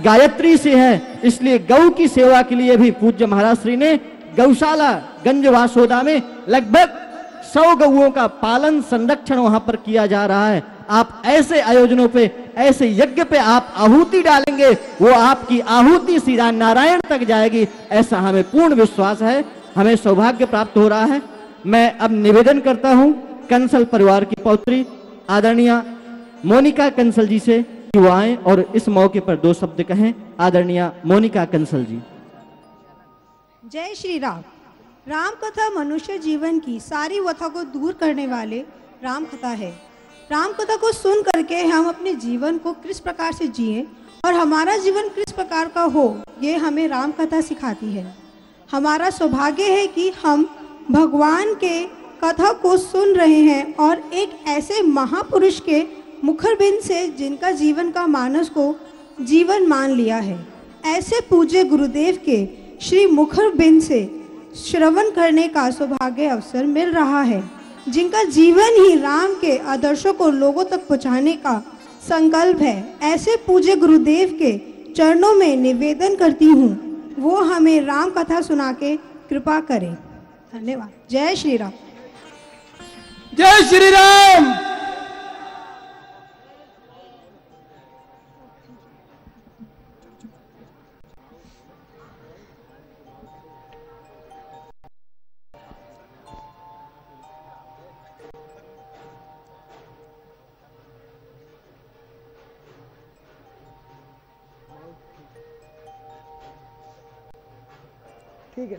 गायत्री से है, इसलिए गौ की सेवा के लिए भी पूज्य महाराज श्री ने गौशाला गंज वासोदा में लगभग सौ गौओं का पालन संरक्षण वहाँ पर किया जा रहा है। आप ऐसे आयोजनों पे, ऐसे यज्ञ पे आप आहुति डालेंगे, वो आपकी आहुति सीधा नारायण तक जाएगी, ऐसा हमें पूर्ण विश्वास है, हमें सौभाग्य प्राप्त हो रहा है। मैं अब निवेदन करता हूँ, कंसल परिवार की पौत्री, आदरणीय मोनिका कंसल जी से आए और इस मौके पर दो शब्द कहें, आदरणीय मोनिका कंसल जी। जय श्री राम। राम कथा मनुष्य जीवन की सारी व्यथा को दूर करने वाले राम कथा है। राम कथा को सुन करके हम अपने जीवन को किस प्रकार से जिए और हमारा जीवन किस प्रकार का हो, ये हमें राम कथा सिखाती है। हमारा सौभाग्य है कि हम भगवान के कथा को सुन रहे हैं और एक ऐसे महापुरुष के मुखरबिंद से जिनका जीवन का मानस को जीवन मान लिया है, ऐसे पूज्य गुरुदेव के श्री मुखरबिंद से श्रवण करने का सौभाग्य अवसर मिल रहा है, जिनका जीवन ही राम के आदर्शों को लोगों तक पहुँचाने का संकल्प है। ऐसे पूज्य गुरुदेव के चरणों में निवेदन करती हूँ, वो हमें राम कथा सुना के कृपा करें। धन्यवाद। जय श्री राम। जय श्री राम। ठीक है।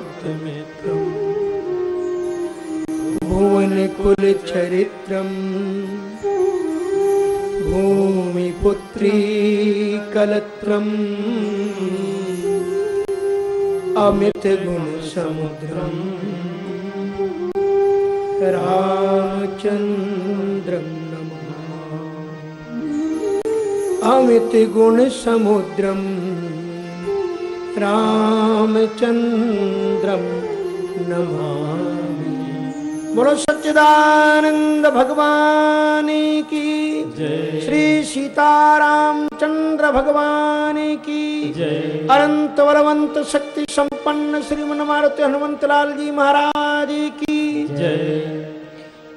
भुवन कुलचरित्रम् भूमि पुत्री कलत्रम्। अमितगुणसमुद्रम्। समुद्रम् राचन्द्र अमितगुण समुद्रम् रामचन्द्रं नमामि। बोलो सच्चिदानंद भगवान की। श्री सीतारामचंद्र भगवान की। अनंत बलवंत शक्ति संपन्न श्रीमन मारुति हनुमंत लाल जी महाराज की।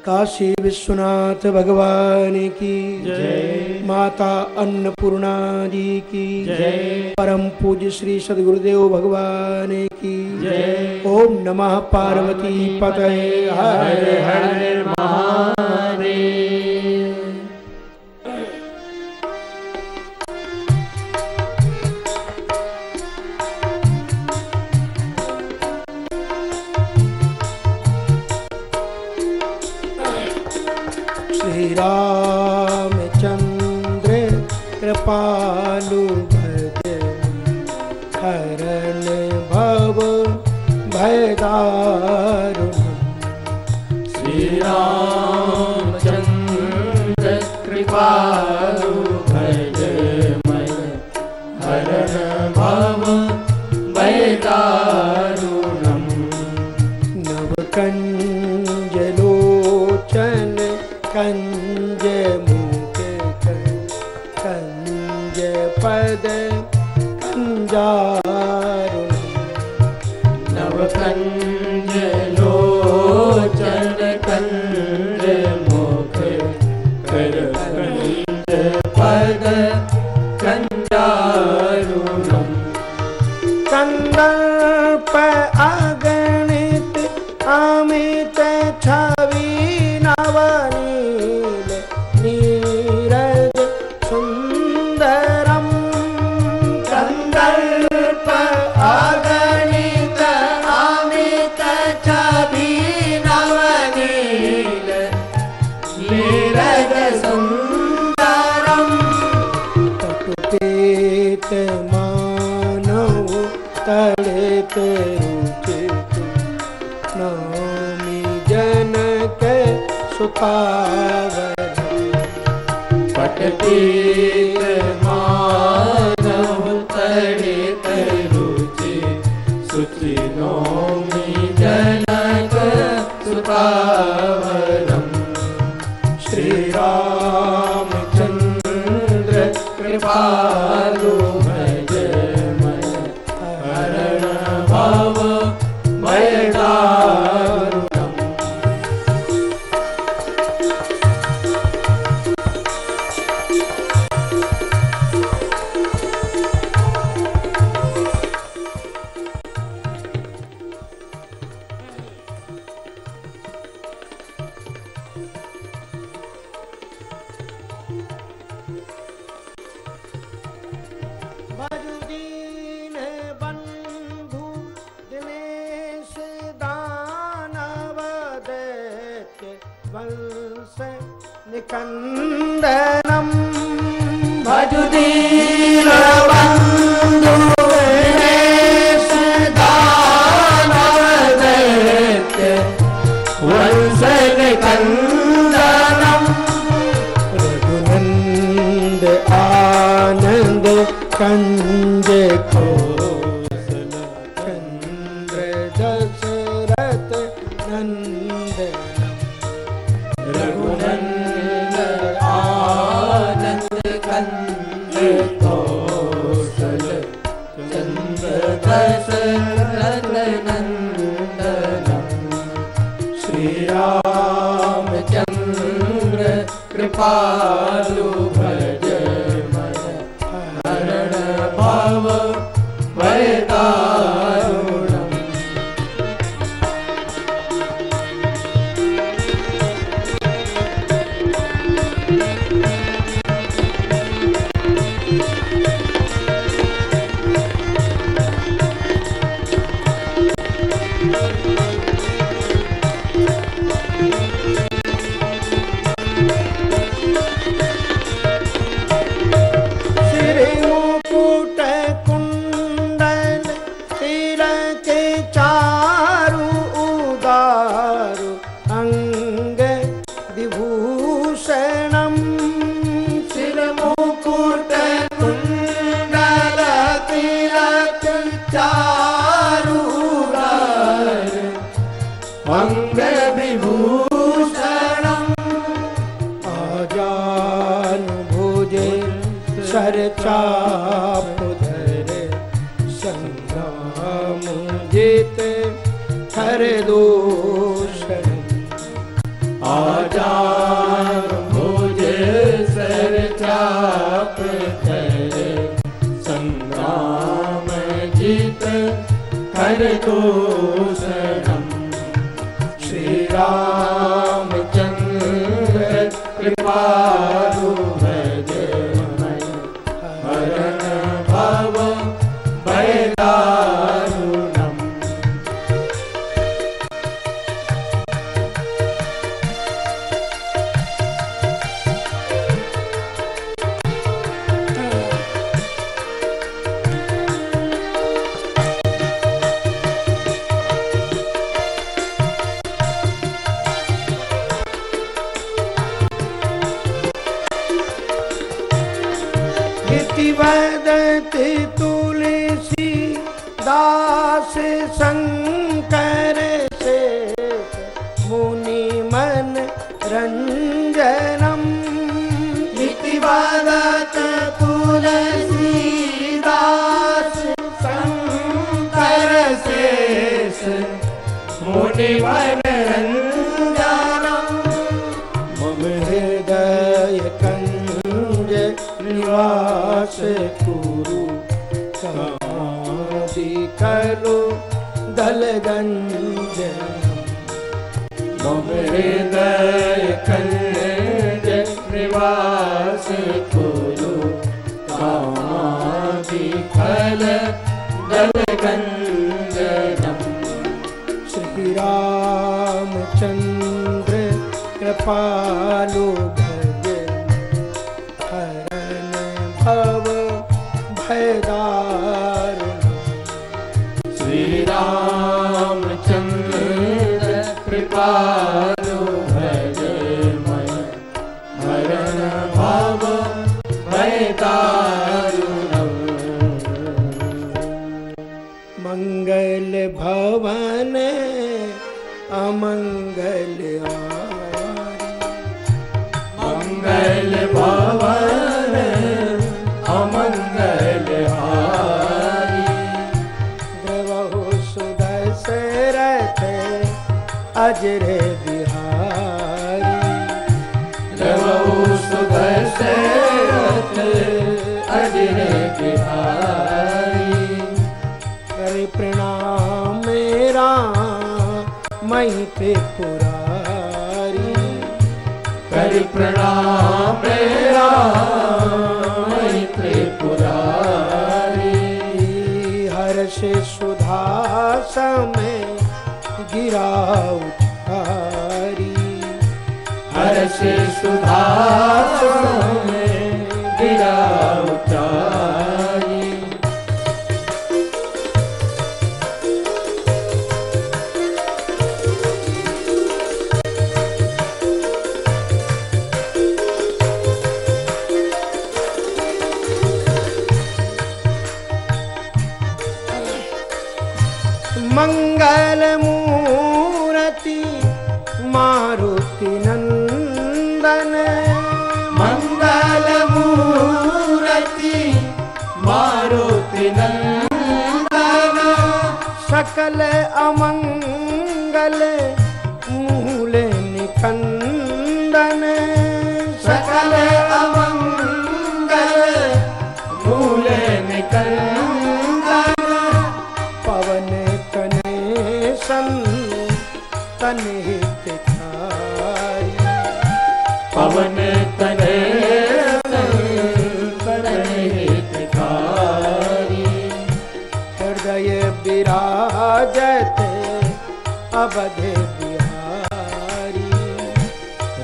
काशी विश्वनाथ भगवान की। जय। माता अन्नपूर्णा जी की। जय। परम पूज्य श्री सदगुरुदेव भगवान की। जय। ओम नमः पार्वती पतये। हर हर महादेव। चंद्र कृपालु भज हरण भव भयदा पावन पटपीत मानव तड़ित रुचि सुचिनोमि जनक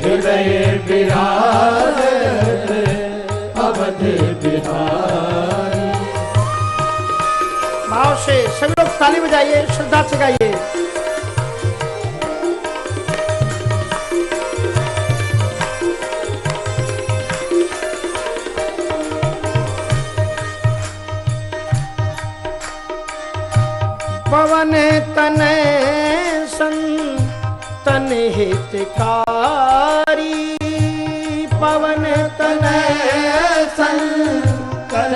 हृदये विराजते अवधि बिहारी भाव से लोग ताली बजाइए, श्रद्धा से गाइए पवन तन हित का नय शंकर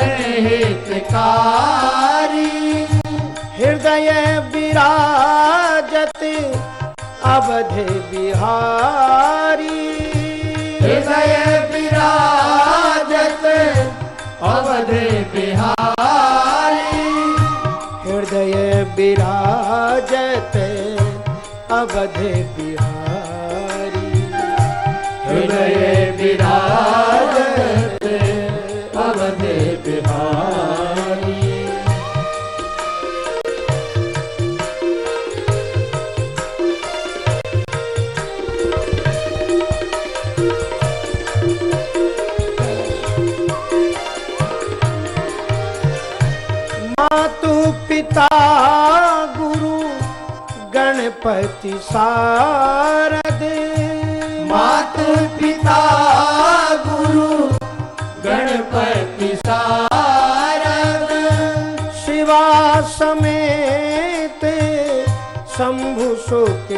हृदय विराजत अवध बिहारी। हृदय विराजत अवध बिहारी। हृदय विराजत अवध बिहारी। हृदय विराजत अवधे बिहारी पिता गुरु गणपति सार। সুখ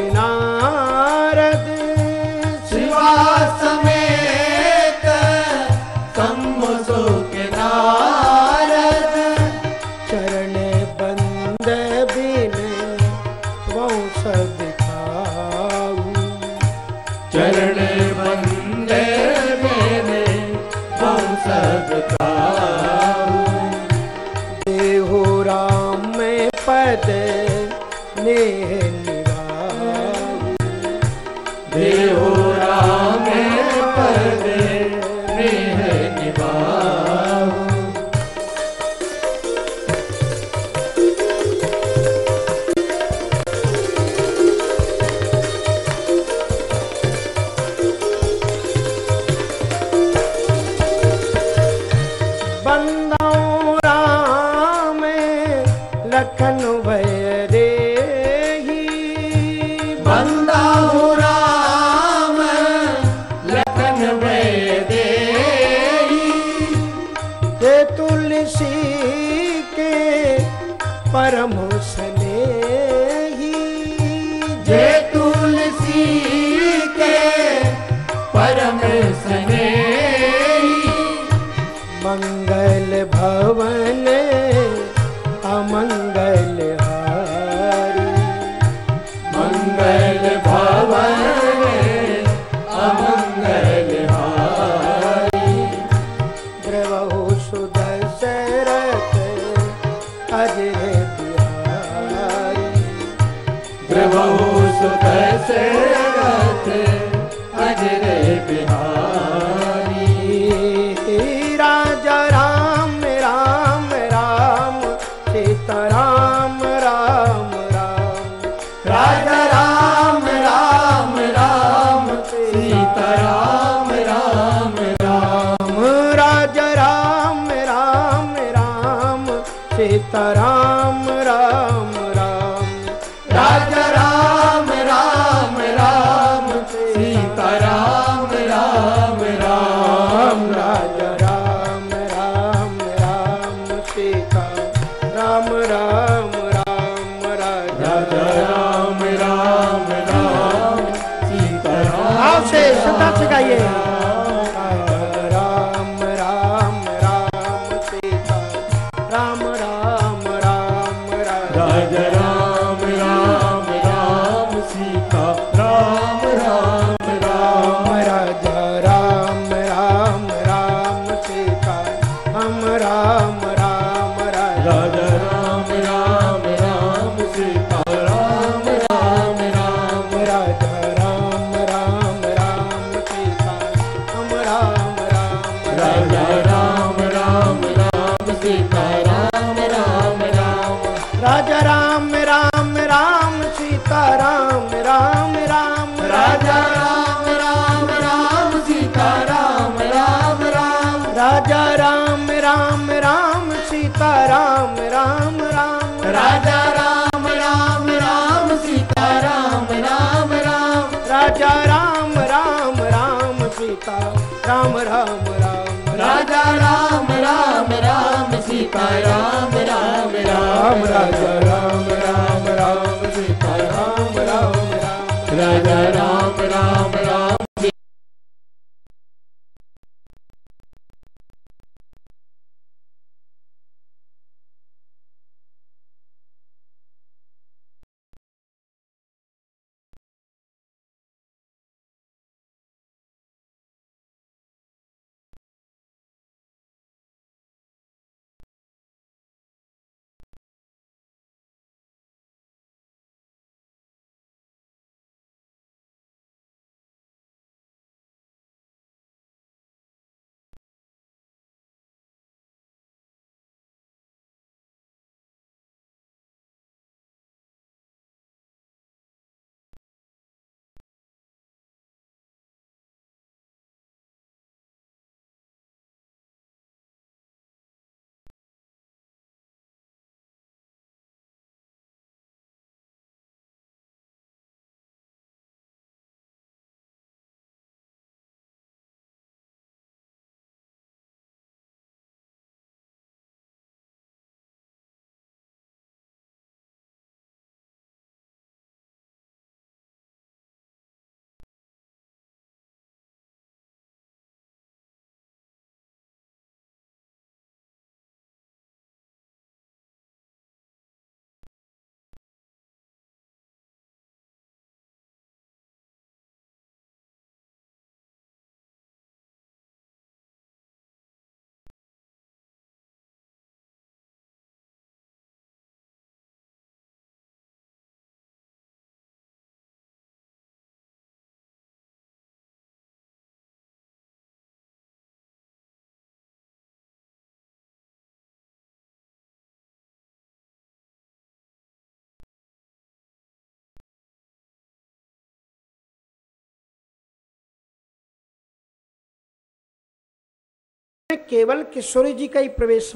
केवल किशोरी जी का ही प्रवेश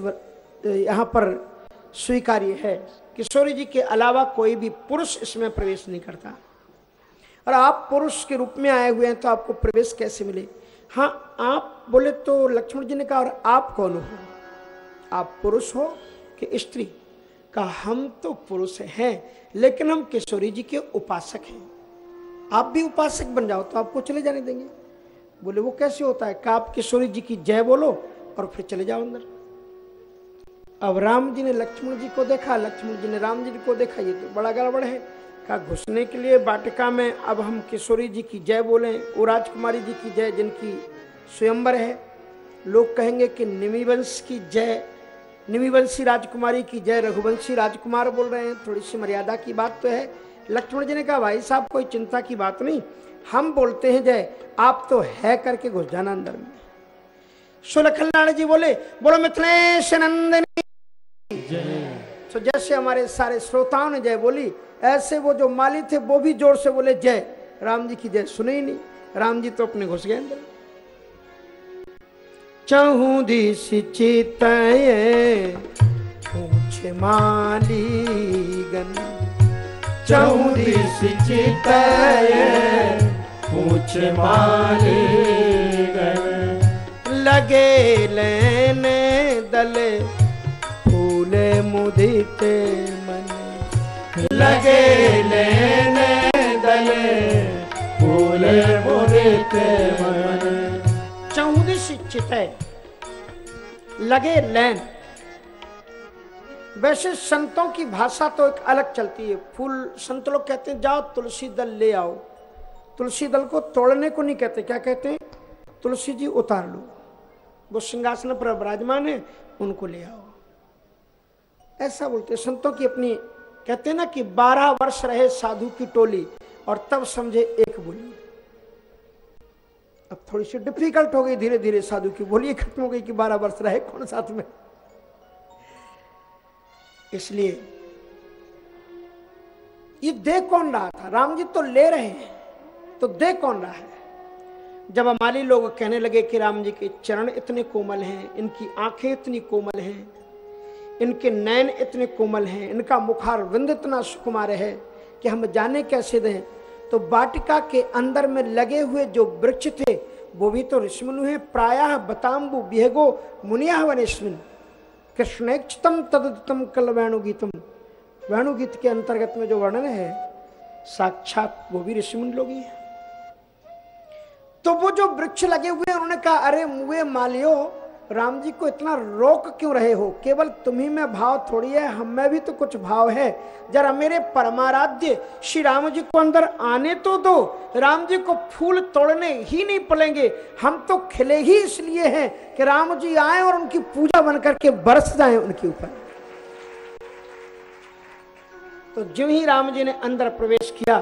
यहाँ पर स्वीकार्य है। किशोरी जी के अलावा कोई भी पुरुष इसमें प्रवेश नहीं करता। और आप पुरुष के रूप में आए हुए हैं तो आपको प्रवेश कैसे मिले? हाँ आप बोले तो लक्ष्मण जी ने कहा, और आप कौन हो? आप पुरुष हो कि स्त्री? का हम तो पुरुष हैं, लेकिन हम किशोरी जी के उपासक हैं। आप भी उपासक बन जाओ तो आपको चले जाने देंगे। बोले, वो कैसे होता है? का आप किशोरी जी की जय बोलो और फिर चले जाओ अंदर। अब राम जी ने लक्ष्मण जी को देखा, लक्ष्मण जी ने राम जी को देखा, ये तो बड़ा गड़बड़ है। का घुसने के लिए बाटिका में अब हम किशोरी जी की जय बोलें वो राजकुमारी जी की जय, जिनकी स्वयंवर है। लोग कहेंगे कि निमिवंश की जय, निमिवंशी राजकुमारी की जय, रघुवंशी राजकुमार बोल रहे हैं। थोड़ी सी मर्यादा की बात तो है। लक्ष्मण जी ने कहा, भाई साहब, कोई चिंता की बात नहीं। हम बोलते हैं, जय, आप तो है करके घुस जाना अंदर में। सुलखल जी बोले, बोलो मिथिलेश नंदनी। तो जैसे हमारे सारे श्रोताओं ने जय बोली, ऐसे वो जो माली थे, वो भी ज़ोर से बोले, जय। राम जी की जय सुने ही नहीं। राम जी तो अपने घुस गए अंदर। चहू दिश चित पूछ माली गन चहू दिश चित पूछ गन लगे लेने दल, फूले मुदित मन। लगे लेने दले, फूले मुदित मन। चौदी शिक्षित है। लगे लैन। वैसे संतों की भाषा तो एक अलग चलती है। फूल संत लोग कहते हैं, जाओ तुलसी दल ले आओ। तुलसी दल को तोड़ने को नहीं कहते। क्या कहते हैं? तुलसी जी, उतार लो। वो सिंहासन पर विराजमान है, उनको ले आओ। ऐसा बोलते संतों की अपनी, कहते ना कि बारह वर्ष रहे साधु की टोली, और तब समझे एक बोली। अब थोड़ी सी डिफ़िकल्ट हो गई धीरे धीरे साधु की बोली खत्म हो गई कि बारह वर्ष रहे कौन साथ में? इसलिए, ये देख कौन रहा था? राम जी तो ले रहे हैं। तो दे कौन रहा है? जब हमारी लोग कहने लगे कि राम जी के चरण इतने कोमल हैं, इनकी आँखें इतनी कोमल हैं, इनके नयन इतने कोमल हैं, इनका मुखार विंद इतना सुकुमार है कि हम जाने कैसे दें? तो वाटिका के अंदर में लगे हुए जो वृक्ष थे, वो भी तो ऋषिमुनु है, प्रायः बताम्बु बिहगो मुनिया वनिस्मिन कृष्णेक्षतम तदतम कल वेणुगीतम। वेणुगीत के अंतर्गत में जो वर्णन है, साक्षात वो भी ऋषिमुन लोग ही है। तो वो जो वृक्ष लगे हुए उन्होंने कहा, अरे मुए मालियो, राम जी को इतना रोक क्यों रहे हो? केवल तुम्ही में भाव थोड़ी है, हम में भी तो कुछ भाव है। जरा मेरे परमाराध्य, श्री राम जी को अंदर आने तो दो। राम जी को फूल तोड़ने ही नहीं पड़ेंगे हम तो खिले ही इसलिए हैं कि राम जी आए और उनकी पूजा बन करके बरस जाए उनके ऊपर। तो जो ही राम जी ने अंदर प्रवेश किया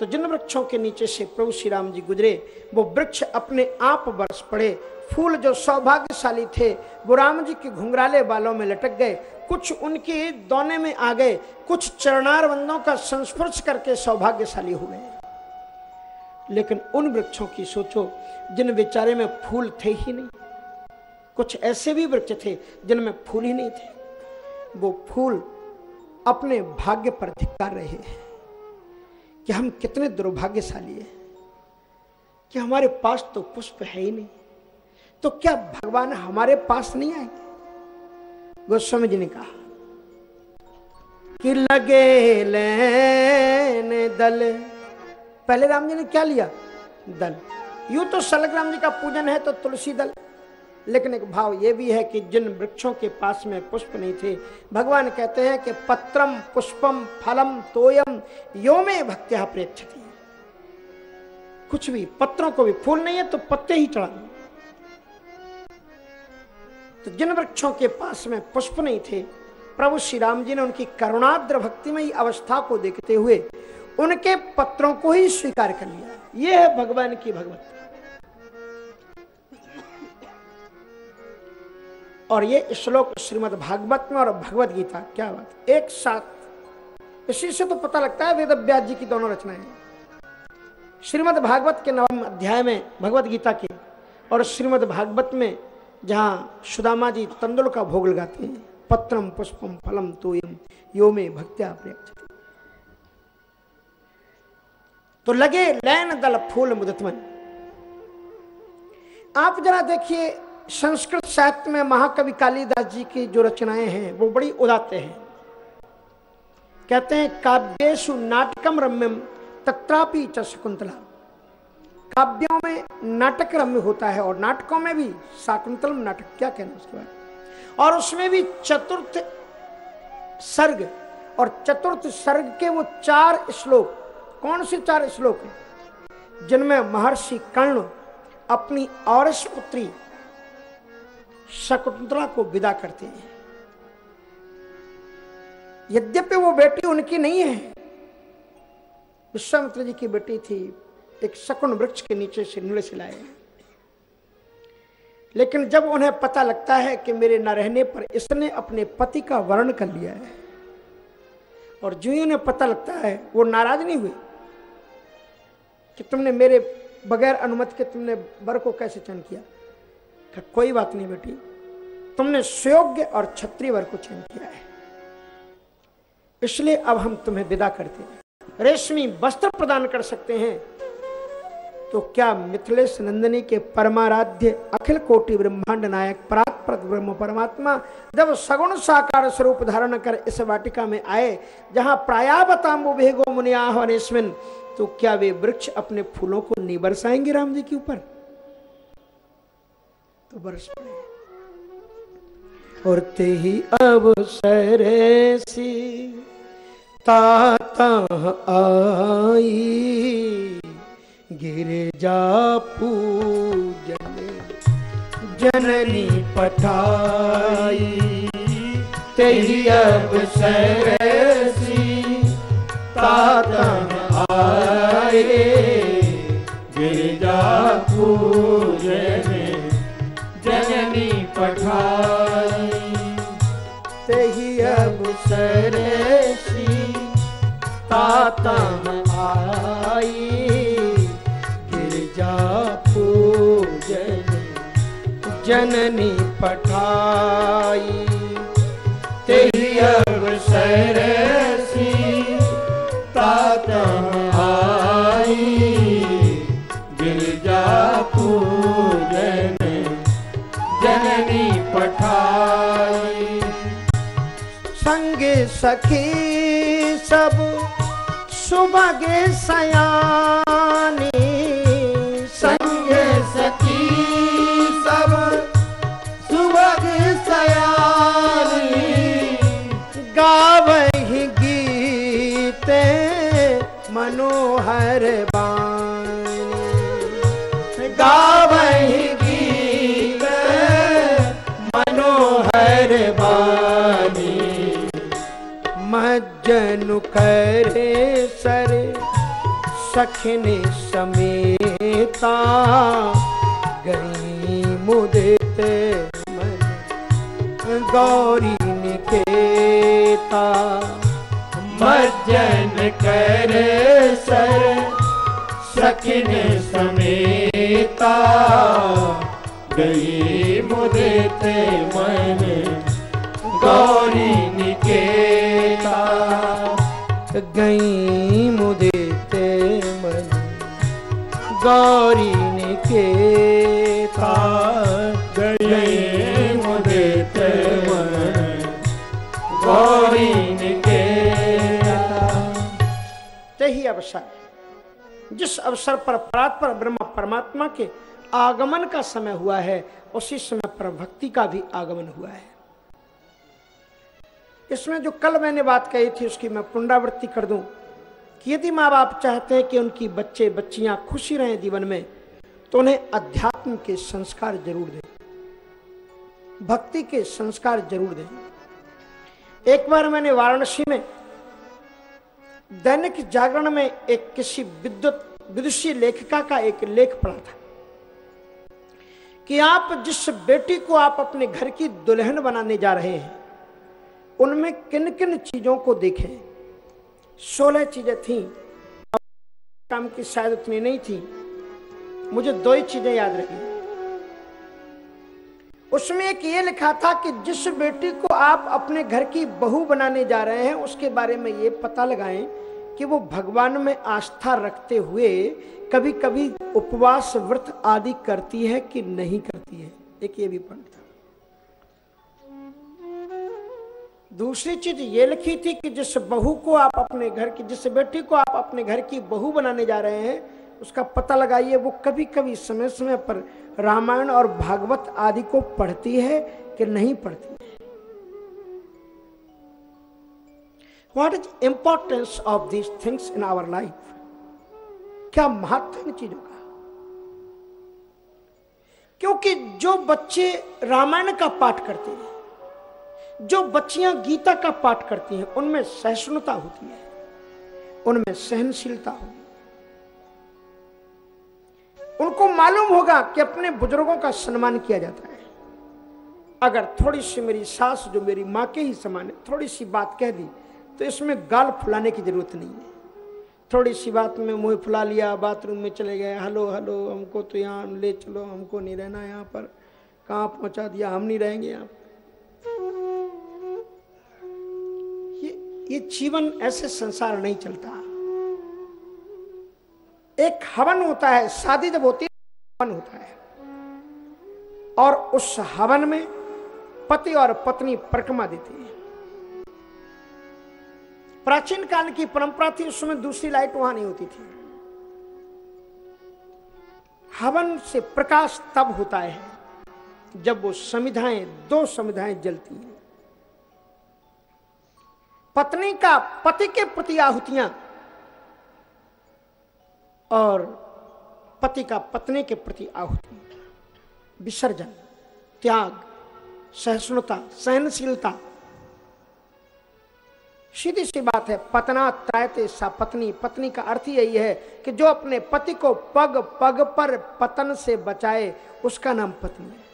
तो जिन वृक्षों के नीचे से प्रभु श्री राम जी गुजरे, वो वृक्ष अपने आप बरस पड़े। फूल जो सौभाग्यशाली थे, वो राम जी के घुंघराले बालों में लटक गए। कुछ उनके दोने में आ गए। कुछ चरणार बंदों का संस्पर्श करके सौभाग्यशाली हो गए। लेकिन उन वृक्षों की सोचो, जिन बेचारे में फूल थे ही नहीं। कुछ ऐसे भी वृक्ष थे जिनमें फूल ही नहीं थे। वो फूल अपने भाग्य पर धिक्कार रहे हैं। कि हम कितने दुर्भाग्यशाली हैं, कि हमारे पास तो पुष्प है ही नहीं। तो क्या भगवान हमारे पास नहीं आएँगे? गोस्वामी जी ने कहा, कि लगे लेने दल। पहले राम जी ने क्या लिया? दल। यू तो सलग राम जी का पूजन है तो तुलसी दल। लेकिन एक भाव ये भी है कि जिन वृक्षों के पास में पुष्प नहीं थे, भगवान कहते हैं कि पत्रम पुष्पम फलम तोयम यो में भक्त्या प्रेक्षती। कुछ भी पत्रों को भी फूल नहीं है तो पत्ते ही चढ़ा तो जिन वृक्षों के पास में पुष्प नहीं थे, प्रभु श्री राम जी ने उनकी करुणाद्र भक्तिमयी अवस्था को देखते हुए उनके पत्रों को ही स्वीकार कर लिया। यह है भगवान की भगवत और ये श्लोक श्रीमद भागवत में और भगवत गीता, क्या बात एक साथ। इसी से तो पता लगता है वेद व्यास जी की दोनों रचनाएँ। श्रीमद भागवत के नवम अध्याय में भगवत गीता के और श्रीमद भागवत में जहाँ सुदामा जी तंदुल का भोग लगाते हैं, पत्रम पुष्पम फलम तोयम, यो में भक्त्या प्रयक्षते तो लगे लैन दल फूल मुदतमन। आप जरा देखिए संस्कृत साहित्य में महाकवि कालिदास जी की जो रचनाएँ हैं, वो बड़ी उदाते हैं। कहते हैं काव्येशु नाटकम रम्यम तत्रापि च शकुंतला। काव्यों में नाटक रम्य होता है और नाटकों में भी शाकुंतलम नाटक, क्या कहना उसके बाद और उसमें भी चतुर्थ सर्ग और चतुर्थ सर्ग के वो चार श्लोक, कौन से चार श्लोक हैं? जिनमें महर्षि कर्ण अपनी औरस पुत्री शकुंतला को विदा करते हैं। यद्यपि वो बेटी उनकी नहीं है, विश्वामित्र जी की बेटी थी, एक शकुन वृक्ष के नीचे से नीले से लाए। लेकिन जब उन्हें पता लगता है कि मेरे न रहने पर इसने अपने पति का वर्ण कर लिया है, और जो ही उन्हें पता लगता है, वो नाराज़ नहीं हुए कि तुमने मेरे बगैर अनुमति के तुमने वर को कैसे चयन किया। कोई बात नहीं बेटी, तुमने सुयोग्य और क्षत्रिय वर को चयन किया है। इसलिए अब हम तुम्हें विदा करते हैं। रेशमी वस्त्र प्रदान कर सकते हैं। तो क्या मिथिलेश नंदिनी के परमाराध्य अखिल कोटि ब्रह्मांड नायक परात्पर ब्रह्म परमात्मा, जब सगुण साकार स्वरूप धारण कर इस वाटिका में आए, जहाँ प्रायावताम्बु भेगो मुनियाहवनेस्मिन तो क्या वे वृक्ष अपने फूलों को नहीं बरसाएँगे राम जी के ऊपर? पड़े और ते ही अवसर सी ताता आई गिरजा पूजन, जननी पठाई। तेरी अवसर सी तातम आए गिरजा पूजन। पठाई तेही अवसर सी तातम आई गिरजा पूजन जननी पठाई। तेही अवसर सी तातम सखी सब सुबगे सयानी। संगे सखी सब सुबह सयानी। गावही गीते मनोहर मज्जनु करे सर सखने समेता गई मुदित मन। गौरी निकेता, मज्जन कर सर सखिन समेता गई मुदित मन। गौरी निकेता गई मुदित मन। गौरी निकेता गई मुदित मन। गौरी निकेता यही अवसर। जिस अवसर पर परात्पर ब्रह्म परमात्मा के आगमन का समय हुआ है, उसी समय पर भक्ति का भी आगमन हुआ है। इसमें जो कल मैंने बात कही थी उसकी मैं पुनरावृत्ति कर दूँ कि यदि माँ बाप चाहते हैं कि उनकी बच्चे बच्चियाँ खुशी रहें जीवन में तो उन्हें अध्यात्म के संस्कार ज़रूर दें। भक्ति के संस्कार ज़रूर दें। एक बार मैंने वाराणसी में दैनिक जागरण में एक किसी विद्युत, विदुषी लेखिका का एक लेख पढ़ा था कि आप जिस बेटी को आप अपने घर की दुल्हन बनाने जा रहे हैं उनमें किन किन चीज़ों को देखें? सोलह चीज़ें थी। काम की शायद उतनी नहीं थी। मुझे दो ही चीज़ें याद रही। उसमें एक ये लिखा था कि जिस बेटी को आप अपने घर की बहू बनाने जा रहे हैं, उसके बारे में ये पता लगाएँ कि वो भगवान में आस्था रखते हुए कभी कभी उपवास, व्रत आदि करती है कि नहीं करती है। एक ये भी पॉइंट दूसरी चीज़ ये लिखी थी कि जिस बहू को आप अपने घर की, जिस बेटी को आप अपने घर की बहू बनाने जा रहे हैं, उसका पता लगाइए, वो कभी कभी समय समय पर रामायण और भागवत आदि को पढ़ती है कि नहीं पढ़ती? What is importance of these things in our life क्या महत्व इन चीज़ों का? क्योंकि जो बच्चे रामायण का पाठ करते हैं जो बच्चियाँ गीता का पाठ करती हैं, उनमें सहिष्णुता होती है, उनमें सहनशीलता होगी। उनको मालूम होगा कि अपने बुज़ुर्गों का सम्मान किया जाता है। अगर थोड़ी सी मेरी सास, जो मेरी माँ के ही समान है, थोड़ी सी बात कह दी तो इसमें गाल फुलाने की ज़रूरत नहीं है। थोड़ी सी बात में मुँह फुला लिया, बाथरूम में चले गए, हेलो हेलो, हमको तो यहाँ ले चलो, हमको नहीं रहना यहाँ पर, कहाँ पहुँचा दिया, हम नहीं रहेंगे यहाँ ये ये जीवन ऐसे संसार नहीं चलता। एक हवन होता है, शादी जब होती है, हवन होता है। और उस हवन में पति और पत्नी परिक्रमा देती है। प्राचीन काल की परंपरा थी उसमें दूसरी लाइट वहाँ नहीं होती थी। हवन से प्रकाश तब होता है जब वो समिधाएँ, दो समिधाएँ जलती हैं। पत्नी का, पति के प्रति आहुतियाँ और पति का, पत्नी के प्रति आहुति। विसर्जन, त्याग सहिष्णुता सहनशीलता। सीधी सी बात है, पतना त्रायते सा पत्नी। पत्नी का अर्थ यही है कि जो अपने पति को पग पग पर पतन से बचाए, उसका नाम पत्नी है।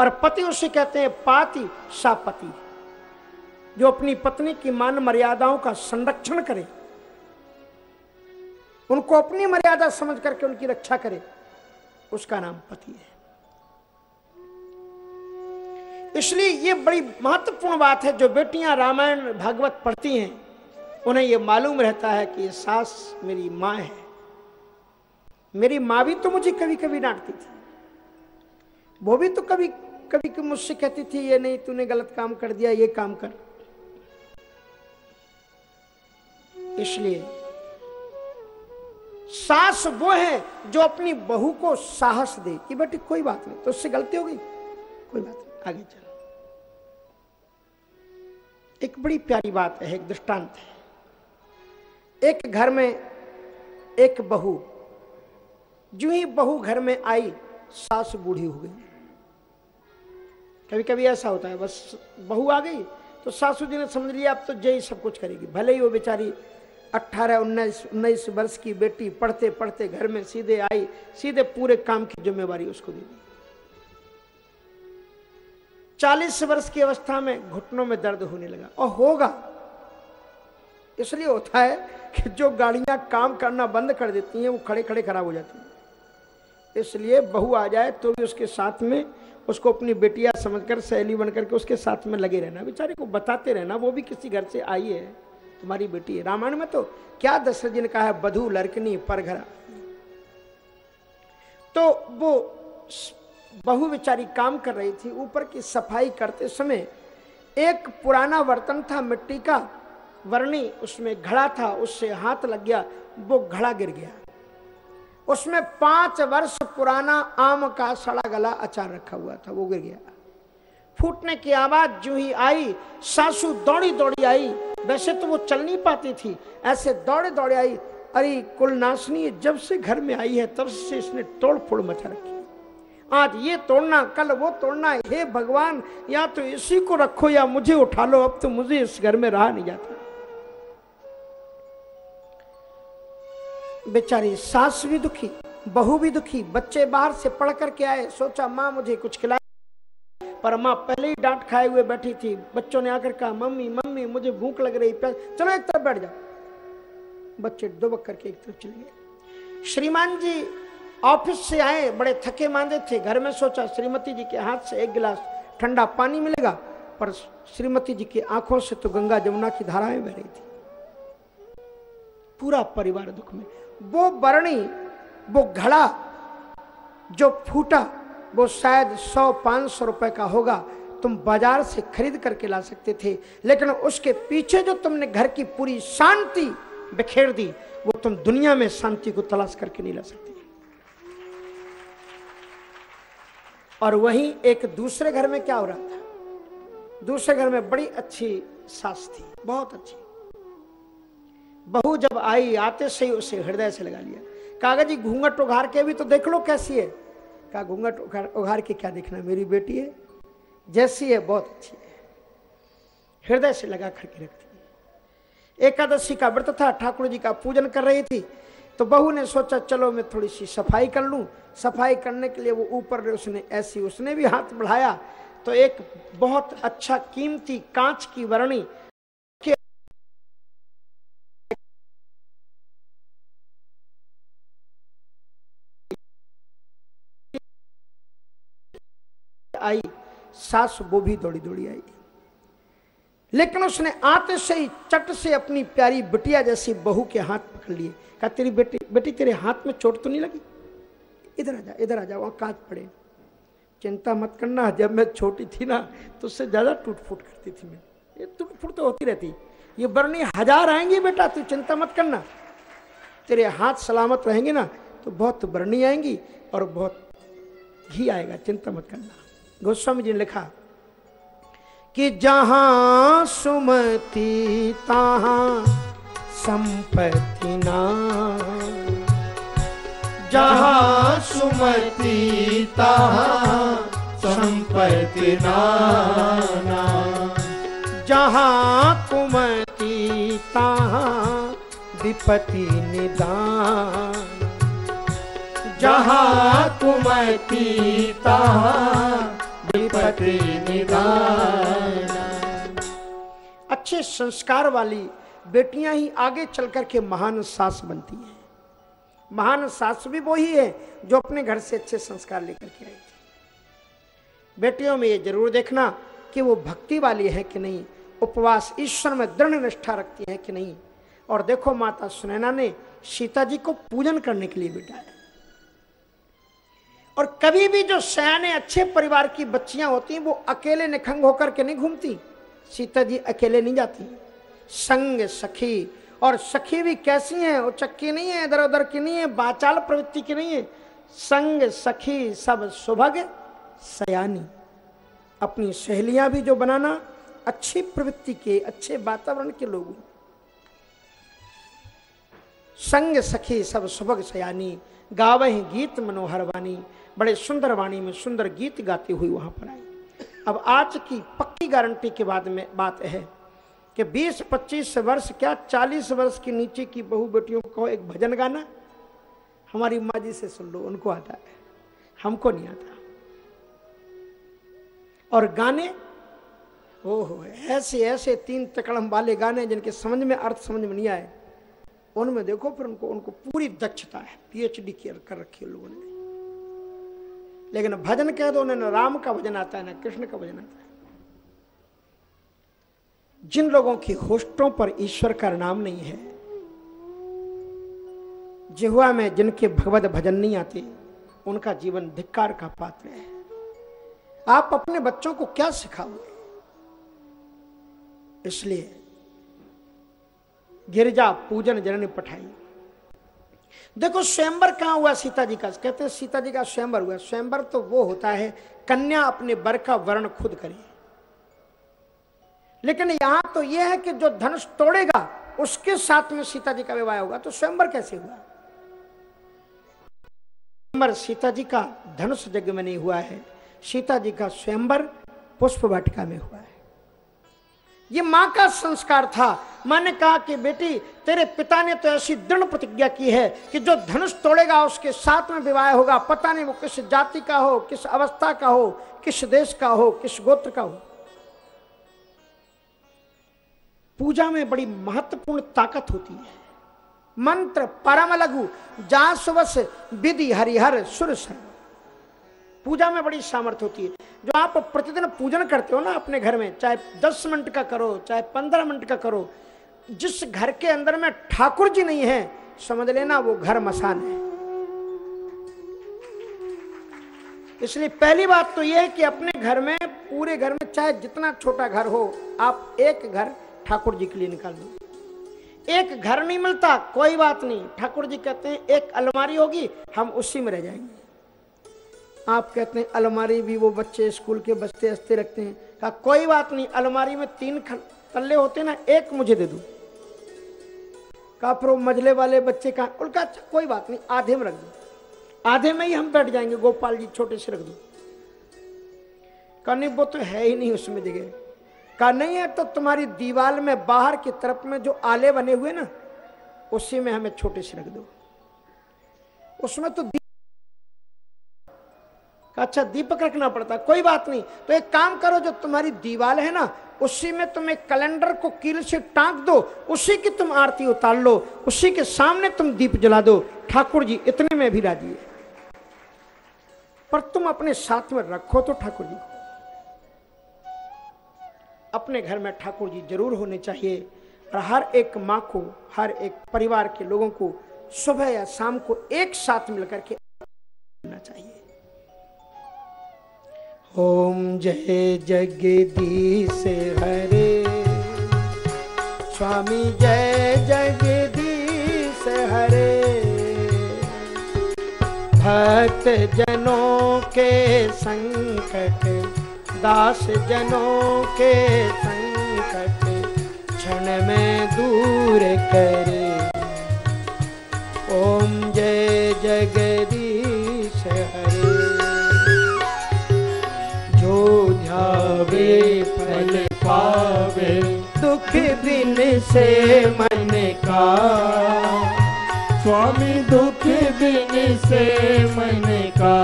और पति उसे कहते हैं पाति सा पति जो अपनी पत्नी की मान मर्यादाओं का संरक्षण करे। उनको अपनी मर्यादा समझ करके उनकी रक्षा करे। उसका नाम पति है। इसलिए ये बड़ी महत्वपूर्ण बात है, जो बेटियाँ रामायण, भागवत पढ़ती हैं, उन्हें ये मालूम रहता है कि ये सास मेरी माँ है। मेरी माँ भी तो मुझे कभी कभी डांटती थी। वो भी तो कभी कभी मुझसे कहती थी, ये नहीं, तूने गलत काम कर दिया, ये काम कर। इसलिए सास वो है जो अपनी बहू को साहस दे कि बेटी, कोई बात नहीं तो उससे गलती हो गई? कोई बात नहीं, आगे चलो। एक बड़ी प्यारी बात है, एक दृष्टांत है। एक घर में एक बहू जो ही बहू घर में आई, सास बूढ़ी हो गई। कभी कभी ऐसा होता है, बस बहू आ गई तो सासू जी ने समझ लिया, अब तो जय सब कुछ करेगी। भले ही वो बेचारी अट्ठारह, उन्नीस उन्नीस वर्ष की बेटी पढ़ते पढ़ते घर में सीधे आई, सीधे पूरे काम की जिम्मेवारी उसको दी। चालीस वर्ष की अवस्था में घुटनों में दर्द होने लगा। और होगा। इसलिए होता है कि जो गाड़ियाँ काम करना बंद कर देती हैं, वो खड़े खड़े खराब हो जाती हैं। इसलिए बहू आ जाए तो भी उसके साथ में उसको अपनी बेटिया समझकर, सहेली बनकर के उसके साथ में लगे रहना। बेचारे को बताते रहना, वो भी किसी घर से आई है, तुम्हारी बेटी है। रामायण में तो क्या दशरथ जी ने कहा है, बधु, लड़कनी पर परघरा। तो वो बहु बेचारी काम कर रही थी, ऊपर की सफ़ाई करते समय एक पुराना बर्तन था, मिट्टी का, वर्णी उसमें घड़ा था, उससे हाथ लग गया, वो घड़ा गिर गया। उसमें पाँच वर्ष पुराना आम का सड़ा गला अचार रखा हुआ था, वो गिर गया। फूटने की आवाज़ जो ही आई, सासू दौड़ी दौड़ी आई, वैसे तो वो चल नहीं पाती थी। ऐसे दौड़े दौड़े आई, अरे कुलनाशनी जब से घर में आई है, तब से इसने तोड़ फोड़ मचा रखी आज ये तोड़ना, कल वो तोड़ना, हे भगवान, या तो इसी को रखो या मुझे उठा लो, अब तो मुझे इस घर में रहा नहीं जाता। बेचारी सास भी दुखी, बहू भी दुखी, बच्चे बाहर से पढ़ करके आए, सोचा, माँ, मुझे कुछ खिलाए पर माँ पहले ही डांट खाए हुए बैठी थी। बच्चों ने आकर कहा, मम्मी मम्मी, मुझे भूख लग रही प्यास चलो एक तरफ़ बैठ जाओ। बच्चे दुबक करके एक तरफ़ चले गए। श्रीमान जी ऑफ़िस से आए, बड़े थके मांदे थे। घर में सोचा, श्रीमती जी के हाथ से एक गिलास ठंडा पानी मिलेगा, पर श्रीमती जी की आँखों से तो गंगा जमुना की धाराएँ बह रही थी। पूरा परिवार दुख में वो बरणी, वो घड़ा जो फूटा, वो शायद सौ पाँच सौ रुपए का होगा, तुम बाज़ार से खरीद करके ला सकते थे, लेकिन उसके पीछे जो तुमने घर की पूरी शांति बिखेर दी, वो तुम दुनिया में शांति को तलाश करके नहीं ला सकते। और वहीं एक दूसरे घर में क्या हो रहा था? दूसरे घर में बड़ी अच्छी सास थी, बहुत अच्छी। बहू जब आई, आते से ही उसे हृदय से लगा लिया। कागज़ी घूंघट उघार के भी तो देख लो कैसी है। कहा, घूंघट उघार के क्या देखना मेरी बेटी है। जैसी है, बहुत अच्छी है। हृदय से लगा करके रखती एकादशी का व्रत था, ठाकुर जी का पूजन कर रही थी। तो बहू ने सोचा, चलो, मैं थोड़ी सी सफ़ाई कर लूँ। सफ़ाई करने के लिए वो ऊपर उसने ऐसी, उसने भी हाथ बढ़ाया। तो एक बहुत अच्छा कीमती कांच की वर्णी आई, सास वो भी दौड़ी दौड़ी आई। लेकिन उसने आते से ही चट से अपनी प्यारी बिटिया जैसी बहू के हाथ पकड़ लिए। कहा, तेरी बेटी बेटी तेरे हाथ में चोट तो नहीं लगी? इधर आ जा, इधर आ जा, वहाँ कांच पड़े चिंता मत करना, जब मैं छोटी थी ना तो उससे ज़्यादा टूट फूट करती थी मैं। ये टूट फूट तो होती रहती। ये बरनी हज़ार आएँगी बेटा, तू चिंता मत करना। तेरे हाथ सलामत रहेंगे ना तो बहुत बरनी आएँगी और बहुत घी आएगा, चिंता मत करना। गोस्वामी जी ने लिखा कि जहाँ सुमति तहां संपत्ति ना। जहाँ सुमति तहाँ संपत्ति नाना जहाँ कुमति तहां विपति निदान। जहाँ कुमति तहाँ विपति निदाना। अच्छे संस्कार वाली बेटियाँ ही आगे चल कर के महान सास बनती हैं। महान सास भी वही है जो अपने घर से अच्छे संस्कार लेकर के आई थी। बेटियों में ये ज़रूर देखना कि वो भक्ति वाली है कि नहीं, उपवास ईश्वर में दृढ़ निष्ठा रखती है कि नहीं। और देखो माता सुनैना ने सीता जी को पूजन करने के लिए बिठाया। और कभी भी जो सयाने अच्छे परिवार की बच्चियाँ होती हैं, वो अकेले निखंग होकर के नहीं घूमती। सीता जी अकेले नहीं जाती। संग, सखी, और सखी भी कैसी हैं? वो चक्की नहीं है इधर उधर की नहीं है, बाचाल प्रवृत्ति की नहीं है। संग, सखी, सब सुभग, सयानी। अपनी सहेलियाँ भी जो बनाना, अच्छी प्रवृत्ति के, अच्छे वातावरण के लोग संग, सखी, सब सुभग, सयानी। गावह गीत मनोहर वाणी। बड़े सुंदर वाणी में सुंदर गीत गाती हुई वहाँ पर आई। अब आज की पक्की गारंटी के बाद में बात है कि 20-25 वर्ष, क्या 40 वर्ष के नीचे की बहू बेटियों को एक भजन गाना? हमारी माँ जी से सुन लो, उनको आता है। हमको नहीं आता। और गाने? ओहो, ऐसे ऐसे तीन तकड़म वाले गाने जिनके समझ में अर्थ समझ में नहीं आए, उनमें देखो फिर उनको उनको पूरी दक्षता है पीएचडी कर रखी है लोगों ने। लेकिन भजन कह दो उन्हें न, राम का भजन आता है, ना, कृष्ण का भजन आता है। जिन लोगों की होस्टों पर ईश्वर का नाम नहीं है जिहुआ में जिनके भगवत भजन नहीं आते, उनका जीवन धिक्कार का पात्र है। आप अपने बच्चों को क्या सिखाओगे? इसलिए गिरजा पूजन जननी पठाई। देखो, स्वयंवर कहाँ हुआ? सीता जी का। कहते हैं, सीता जी का स्वयंवर हुआ। स्वयंवर तो वो होता है, कन्या अपने वर का वर्ण खुद करे। लेकिन यहाँ तो यह है कि जो धनुष तोड़ेगा, उसके साथ में सीता जी का विवाह होगा। तो स्वयंवर कैसे हुआ? स्वयंवर सीता जी का धनुष यज्ञ में नहीं हुआ है। सीता जी का स्वयंवर पुष्प वाटिका में हुआ है। ये माँ का संस्कार था। माँ ने कहा कि बेटी, तेरे पिता ने तो ऐसी दृढ़ प्रतिज्ञा की है कि जो धनुष तोड़ेगा, उसके साथ में विवाह होगा। पता नहीं वो किस जाति का हो, किस अवस्था का हो, किस देश का हो, किस गोत्र का हो। पूजा में बड़ी महत्वपूर्ण ताकत होती है। मंत्र परम लघु जासवस, विधि हरिहर सुर सर्व पूजा में बड़ी सामर्थ्य होती है। जो आप प्रतिदिन पूजन करते हो ना अपने घर में, चाहे दस मिनट का करो, चाहे पंद्रह मिनट का करो, जिस घर के अंदर में ठाकुर जी नहीं है, समझ लेना वो घर मसान है। इसलिए पहली बात तो यह है कि अपने घर में, पूरे घर में चाहे जितना छोटा घर हो, आप एक घर ठाकुर जी के लिए निकाल दो। एक घर नहीं मिलता, कोई बात नहीं। ठाकुर जी कहते हैं, एक अलमारी होगी, हम उसी में रह जाएँगे। आप कहते हैं, अलमारी भी वो बच्चे स्कूल के बस्ते हस्ते रखते हैं। कहा, कोई बात नहीं, अलमारी में तीन तल्ले होते ना, एक मुझे दे दो। कहा, फिर मजले वाले बच्चे कहा उनका अच्छा कोई बात नहीं, आधे में रख दो। आधे में ही हम बैठ जाएँगे, गोपाल जी छोटे से रख दो। कहा, नहीं, वो तो है ही नहीं उसमें जगह। कहा, नहीं है तो तुम्हारी दीवार में बाहर की तरफ़ में जो आले बने हुए ना, उसी में हमें छोटे से रख दो। उसमें तो अच्छा दीपक रखना पड़ता, कोई बात नहीं। तो एक काम करो, जो तुम्हारी दीवार है ना, उसी में तुम एक कैलेंडर को कील से टांक दो, उसी की तुम आरती उतार लो, उसी के सामने तुम दीप जला दो। ठाकुर जी, इतने में भी राज़ी है। पर तुम अपने साथ में रखो तो ठाकुर जी। अपने घर में ठाकुर जी ज़रूर होने चाहिए। और हर एक माँ को, हर एक परिवार के लोगों को सुबह या शाम को एक साथ मिलकर के चाहिए। ओम जय जगदीश हरे। स्वामी जय जगदीश हरे। भक्त जनों के संकट दास जनों के संकट, क्षण में दूर करे। ओम दिन से मन का स्वामी दुख दिन से मन का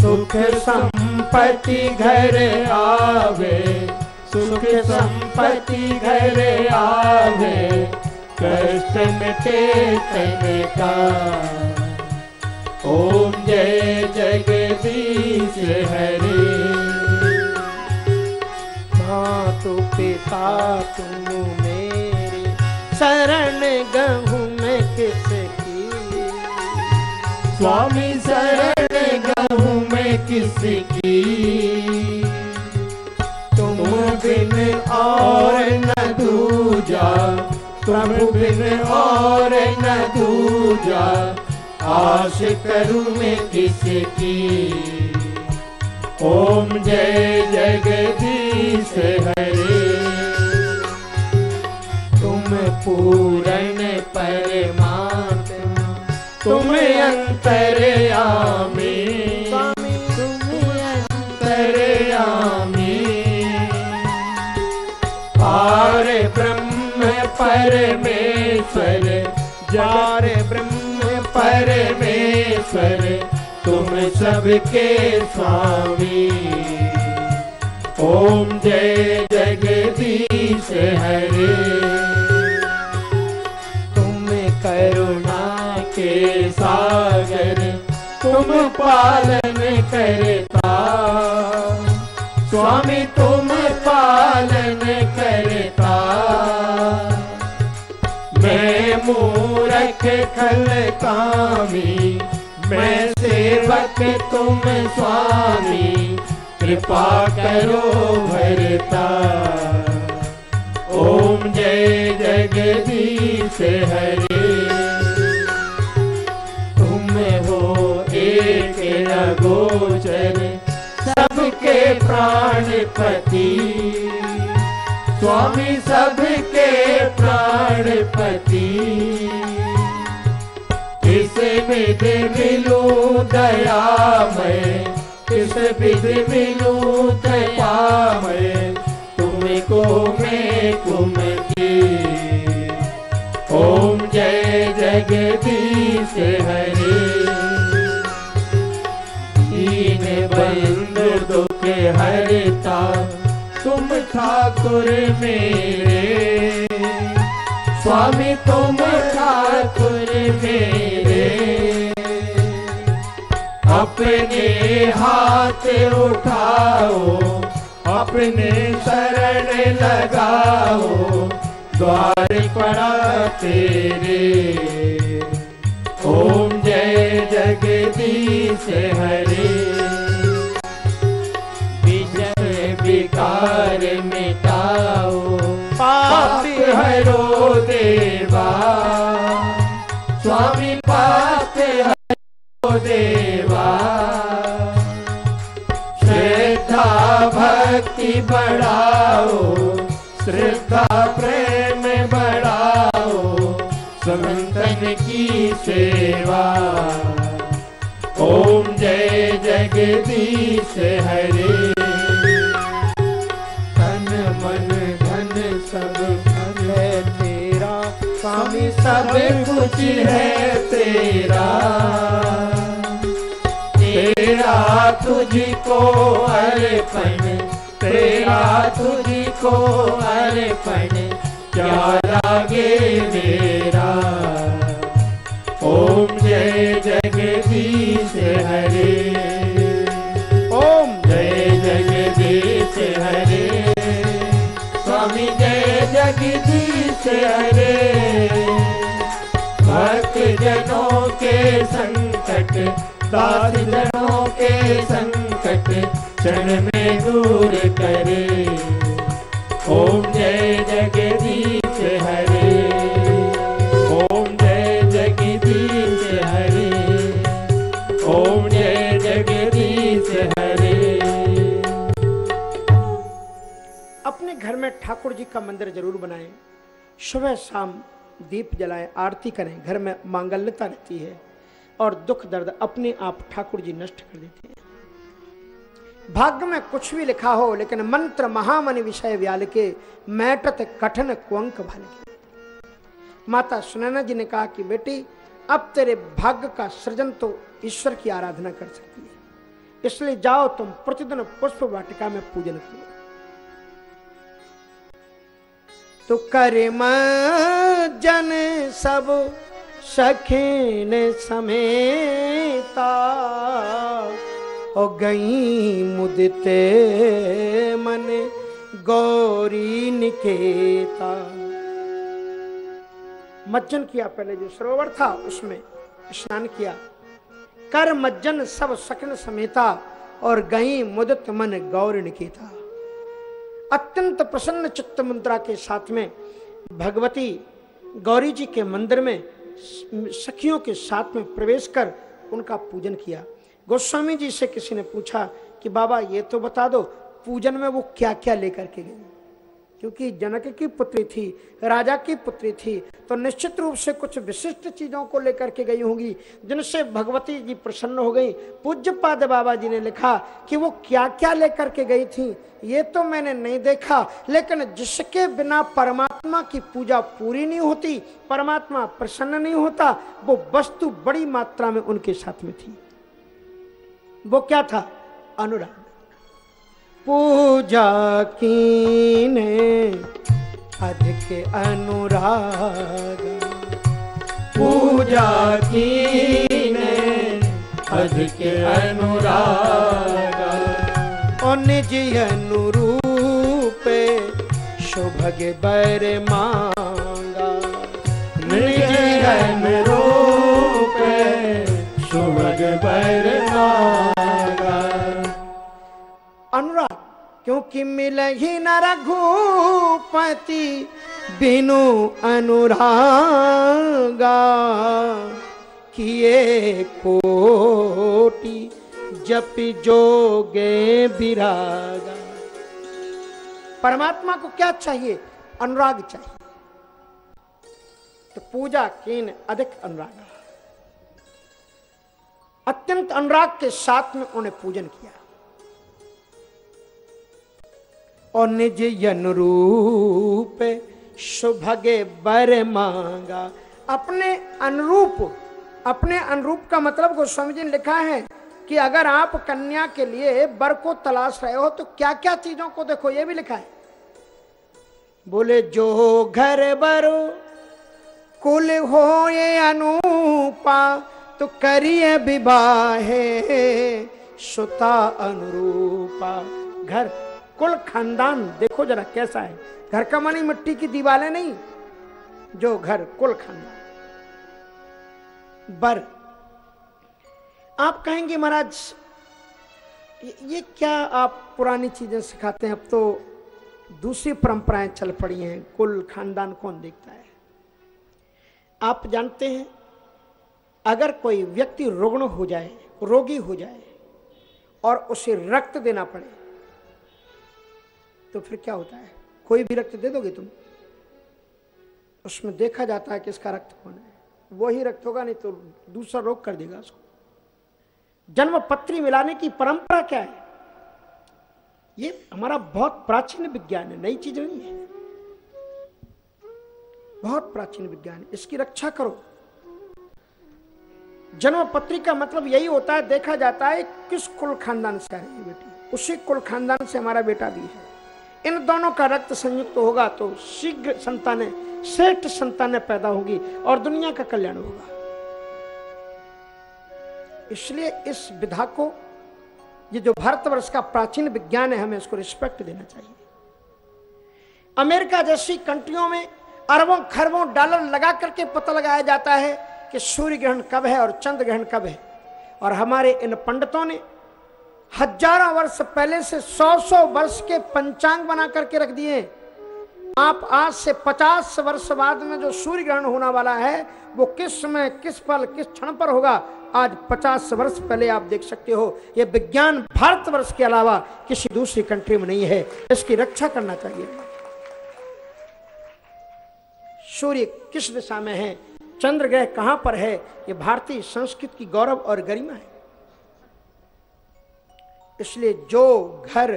सुख संपत्ति घर आवे, सुख संपत्ति घर आवे कष्ट मिटे तन का ओम जय जगदीश हरे। मातु पिता तुम मेरे शरण गहूँ मैं किसकी? स्वामी शरण गहूँ मैं किसकी? तुम बिन और न दूजा तुम बिन और न दूजा आश करूँ मैं किसकी? ओम जय जगदीश हरे। तुम पूरण परमात्मा, तुम अंतरयामी तुम अंतरयामी पार परमेश्वर, जार ब्रह्म परमेश्वर। सबके स्वामी। ओम जय जगदीश हरे। तुम करुणा के सागर, तुम पालन करता। स्वामी, तुम पालन करता। मैं मूरख खल कामी मैं सेवक तुम स्वामी, कृपा करो भरता। ओम जय जगदीश हरे। तुम हो एक अगोचर सबके प्राणपति। स्वामी, सबके प्राणपति। किस विध मिलू दया मैं किस विध मिलू दया मैं तुमको मैं कुम की। ओम जय जगदीश हरे। दीन बंधु दुख हरता। तुम ठाकुर मेरे। स्वामी तुम ठाकुर मेरे। अपने हाथ उठाओ, अपने शरण लगाओ, द्वार पड़ा तेरे। ओम जय जगदीश हरे। विजय विकार मिटाओ, पाप हरो देवा। स्वामी देवा। श्रद्धा भक्ति बढ़ाओ श्रद्धा प्रेम बढ़ाओ संतन की सेवा। ओम जय जगदीश हरे सब कुछ है तेरा। तेरा तुझको अर्पण, तेरा तुझको अर्पण, क्या लागे मेरा? ओम जय जगदीश हरे। संकट दास जनों के संकट, क्षण में दूर करे। ओम जय जगदीश हरे। ओम जय जगदीश हरे। ओम जय जगदीश हरे। अपने घर में ठाकुर जी का मंदिर ज़रूर बनाएँ। सुबह शाम दीप जलाएँ, आरती करें, घर में मांगल्यता रहती है। और दुख दर्द अपने आप ठाकुर जी नष्ट कर देते हैं। भाग्य में कुछ भी लिखा हो, लेकिन मंत्र महामनि विषय व्याल के मैटत कठन कुंक भाल माता सुनैना जी ने कहा कि बेटी, अब तेरे भाग्य का सृजन तो ईश्वर की आराधना कर सकती है। इसलिए जाओ तुम प्रतिदिन पुष्प वाटिका में पूजन करो। तो करिम जन सब सखीन समेता, ओ गई मुदते मन गौरी निकेता। मज्जन किया पहले जो सरोवर था, उसमें स्नान किया। कर मज्जन सब सखन समेता, और गई मुदित मन गौरी निकेता। अत्यंत प्रसन्न चित्त मुद्रा के साथ में भगवती गौरी जी के मंदिर में सखियों के साथ में प्रवेश कर उनका पूजन किया। गोस्वामी जी से किसी ने पूछा कि, बाबा, ये तो बता दो, पूजन में वो क्या क्या लेकर के गई? क्योंकि जनक की पुत्री थी, राजा की पुत्री थी तो निश्चित रूप से कुछ विशिष्ट चीज़ों को लेकर के गई होंगी, जिनसे भगवती जी प्रसन्न हो गई। पूज्य पाद बाबा जी ने लिखा कि वो क्या क्या लेकर के गई थी, ये तो मैंने नहीं देखा, लेकिन जिसके बिना परमात्मा की पूजा पूरी नहीं होती, परमात्मा प्रसन्न नहीं होता, वो वस्तु बड़ी मात्रा में उनके साथ में थी। वो क्या था? अनुराग। पूजा कीने अधिक अनुराग। पूजा की अधिक अनुराग। और निज अनुरूप शुभग बर मांगा। निज अनुरूप क्योंकि मिल ही न रघुपति बिनु अनुरागा। किए कोटि जप जोगे विरागा। परमात्मा को क्या चाहिए? अनुराग चाहिए। तो पूजा कीन अधिक अनुराग। अत्यंत अनुराग के साथ में उन्हें पूजन किया। और निज अनुरूप सुभगे बर मांगा। अपने अनुरूप अपने अनुरूप का मतलब गोस्वामी जी ने लिखा है कि अगर आप कन्या के लिए बर को तलाश रहे हो तो क्या क्या चीज़ों को देखो, ये भी लिखा है। बोले, जो घर बरो, कुल हो ये अनुपा तो करिए विवाहे, सुता अनुरूपा। घर कुल खानदान, देखो जरा कैसा है। घर का मानी मिट्टी की दीवारें नहीं, जो घर, कुल खानदान। बर, आप कहेंगे महाराज ये क्या आप पुरानी चीज़ें सिखाते हैं? अब तो दूसरी परंपराएँ चल पड़ी हैं। कुल खानदान कौन देखता है? आप जानते हैं, अगर कोई व्यक्ति रुग्ण हो जाए, रोगी हो जाए, और उसे रक्त देना पड़े तो फिर क्या होता है? कोई भी रक्त दे दोगे तुम? उसमें देखा जाता है कि इसका रक्त कौन है। वही रक्त होगा, नहीं तो दूसरा रोग कर देगा उसको। जन्म पत्री मिलाने की परंपरा क्या है? ये हमारा बहुत प्राचीन विज्ञान है, नई चीज़ नहीं है। बहुत प्राचीन विज्ञान है। इसकी रक्षा करो। जन्म पत्री का मतलब यही होता है, देखा जाता है किस कुल खानदान से आ रही है बेटी। उसी कुल खानदान से हमारा बेटा भी है। इन दोनों का रक्त संयुक्त होगा तो शीघ्र संतानें, श्रेष्ठ संतानें पैदा होगी और दुनिया का कल्याण होगा। इसलिए इस विधा को, ये जो भारतवर्ष का प्राचीन विज्ञान है, हमें इसको रिस्पेक्ट देना चाहिए। अमेरिका जैसी कंट्रियों में अरबों, खरबों डॉलर लगा करके पता लगाया जाता है कि सूर्य ग्रहण कब है और चंद्र ग्रहण कब है। और हमारे इन पंडितों ने हज़ारों वर्ष पहले से सौ सौ वर्ष के पंचांग बना करके रख दिए आप आज से पचास वर्ष बाद में जो सूर्य ग्रहण होने वाला है, वो किस समय किस पल, किस क्षण पर होगा, आज पचास वर्ष पहले आप देख सकते हो। ये विज्ञान भारतवर्ष के अलावा किसी दूसरी कंट्री में नहीं है। इसकी रक्षा करना चाहिए। सूर्य किस दिशा में है? चंद्र ग्रह कहाँ पर है? ये भारतीय संस्कृति की गौरव और गरिमा है। इसलिए जो घर,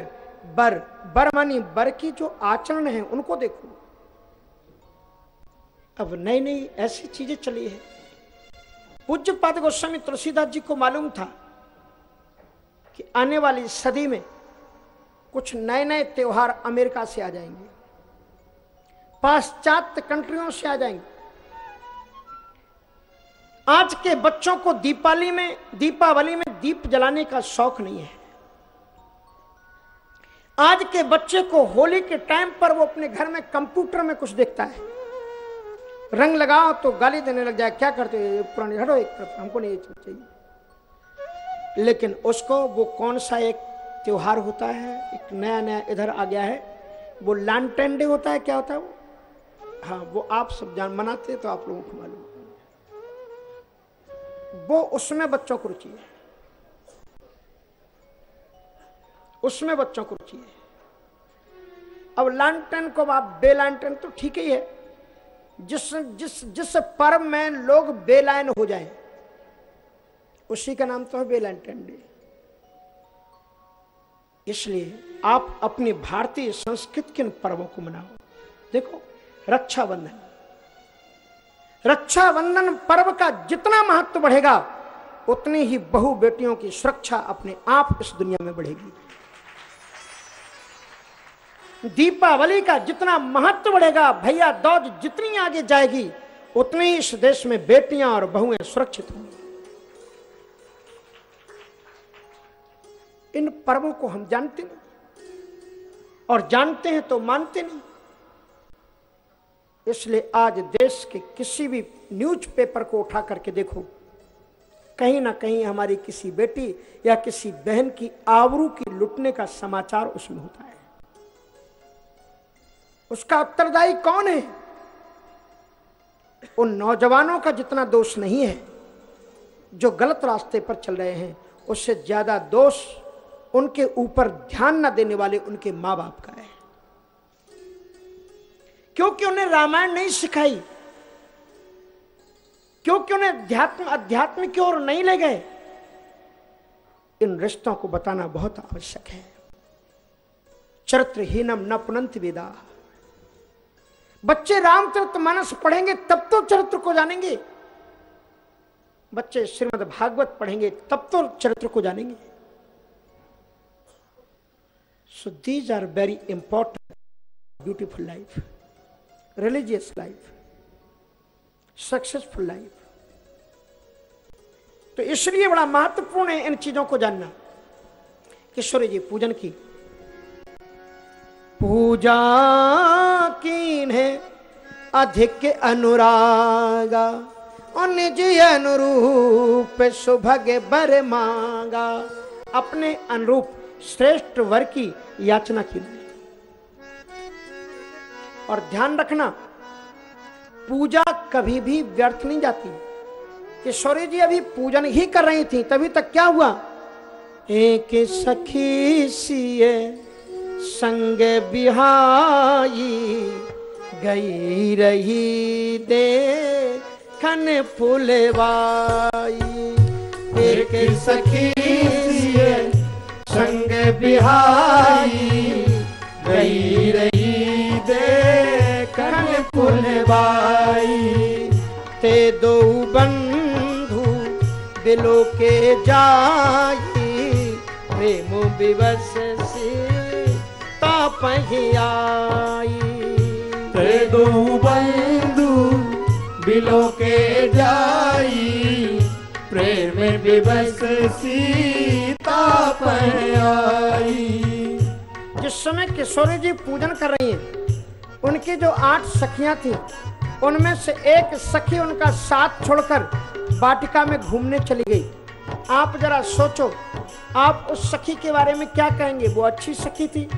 बर बर मानी बर की जो आचरण है, उनको देखो। अब नई नई ऐसी चीज़ें चली है। पूज्य पाद गोस्वामी तुलसीदास जी को मालूम था कि आने वाली सदी में कुछ नए नए त्योहार अमेरिका से आ जाएँगे। पाश्चात्य कंट्रियों से आ जाएँगे। आज के बच्चों को दीपावली में दीपावली में दीप जलाने का शौक नहीं है। आज के बच्चे को होली के टाइम पर वो अपने घर में कंप्यूटर में कुछ देखता है। रंग लगाओ तो गाली देने लग जाए, क्या करते हो? पुरानी हटो एक तरफ़, हमको नहीं ये चीज़ चाहिए। लेकिन उसको वो कौन सा एक त्योहार होता है, एक नया नया इधर आ गया है, वो लैंटेन डे होता है, क्या होता है वो? हाँ वो आप सब जान, मनाते तो आप लोगों को मालूम वो उसमें बच्चों को रुचि है। उसमें बच्चों को रुचि है अब लैंटन को आप बे लैंटन तो ठीक ही है। जिस जिस जिस पर्व में लोग बेलायन हो जाएँ, उसी का नाम तो है बेलैंटन डे इसलिए आप अपनी भारतीय संस्कृति के पर्वों को मनाओ। देखो, रक्षाबंधन। रक्षाबंधन पर्व का जितना महत्व बढ़ेगा, उतनी ही बहु बेटियों की सुरक्षा अपने आप इस दुनिया में बढ़ेगी। दीपावली का जितना महत्व बढ़ेगा, भैया दौज जितनी आगे जाएगी, उतनी इस देश में बेटियाँ और बहुएँ सुरक्षित होंगी। इन पर्वों को हम जानते नहीं और जानते हैं तो मानते नहीं। इसलिए आज देश के किसी भी न्यूज़ पेपर को उठा करके देखो। कहीं ना कहीं हमारी किसी बेटी या किसी बहन की आवरू की लुटने का समाचार उसमें होता है। उसका उत्तरदायी कौन है? उन नौजवानों का जितना दोष नहीं है, जो गलत रास्ते पर चल रहे हैं, उससे ज़्यादा दोष उनके ऊपर ध्यान न देने वाले उनके माँ बाप का है। क्योंकि उन्हें रामायण नहीं सिखाई, क्योंकि उन्हें अध्यात्म अध्यात्म की ओर नहीं ले गए, इन रिश्तों को बताना बहुत आवश्यक है। चरित्रहीनम न पुनंत विदा। बच्चे रामचरित मानस पढ़ेंगे, तब तो चरित्र को जानेंगे। बच्चे श्रीमद भागवत पढ़ेंगे, तब तो चरित्र को जानेंगे। So these are very important beautiful life religious life successful life तो इसलिए बड़ा महत्वपूर्ण है इन चीज़ों को जानना। किशोरी जी, पूजन की। पूजा कीन है अधिक अनुरागा। और निज अनुरूप सुभग बर मांगा। अपने अनुरूप श्रेष्ठ वर की याचना की। और ध्यान रखना, पूजा कभी भी व्यर्थ नहीं जाती। किशोरी जी अभी पूजन ही कर रही थी, तभी तक क्या हुआ? एक सखी सीए संग बिहाई गई रही दे खन फुलवाई। एक सखी संग बिहाई गई रही देखन फुलबाई ते दो बंधु बिलो के जाई, प्रेम विवश पहियाई ते दो बंधु बिलो के जाई प्रेम विवश सीता पर आई जिस समय किशोरी जी पूजन कर रही हैं उनकी जो आठ सखियाँ थी उनमें से एक सखी उनका साथ छोड़कर वाटिका में घूमने चली गई। आप जरा सोचो आप उस सखी के बारे में क्या कहेंगे? वो अच्छी सखी थी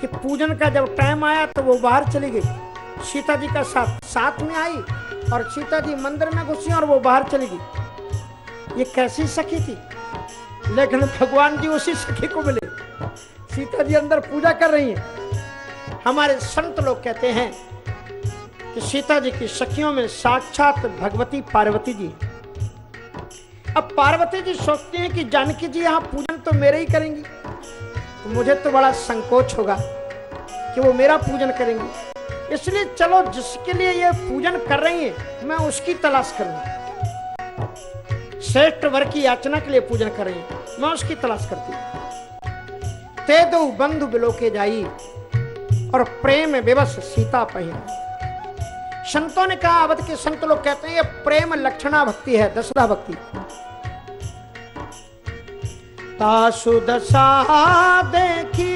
कि पूजन का जब टाइम आया तो वो बाहर चली गई। सीता जी का साथ साथ में आई और सीता जी मंदिर में घुसी और वो बाहर चली गई। ये कैसी सखी थी? लेकिन भगवान जी उसी सखी को मिले। सीता जी अंदर पूजा कर रही हैं। हमारे संत लोग कहते हैं कि सीता जी की सखियों में साक्षात भगवती पार्वती जी अब पार्वती जी सोचती हैं कि जानकी जी यहाँ पूजन तो मेरे ही करेंगी। तो मुझे तो बड़ा संकोच होगा कि वो मेरा पूजन करेंगे। इसलिए चलो जिसके लिए ये पूजन कर रही है, मैं उसकी तलाश करूँगा। श्रेष्ठ वर की याचना के लिए पूजन कर रही हैं, मैं उसकी तलाश करती हूँ। ते दो बंधु बिलो के जाई और प्रेम विवश सीता पहिन संतों ने कहा, अवध के संत लोग कहते हैं, ये प्रेम लक्षणा भक्ति है दसदा भक्ति। तासु दशा देखी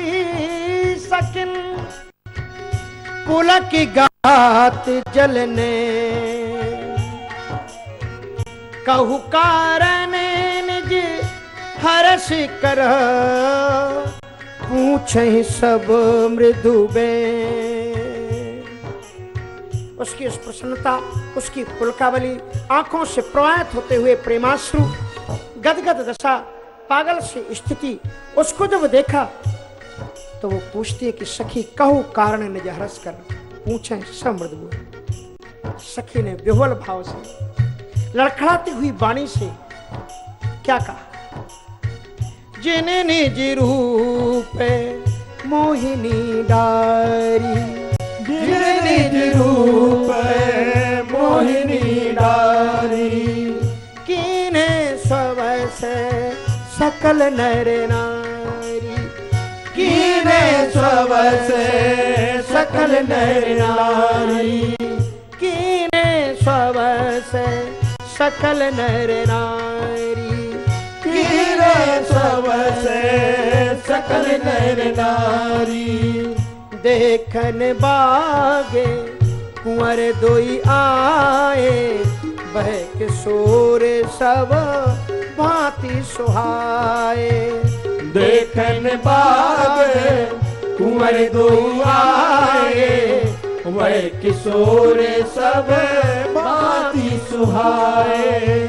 सकिन। पुलक गात जलने। कहु कारण निज हर्ष कर। पूछे सब मृदु उसकी उस प्रसन्नता उसकी पुलकावली आँखों से प्रवाहित होते हुए प्रेमाश्रु गदगद दशा पागल से स्थिति, उसको जब देखा तो वो पूछती है कि, सखी, कहो कारण निज हर्ष कर, पूछे समृद्ध मृदु सखी ने विह्वल भाव से, लड़खड़ाती हुई वाणी से क्या कहा? जिन निज रूप मोहिनी डारी जिन निज रूप मोहिनी डारी, कीने स्वस सकल नर नारी की कीने स्वस सकल नर नारी की कीने स्वस सकल नर नारी की कीने स्वस सकल नर नारी देखन बागे, कुंवर दोई आए, बहक किशोर सब भांति सुहाए। देखन बाग कुंवर दो आए। वह किशोर सब भांति सुहाए।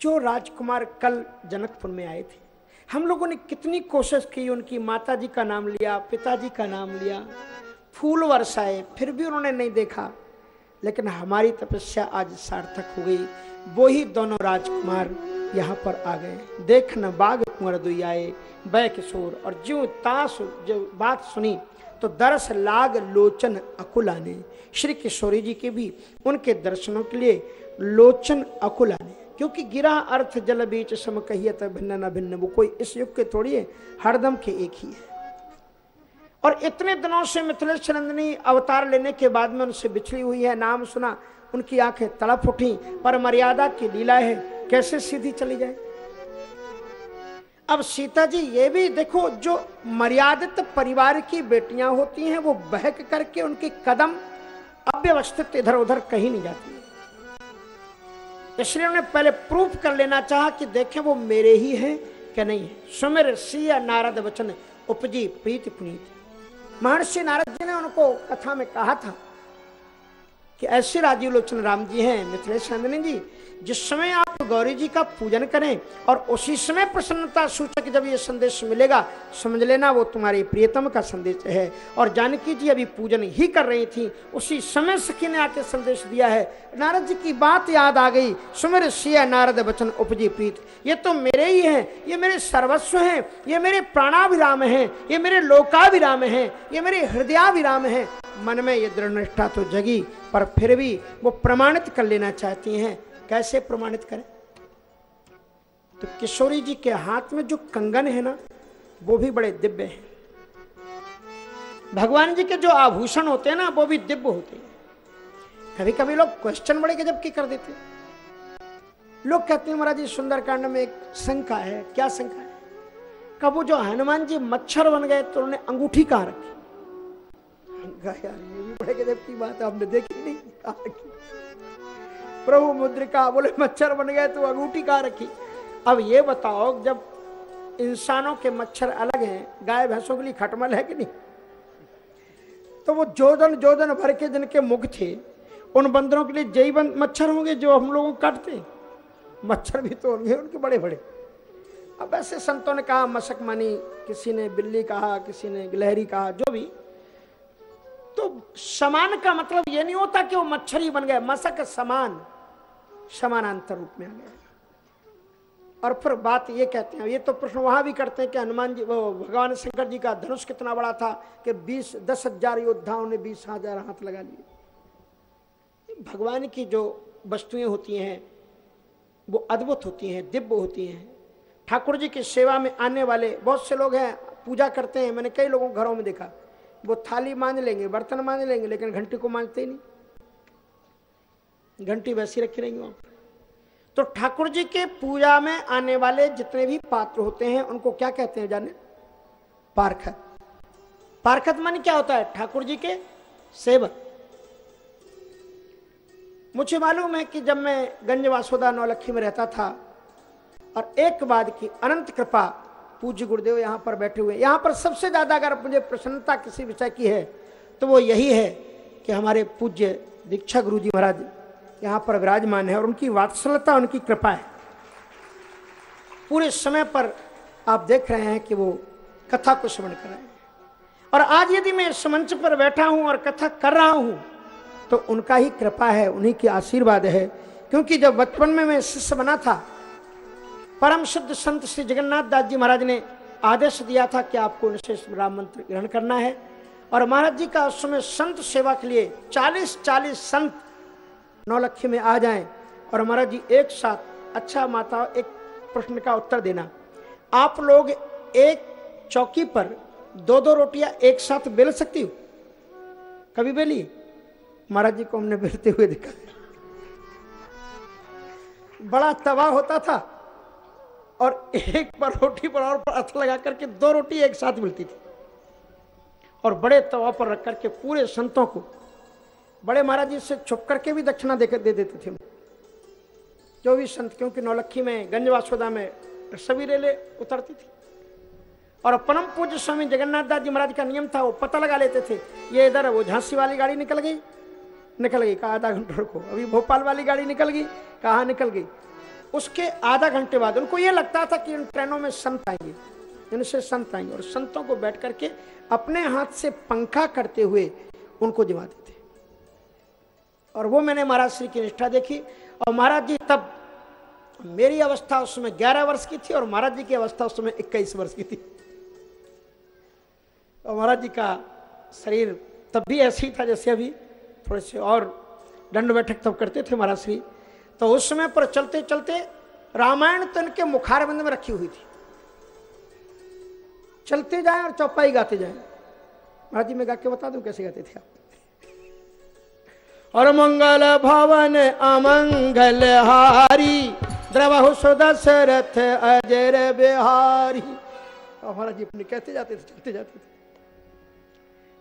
जो राजकुमार कल जनकपुर में आए थे हम लोगों ने कितनी कोशिश की उनकी माता जी का नाम लिया पिताजी का नाम लिया। फूल वर्षाए फिर भी उन्होंने नहीं देखा। लेकिन हमारी तपस्या आज सार्थक हो गई। वो ही दोनों राजकुमार यहाँ पर आ गए। देख न बाग कुंवर दुई आए बै किशोर और ज्यो तास जो बात सुनी तो दरस लाग लोचन अकुला ने श्री किशोरी जी के भी उनके दर्शनों के लिए लोचन अकुला ने क्योंकि गिरा अर्थ जल बीच सम कहियत भिन्न न भिन्न, वो कोई इस युग के थोड़ी है, हरदम के एक ही है। और इतने दिनों से मिथिलेश नंदिनी अवतार लेने के बाद में उनसे बिछड़ी हुई है, नाम सुना उनकी आँखें तड़प उठी, पर मर्यादा की लीला है। कैसे सीधी चली जाए? अब सीता जी, ये भी देखो, जो मर्यादित परिवार की बेटियाँ होती हैं, वो बहक करके उनके कदम अव्यवस्थित इधर उधर कहीं नहीं जाती। इसलिए उन्हें पहले प्रूफ कर लेना चाहा कि देखें वो मेरे ही हैं क्या नहीं है। सुमिर, सिया, नारद वचन, उपजी, प्रीति, पुनीत। महर्षि नारद जी ने उनको कथा में कहा था कि ऐसे राजीव लोचन राम जी हैं मिथिलेश चंदनी जी जिस समय आप गौरी जी का पूजन करें और उसी समय प्रसन्नता सूचक जब ये संदेश मिलेगा, समझ लेना वो तुम्हारे प्रियतम का संदेश है। और जानकी जी अभी पूजन ही कर रही थी, उसी समय सखी ने आके संदेश दिया है, नारद जी की बात याद आ गई, सुमिर सिया नारद वचन उपजी प्रीत। ये तो मेरे ही हैं, ये मेरे सर्वस्व हैं, ये मेरे प्राणाभिराम हैं, ये मेरे लोकाभिराम हैं, ये मेरे हृदयाभिराम हैं। मन में ये दृढ़ निष्ठा तो जगी, पर फिर भी वो प्रमाणित कर लेना चाहती हैं। कैसे प्रमाणित करें? तो किशोरी जी के हाथ में जो कंगन है ना, वो भी बड़े दिव्य हैं। भगवान जी के जो आभूषण होते हैं ना, वो भी दिव्य होते हैं। कभी कभी लोग क्वेश्चन बड़े गजब की कर देते लोग कहते हैं, महाराज जी सुंदरकांड में एक शंका है। क्या शंका है? कब वो जो हनुमान जी मच्छर बन गए तो उन्होंने अंगूठी कहाँ रखी? यार, ये भी बड़े गजब की बात है हमने देखी नहीं? कहाँ प्रभु मुद्रिका बोले, मच्छर बन गए तो अंगूठी कहाँ रखी? अब ये बताओ, जब इंसानों के मच्छर अलग हैं, गाय, भैंसों के लिए खटमल है कि नहीं? तो वो जोदन जोदन भर के जिनके मुख थे, उन बंदरों के लिए जई बंद मच्छर होंगे जो हम लोगों को काटते मच्छर भी तो होंगे, उनके बड़े बड़े अब ऐसे संतों ने कहा, मशक मानी, किसी ने बिल्ली कहा, किसी ने गिलहरी कहा, जो भी। तो समान का मतलब ये नहीं होता कि वो मच्छर ही बन गए, मशक समान। समानांतर रूप में आ गया। और फिर बात ये कहते हैं, ये तो प्रश्न वहाँ भी करते हैं कि हनुमान जी, वो भगवान शंकर जी का धनुष कितना बड़ा था कि बीस, दस हज़ार योद्धाओं ने बीस हज़ार हाथ लगा लिए। भगवान की जो वस्तुएँ होती हैं, वो अद्भुत होती हैं, दिव्य होती हैं। ठाकुर जी की सेवा में आने वाले बहुत से लोग हैं, पूजा करते हैं। मैंने कई लोगों घरों में देखा, वो थाली मान लेंगे, बर्तन मान लेंगे, लेकिन घंटी को मानते ही नहीं। घंटी वैसी रखी रहेंगे वहाँ पर तो ठाकुर जी के पूजा में आने वाले जितने भी पात्र होते हैं, उनको क्या कहते हैं जाने? पारखत। पारखत मन क्या होता है? ठाकुर जी के सेवक। मुझे मालूम है कि जब मैं गंज वासोदा नौलखी में रहता था, और एक बाद की अनंत कृपा पूज्य गुरुदेव यहाँ पर बैठे हुए यहाँ पर सबसे ज़्यादा अगर मुझे प्रसन्नता किसी विषय की है तो वो यही है कि हमारे पूज्य दीक्षा गुरु जी महाराज यहाँ पर विराजमान है और उनकी वात्सलता उनकी कृपा है। पूरे समय पर आप देख रहे हैं कि वो कथा को श्रवण कर रहे हैं। और आज यदि मैं इस मंच पर बैठा हूँ और कथा कर रहा हूँ तो उनका ही कृपा है, उन्हीं की आशीर्वाद है। क्योंकि जब बचपन में मैं शिष्य बना था, परम शुद्ध संत श्री जगन्नाथ दास जी महाराज ने आदेश दिया था कि आपको निशेष राम मंत्र ग्रहण करना है। और महाराज जी का उस समय संत सेवा के लिए 40 40 संत नौलक्ष्य में आ जाएँ और महाराज जी एक साथ अच्छा माता, एक प्रश्न का उत्तर देना। आप लोग एक चौकी पर दो दो रोटियाँ एक साथ बेल सकती हो? कभी बेली? महाराज जी को हमने बेलते हुए देखा। बड़ा तवा होता था और एक पर रोटी पर और पर हथ लगा करके दो रोटी एक साथ मिलती थी। और बड़े तवा पर रख करके पूरे संतों को बड़े महाराज जी से छुप करके भी दक्षिणा देकर दे देते थे। जो भी संत, क्योंकि नौलखी में, गंजवासोदा में सभी रेले उतरती थी। और परम पूज्य स्वामी जगन्नाथ दास जी महाराज का नियम था, वो पता लगा लेते थे, ये इधर वो झांसी वाली गाड़ी निकल गई। निकल गई, कहा आधा घंटे रुको। अभी भोपाल वाली गाड़ी निकल गई, कहा निकल गई। उसके आधा घंटे बाद उनको ये लगता था कि इन ट्रेनों में संत आएँगे, इनसे संत आएँगे, और संतों को बैठ करके अपने हाथ से पंखा करते हुए उनको जमाते थे। और वो मैंने महाराज श्री की निष्ठा देखी और महाराज जी तब मेरी अवस्था उस समय ग्यारह वर्ष की थी और महाराज जी की अवस्था उस समय इक्कीस वर्ष की थी। और महाराज जी का शरीर तब भी ऐसे ही था जैसे अभी थोड़े से और दंड बैठक तब करते थे महाराज श्री। तो उस समय पर चलते चलते रामायण तो इनके मुखारबंद में रखी हुई थी। चलते जाएँ और चौपाई गाते जाएँ। महाराज जी, मैं गा के बता दूँ कैसे गाते थे आप? और मंगल भवन अमंगल हारी, द्रवहु सुदशरथ अजर बिहारी। और महाराज जी अपने कहते जाते थे, चलते जाते थे।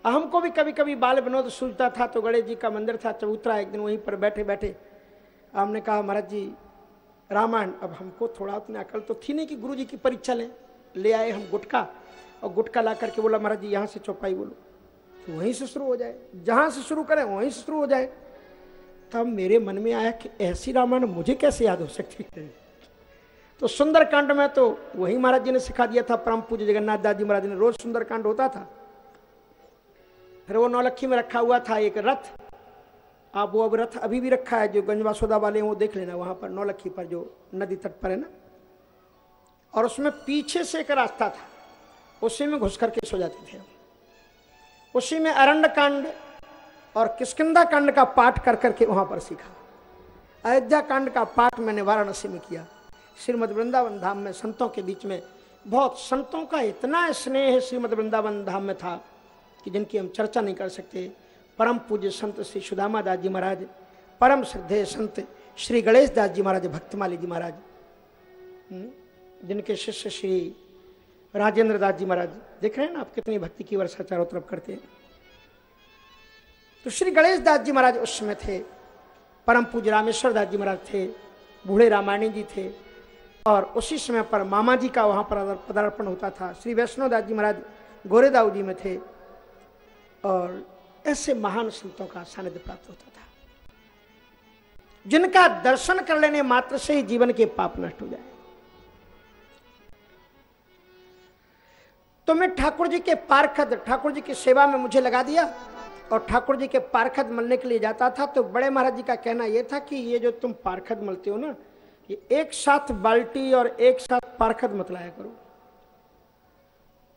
हमको भी कभी कभी बाल विनोद सूझता था तो गणेश जी का मंदिर था, चबूतरा एक दिन वहीं पर बैठे बैठे। हमने कहा, महाराज जी, रामायण, अब हमको थोड़ा उतनी अकल तो थी नहीं कि गुरु जी की परीक्षा लें। ले आए हम गुटका और गुटका ला करके बोला, महाराज जी, यहाँ से चौपाई बोलो। तो वहीं से शुरू हो जाए। जहाँ से शुरू करें, वहीं से शुरू हो जाए। तब मेरे मन में आया कि ऐसी रामायण मुझे कैसे याद हो सकती है? तो सुंदरकांड में तो वही महाराज जी ने सिखा दिया था, परम पूज्य जगन्नाथ दास जी महाराज ने, रोज सुंदरकांड होता था। फिर वो नौलखी में रखा हुआ था एक रथ। आप वो अब रथ अभी भी रखा है, जो गंजवासोदा वाले हैं, वो देख लेना वहाँ पर, नौलखी पर, जो नदी तट पर है ना। और उसमें पीछे से एक रास्ता था, उसी में घुस करके सो जाते थे। उसी में अरण्य कांड और किसकिदा कांड का पाठ कर करके वहाँ पर सीखा। अयोध्या कांड का पाठ मैंने वाराणसी में किया। श्रीमद वृंदावन धाम में संतों के बीच में बहुत संतों का इतना स्नेह श्रीमद वृंदावन धाम में था कि जिनकी हम चर्चा नहीं कर सकते। परम पूज्य संत श्री सुदामा दास जी महाराज परम श्रद्धेय संत श्री गणेश दास जी महाराज भक्तमाली जी महाराज हम्म, जिनके शिष्य श्री राजेंद्र दास जी महाराज देख रहे हैं ना आप कितनी भक्ति की वर्षा चारों तरफ़ करते हैं। तो श्री गणेश दास जी महाराज उस समय थे, परम पूज्य रामेश्वर दास जी महाराज थे, बूढ़े रामायणी जी थे, और उसी समय पर मामा जी का वहाँ पर पदार्पण होता था। श्री वैष्णव दास जी महाराज गोरेदाऊ जी में थे, और ऐसे महान संतों का सानिध्य प्राप्त होता था। जिनका दर्शन कर लेने मात्र से ही जीवन के पाप नष्ट हो जाए। तो मैं ठाकुर जी के पारखद ठाकुर जी की सेवा में मुझे लगा दिया। और ठाकुर जी के पारखद मलने के लिए जाता था तो बड़े महाराज जी का कहना यह था कि ये जो तुम पारखद मलते हो ना, ये एक साथ बाल्टी और एक साथ पारखद मत लाया करो।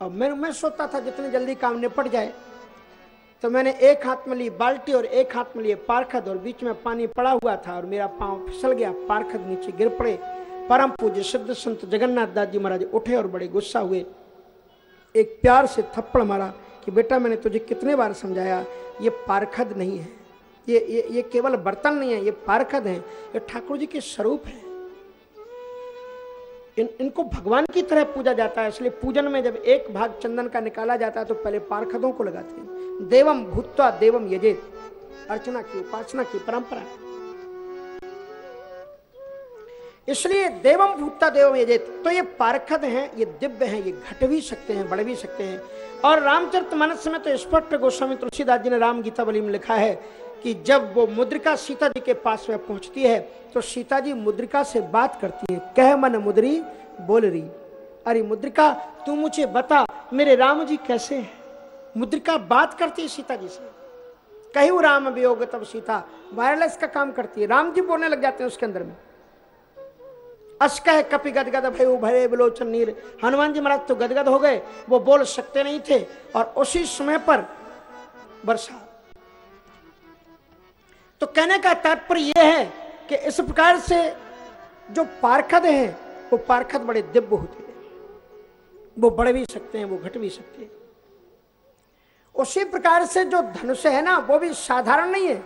और मैं मैं सोचता था जितनी जल्दी काम निपट जाए तो मैंने एक हाथ में ली बाल्टी और एक हाथ में लिए पारखद और बीच में पानी पड़ा हुआ था और मेरा पाँव फिसल गया, पारखद नीचे गिर पड़े। परम पूज्य सिद्ध संत जगन्नाथ दास जी महाराज उठे और बड़े गुस्सा हुए। एक प्यार से थप्पड़ मारा कि बेटा मैंने तुझे कितने बार समझाया, ये पारखद नहीं है। ये ये ये केवल बर्तन नहीं है, ये पारखद है, ये ठाकुर जी के स्वरूप है। इन, इनको भगवान की तरह पूजा जाता है, इसलिए पूजन में जब एक भाग चंदन का निकाला जाता है तो पहले पारखदों को लगाते हैं। देवम भूतवा देवम यजेत। अर्चना की, उपासना की परंपरा। इसलिए देवम भूतता देवम यजेत तो ये पारखद हैं, ये दिव्य हैं, ये घट भी सकते हैं, बढ़ भी सकते हैं। और रामचरित मानस में तो स्पष्ट गोस्वामी तुलसीदास जी ने राम गीता बली में लिखा है कि जब वो मुद्रिका सीता जी के पास में पहुँचती है तो सीता जी मुद्रिका से बात करती है। कह मन मुद्री, बोल रही अरे मुद्रिका, तू मुझे बता, मेरे राम जी कैसे हैं? मुद्रिका बात करती है सीता जी से। कही राम वियोग तब सीता वायरलेस का काम करती है। राम जी बोलने लग जाते हैं उसके अंदर में। अश्क कपि गदगद भय भरे बिलोचन नीर। हनुमान जी महाराज तो गदगद हो गए, वो बोल सकते नहीं थे और उसी समय पर वर्षा तो कहने का तात्पर्य यह है कि इस प्रकार से जो पारखद हैं, वो पारखद बड़े दिव्य होते हैं। वो बढ़ भी सकते हैं, वो घट भी सकते हैं। उसी प्रकार से जो धनुष है ना, वो भी साधारण नहीं है।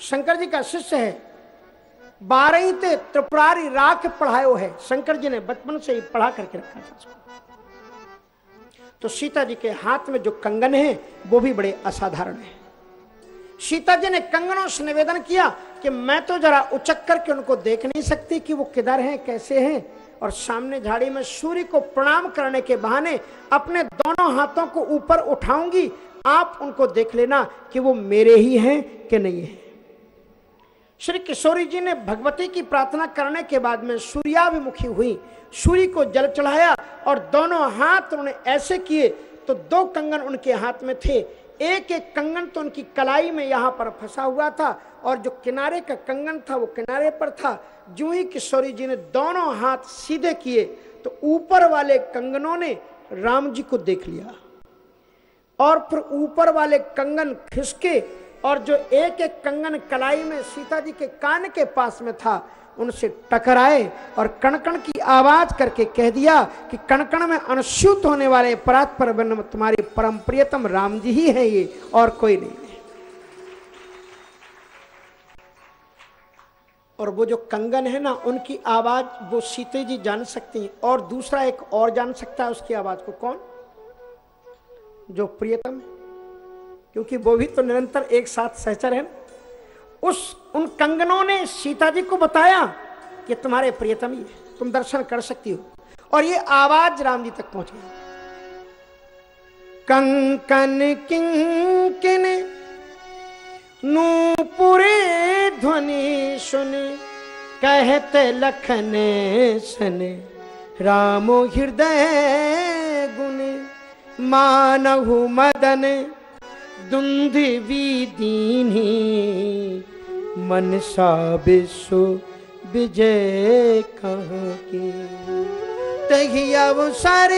शंकर जी का शिष्य है बारह ते त्रिपुरारी राख पढ़ायो है। शंकर जी ने बचपन से ही पढ़ा करके रखा था उसको। तो सीता जी के हाथ में जो कंगन है, वो भी बड़े असाधारण है। सीता जी ने कंगनों से निवेदन किया कि मैं तो जरा उचक करके उनको देख नहीं सकती कि वो किधर हैं, कैसे हैं, और सामने झाड़ी में सूर्य को प्रणाम करने के बहाने अपने दोनों हाथों को ऊपर उठाऊँगी। आप उनको देख लेना कि वो मेरे ही हैं कि नहीं है। श्री किशोरी जी ने भगवती की प्रार्थना करने के बाद में सूर्याभिमुखी हुई। सूर्य को जल चढ़ाया और दोनों हाथ उन्होंने ऐसे किए तो दो कंगन उनके हाथ में थे। एक एक कंगन तो उनकी कलाई में यहाँ पर फंसा हुआ था और जो किनारे का कंगन था वो किनारे पर था। जो ही किशोरी जी ने दोनों हाथ सीधे किए तो ऊपर वाले कंगनों ने राम जी को देख लिया। और फिर ऊपर वाले कंगन खिसके और जो एक एक कंगन कलाई में सीता जी के कान के पास में था, उनसे टकराए और कणकण की आवाज़ करके कह दिया कि कणकण में अनुसूत होने वाले परात पर तुम्हारे परम प्रियतम राम जी ही है ये, और कोई नहीं। और वो जो कंगन है ना, उनकी आवाज़ वो सीते जी जान सकती हैं, और दूसरा एक और जान सकता है उसकी आवाज़ को कौन? जो प्रियतम है। क्योंकि वो भी तो निरंतर एक साथ सहचर है। उस उन कंगनों ने सीता जी को बताया कि तुम्हारे प्रियतम ही है तुम दर्शन कर सकती हो। और ये आवाज़ राम जी तक पहुँच गई। कंकन किंकिन, नूपुरे ध्वनि सुन, कहते लखन सन, रामो हृदय गुण मानहु मदन दुंधवी दीनी मन सा विश्व विजय कहाँ के तही अवसर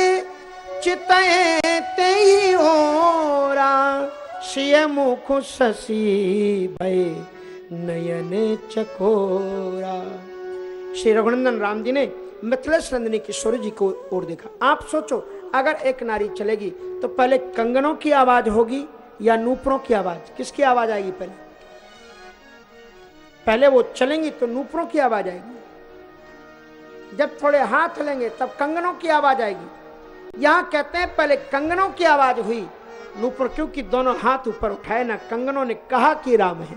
चितए तही ओरा, सिय मुख शशि भय नयन चकोरा। श्री रघुनंदन राम जी ने मिथिलेश नंदिनी किशोरी जी को ओर देखा। आप सोचो, अगर एक नारी चलेगी तो पहले कंगनों की आवाज़ होगी या नूपुरों की आवाज़? किसकी आवाज़ आएगी पहले? पहले वो चलेंगी तो नूपुरों की आवाज़ आएगी। जब थोड़े हाथ लेंगे तब कंगनों की आवाज़ आएगी। यहाँ कहते हैं पहले कंगनों की आवाज़ हुई। नूपुर, क्योंकि दोनों हाथ ऊपर उठाए, ना कंगनों ने कहा कि राम है।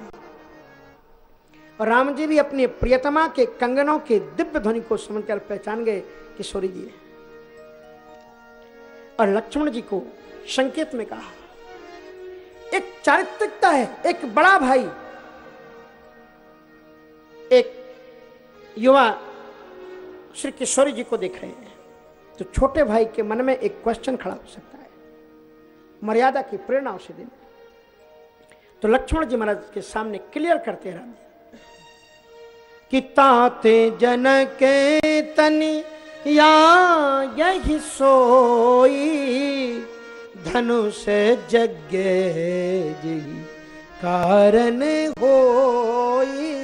और राम जी भी अपनी प्रियतमा के कंगनों के दिव्य ध्वनि को समझकर पहचान गए किशोरी जी और लक्ष्मण जी को संकेत में कहा एक चारित्रिकता है, एक बड़ा भाई। एक युवा श्री किशोरी जी को देख रहे हैं। तो छोटे भाई के मन में एक क्वेश्चन खड़ा हो सकता है। मर्यादा की प्रेरणा उसे देने। तो लक्ष्मण जी महाराज के सामने क्लियर करते राम कि ताते जनक तनी या यही सोई। धनुष जग जी। कारण होई।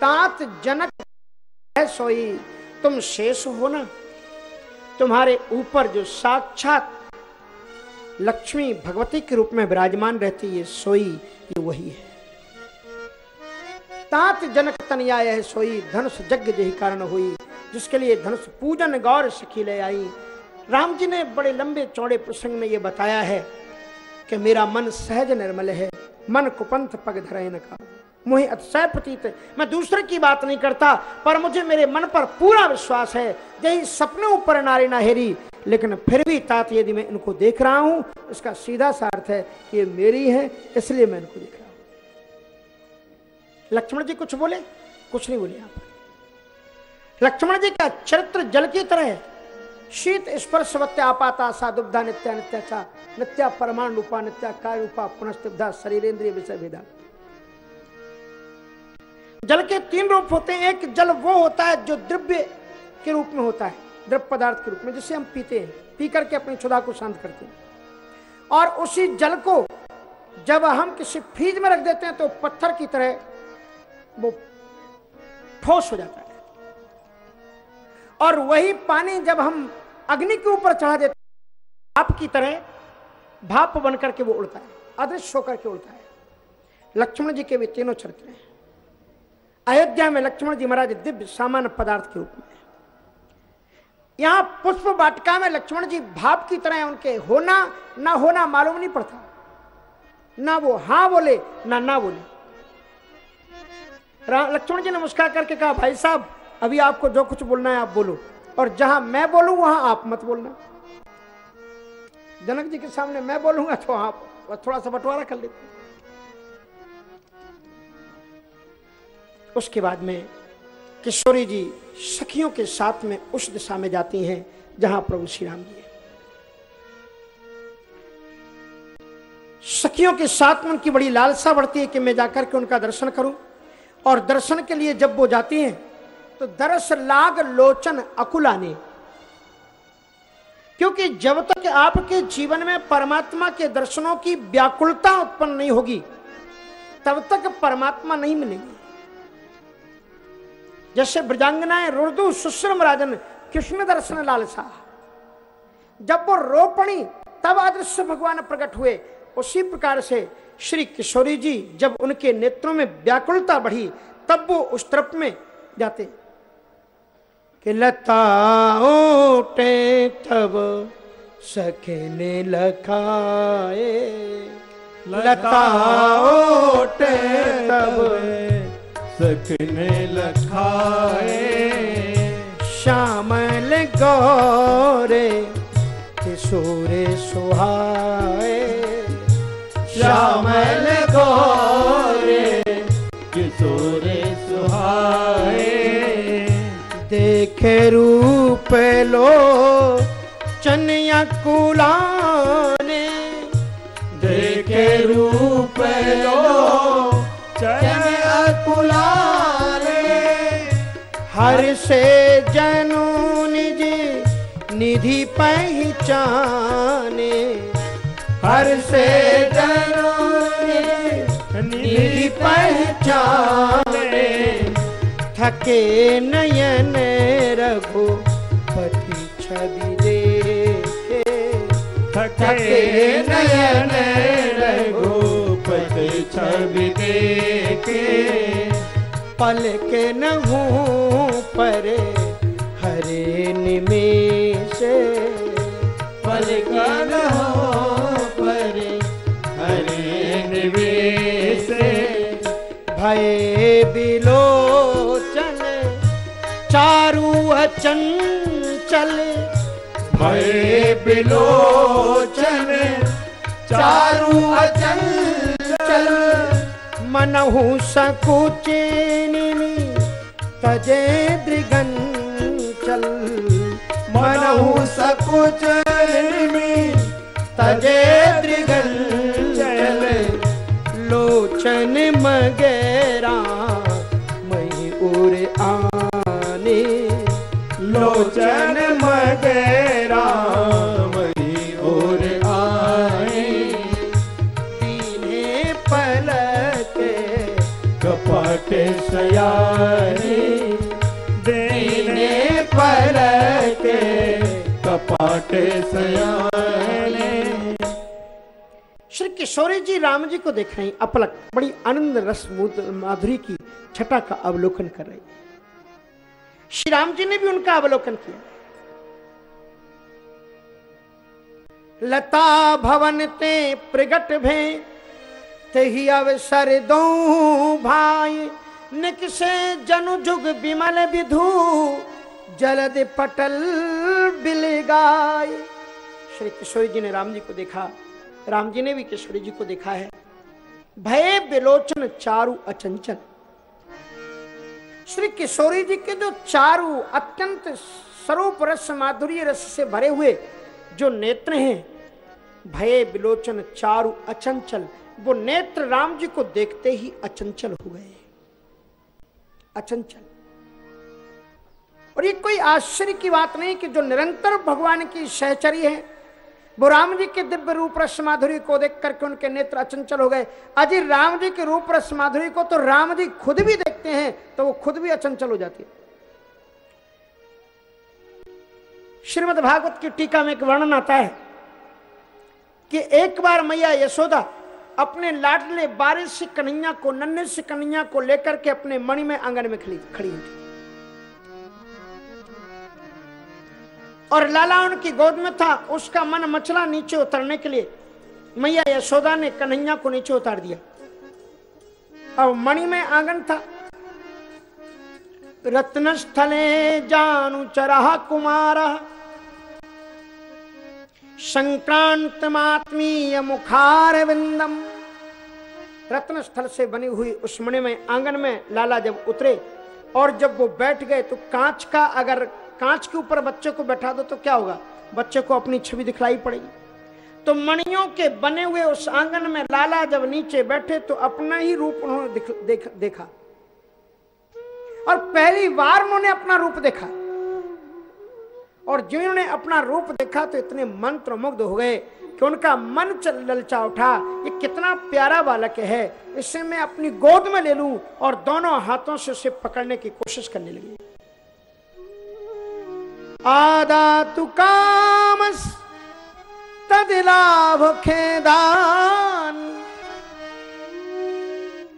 तात जनक है सोई। तुम शेष हो ना। तुम्हारे ऊपर जो साक्षात लक्ष्मी भगवती के रूप में विराजमान रहती है, सोई, ये वही है। तात जनक तनयाय है सोई। धनुष जग जही कारण हुई, जिसके लिए धनुष पूजन गौर सखी ले आई। राम जी ने बड़े लंबे चौड़े प्रसंग में ये बताया है कि मेरा मन सहज निर्मल है, मन कुपंथ पग धरे न का मुझे अतिशय प्रतीत मैं दूसरे की बात नहीं करता, पर मुझे मेरे मन पर पूरा विश्वास है। यही सपने ऊपर नारी ना हेरी, लेकिन फिर भी तात यदि मैं इनको देख रहा हूँ, इसका सीधा सा अर्थ है कि ये मेरी है, इसलिए मैं इनको देख रहा हूँ। लक्ष्मण जी कुछ बोले? कुछ नहीं बोले आप। लक्ष्मण जी का चरित्र जल की तरह है। शीत स्पर्श आपाता सा दुग्धा नित्या नित्या नित्या परमाणु रूपा, नित्या काय रूपा पुनस्तिब्धा शरीरेंद्रिय विषय भेदा। जल के तीन रूप होते हैं, एक जल वो होता है जो द्रव्य के रूप में होता है, द्रव्य पदार्थ के रूप में, जिसे हम पीते हैं, पी करके अपनी क्षुदा को शांत करते हैं। और उसी जल को जब हम किसी फ्रीज में रख देते हैं तो पत्थर की तरह वो ठोस हो जाता है। और वही पानी जब हम अग्नि के ऊपर चढ़ा देते भाप की तरह भाप बन करके वो उड़ता है, अदृश्य होकर के उड़ता है। लक्ष्मण जी के भी तीनों चरित्र हैं। अयोध्या में लक्ष्मण जी महाराज दिव्य सामान्य पदार्थ के रूप में यहाँ पुष्प वाटिका में लक्ष्मण जी भाप की तरह उनके होना, ना होना मालूम नहीं पड़ता। ना वो हाँ बोले, ना ना बोले। लक्ष्मण जी ने मुस्कुरा करके कहा, भाई साहब, अभी आपको जो कुछ बोलना है आप बोलो। और जहाँ मैं बोलूँ, वहाँ आप मत बोलना। जनक जी के सामने मैं बोलूँगा तो आप थोड़ा सा बंटवारा कर लेते उसके बाद में किशोरी जी सखियों के साथ में उस दिशा में जाती हैं, जहाँ प्रभु श्री राम जी सखियों के साथ में उनकी बड़ी लालसा बढ़ती है कि मैं जाकर के उनका दर्शन करूँ। और दर्शन के लिए जब वो जाती हैं तो दरस लाग लोचन अकुलाने। क्योंकि जब तक आपके जीवन में परमात्मा के दर्शनों की व्याकुलता उत्पन्न नहीं होगी, तब तक परमात्मा नहीं मिलेगी। जैसे ब्रजांगनाएँ रुर्दू सुश्रम राजन कृष्ण दर्शन लालसा। जब वो रो पड़ी तब अदृश्य भगवान प्रकट हुए। उसी प्रकार से श्री किशोरी जी जब उनके नेत्रों में व्याकुलता बढ़ी, तब वो उस तरफ़ में जाते। कि लता ओटे तब सखे ने लखाए। लता ओटे तब सखने लखाए। श्यामल गौरे किशोरे सुहाए। श्यामल गोरे देखे रूप लो चनिया कुलाने। देखे रूप लो चरण अकुलारे हर से जनु निज निधि पहचाने। हर से जनों निधि पहचाने। थके नयन रघुपति छवि देखे। थके नयन रघुपति छवि देखे। पल के न हूँ परे हरे पल हो परे हरे भय बिलोचन अचंचल भय बिलोचन चारु अचंचल मनहु सकुचिनी तजे दृगंचल मनहु सकुच में तजे दृगंचल लोचन मगेरा कपट सयानी। देने पलक कपाट सयाने। श्री किशोरी जी, राम जी को देख रहे अपलक। बड़ी आनंद रस, माधुरी की छटा का अवलोकन कर रही श्री राम जी ने भी उनका अवलोकन किया। लता भवन ते प्रगट भे, तेहि अवसर दो भाई। निकसे जनु जुग विमल विधु, जलद पटल बिल गाय श्री किशोरी जी ने राम जी को देखा। राम जी ने भी किशोरी जी को देखा है। भय बिलोचन चारु अचंचल। श्री किशोरी जी के जो चारु अत्यंत स्वरूप रस, माधुर्य रस से भरे हुए जो नेत्र हैं, भय बिलोचन चारु, अचंचल, वो नेत्र राम जी को देखते ही अचंचल हो गए। अचंचल। और ये कोई आश्चर्य की बात नहीं कि जो निरंतर भगवान की सहचरी है वो राम जी के दिव्य रूप रस माधुरी को देख करके उनके नेत्र अचंचल हो गए। अजी राम जी के रूप रस माधुरी को तो राम जी खुद भी देखते हैं तो वो खुद भी अचंचल हो जाती है। श्रीमद भागवत की टीका में एक वर्णन आता है कि एक बार मैया यशोदा अपने लाडले बारिश कन्हैया को, नन्हे से कन्हैया को लेकर के अपने मणि में आँगन में खड़ी खड़ी थी। और लाला उनकी गोद में था, उसका मन मचला नीचे उतरने के लिए। मैया यशोदा ने कन्हैया को नीचे उतार दिया। और मणि में आँगन था। रत्न स्थले जानु चरह कुमार। संक्रांतमात्मीय मुखार विंदम। रत्न स्थल से बनी हुई उस मणि में आँगन में लाला जब उतरे और जब वो बैठ गए तो कांच का अगर कांच के ऊपर बच्चे को बैठा दो तो क्या होगा? बच्चे को अपनी छवि दिखलाई पड़ेगी। तो मणियों के बने हुए उस आँगन में लाला जब नीचे बैठे तो अपना ही रूप उन्होंने दिख, देख, और पहली बार उन्होंने अपना रूप देखा। और जिन्होंने अपना रूप देखा तो इतने मंत्र मुग्ध हो गए कि उनका मन चल ललचा उठा ये कितना प्यारा बालक है इसे मैं अपनी गोद में ले लूँ। और दोनों हाथों से उसे पकड़ने की कोशिश करने लगी। आदा तु कामस तदिलाभ खेदान।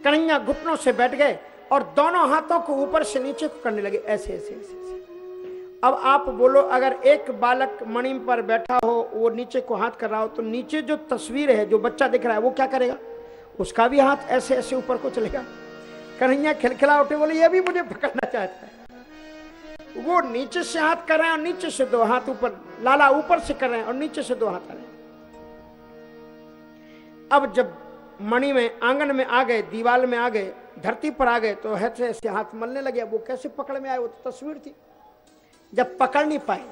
कन्हैया घुटनों से बैठ गए और दोनों हाथों को ऊपर से नीचे को करने लगे ऐसे ऐसे ऐसे, ऐसे। अब आप बोलो अगर एक बालक मणि पर बैठा हो वो नीचे को हाथ कर रहा हो तो नीचे जो तस्वीर है जो बच्चा दिख रहा है वो क्या करेगा? उसका भी हाथ ऐसे ऐसे ऊपर को चलेगा। कन्हैया खिलखिला उठे बोले ये भी मुझे पकड़ना चाहता है। वो नीचे से हाथ कर रहे हैं और नीचे से दो हाथ ऊपर, लाला ऊपर से कर रहे हैं और नीचे से दो हाथ आ रहे हैं। अब जब मणि में, आँगन में आ गए, दीवाल में आ गए, धरती पर आ गए तो ऐसे ऐसे हाथ मलने लगे। वो कैसे पकड़ में आए? वो तो तस्वीर थी। जब पकड़ नहीं पाए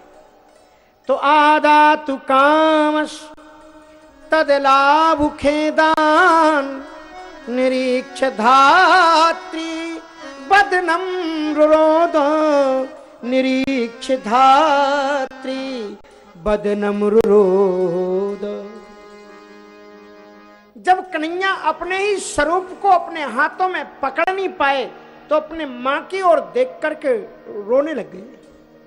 तो आदा तु काम कामस तदलाभ खेदान निरीक्ष धात्री बदनम रोद निरीक्ष धात्री बदनम जब कन्हैया अपने ही स्वरूप को अपने हाथों में पकड़ नहीं पाए तो अपने माँ की ओर देख करके रोने लग गए।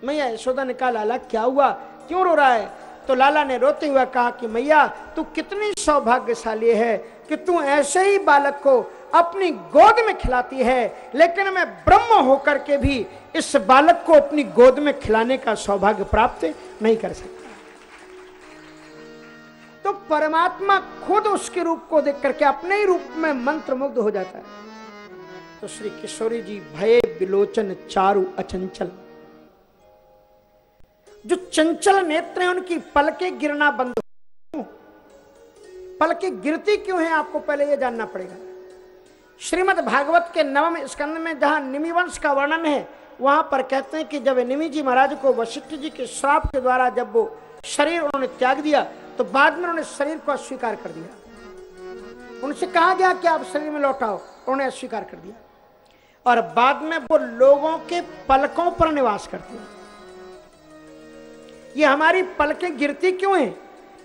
मैया, यशोदा ने कहा, लाला, क्या हुआ? क्यों रो रहा है? तो लाला ने रोते हुए कहा कि, मैया, तू कितनी सौभाग्यशाली है कि तू ऐसे ही बालक को अपनी गोद में खिलाती है, लेकिन मैं ब्रह्म होकर के भी इस बालक को अपनी गोद में खिलाने का सौभाग्य प्राप्त नहीं कर सकता। तो परमात्मा खुद उसके रूप को देख करके अपने ही रूप में मंत्र मुग्ध हो जाता है। तो श्री किशोरी जी भय विलोचन चारु अचंचल। जो चंचल नेत्र हैं, उनकी पलके गिरना बंद पलके गिरती क्यों है, आपको पहले यह जानना पड़ेगा। श्रीमद भागवत के नवम स्कंद में जहाँ निमि वंश का वर्णन है, वहाँ पर कहते हैं कि जब निमि जी महाराज को वशिष्ठ जी के श्राप के द्वारा जब वो शरीर उन्होंने त्याग दिया तो बाद में उन्होंने शरीर को अस्वीकार कर दिया। उनसे कहा गया कि आप शरीर में लौटाओ, उन्होंने अस्वीकार कर दिया। और बाद में वो लोगों के पलकों पर निवास करते हैं। ये हमारी पलकें गिरती क्यों हैं?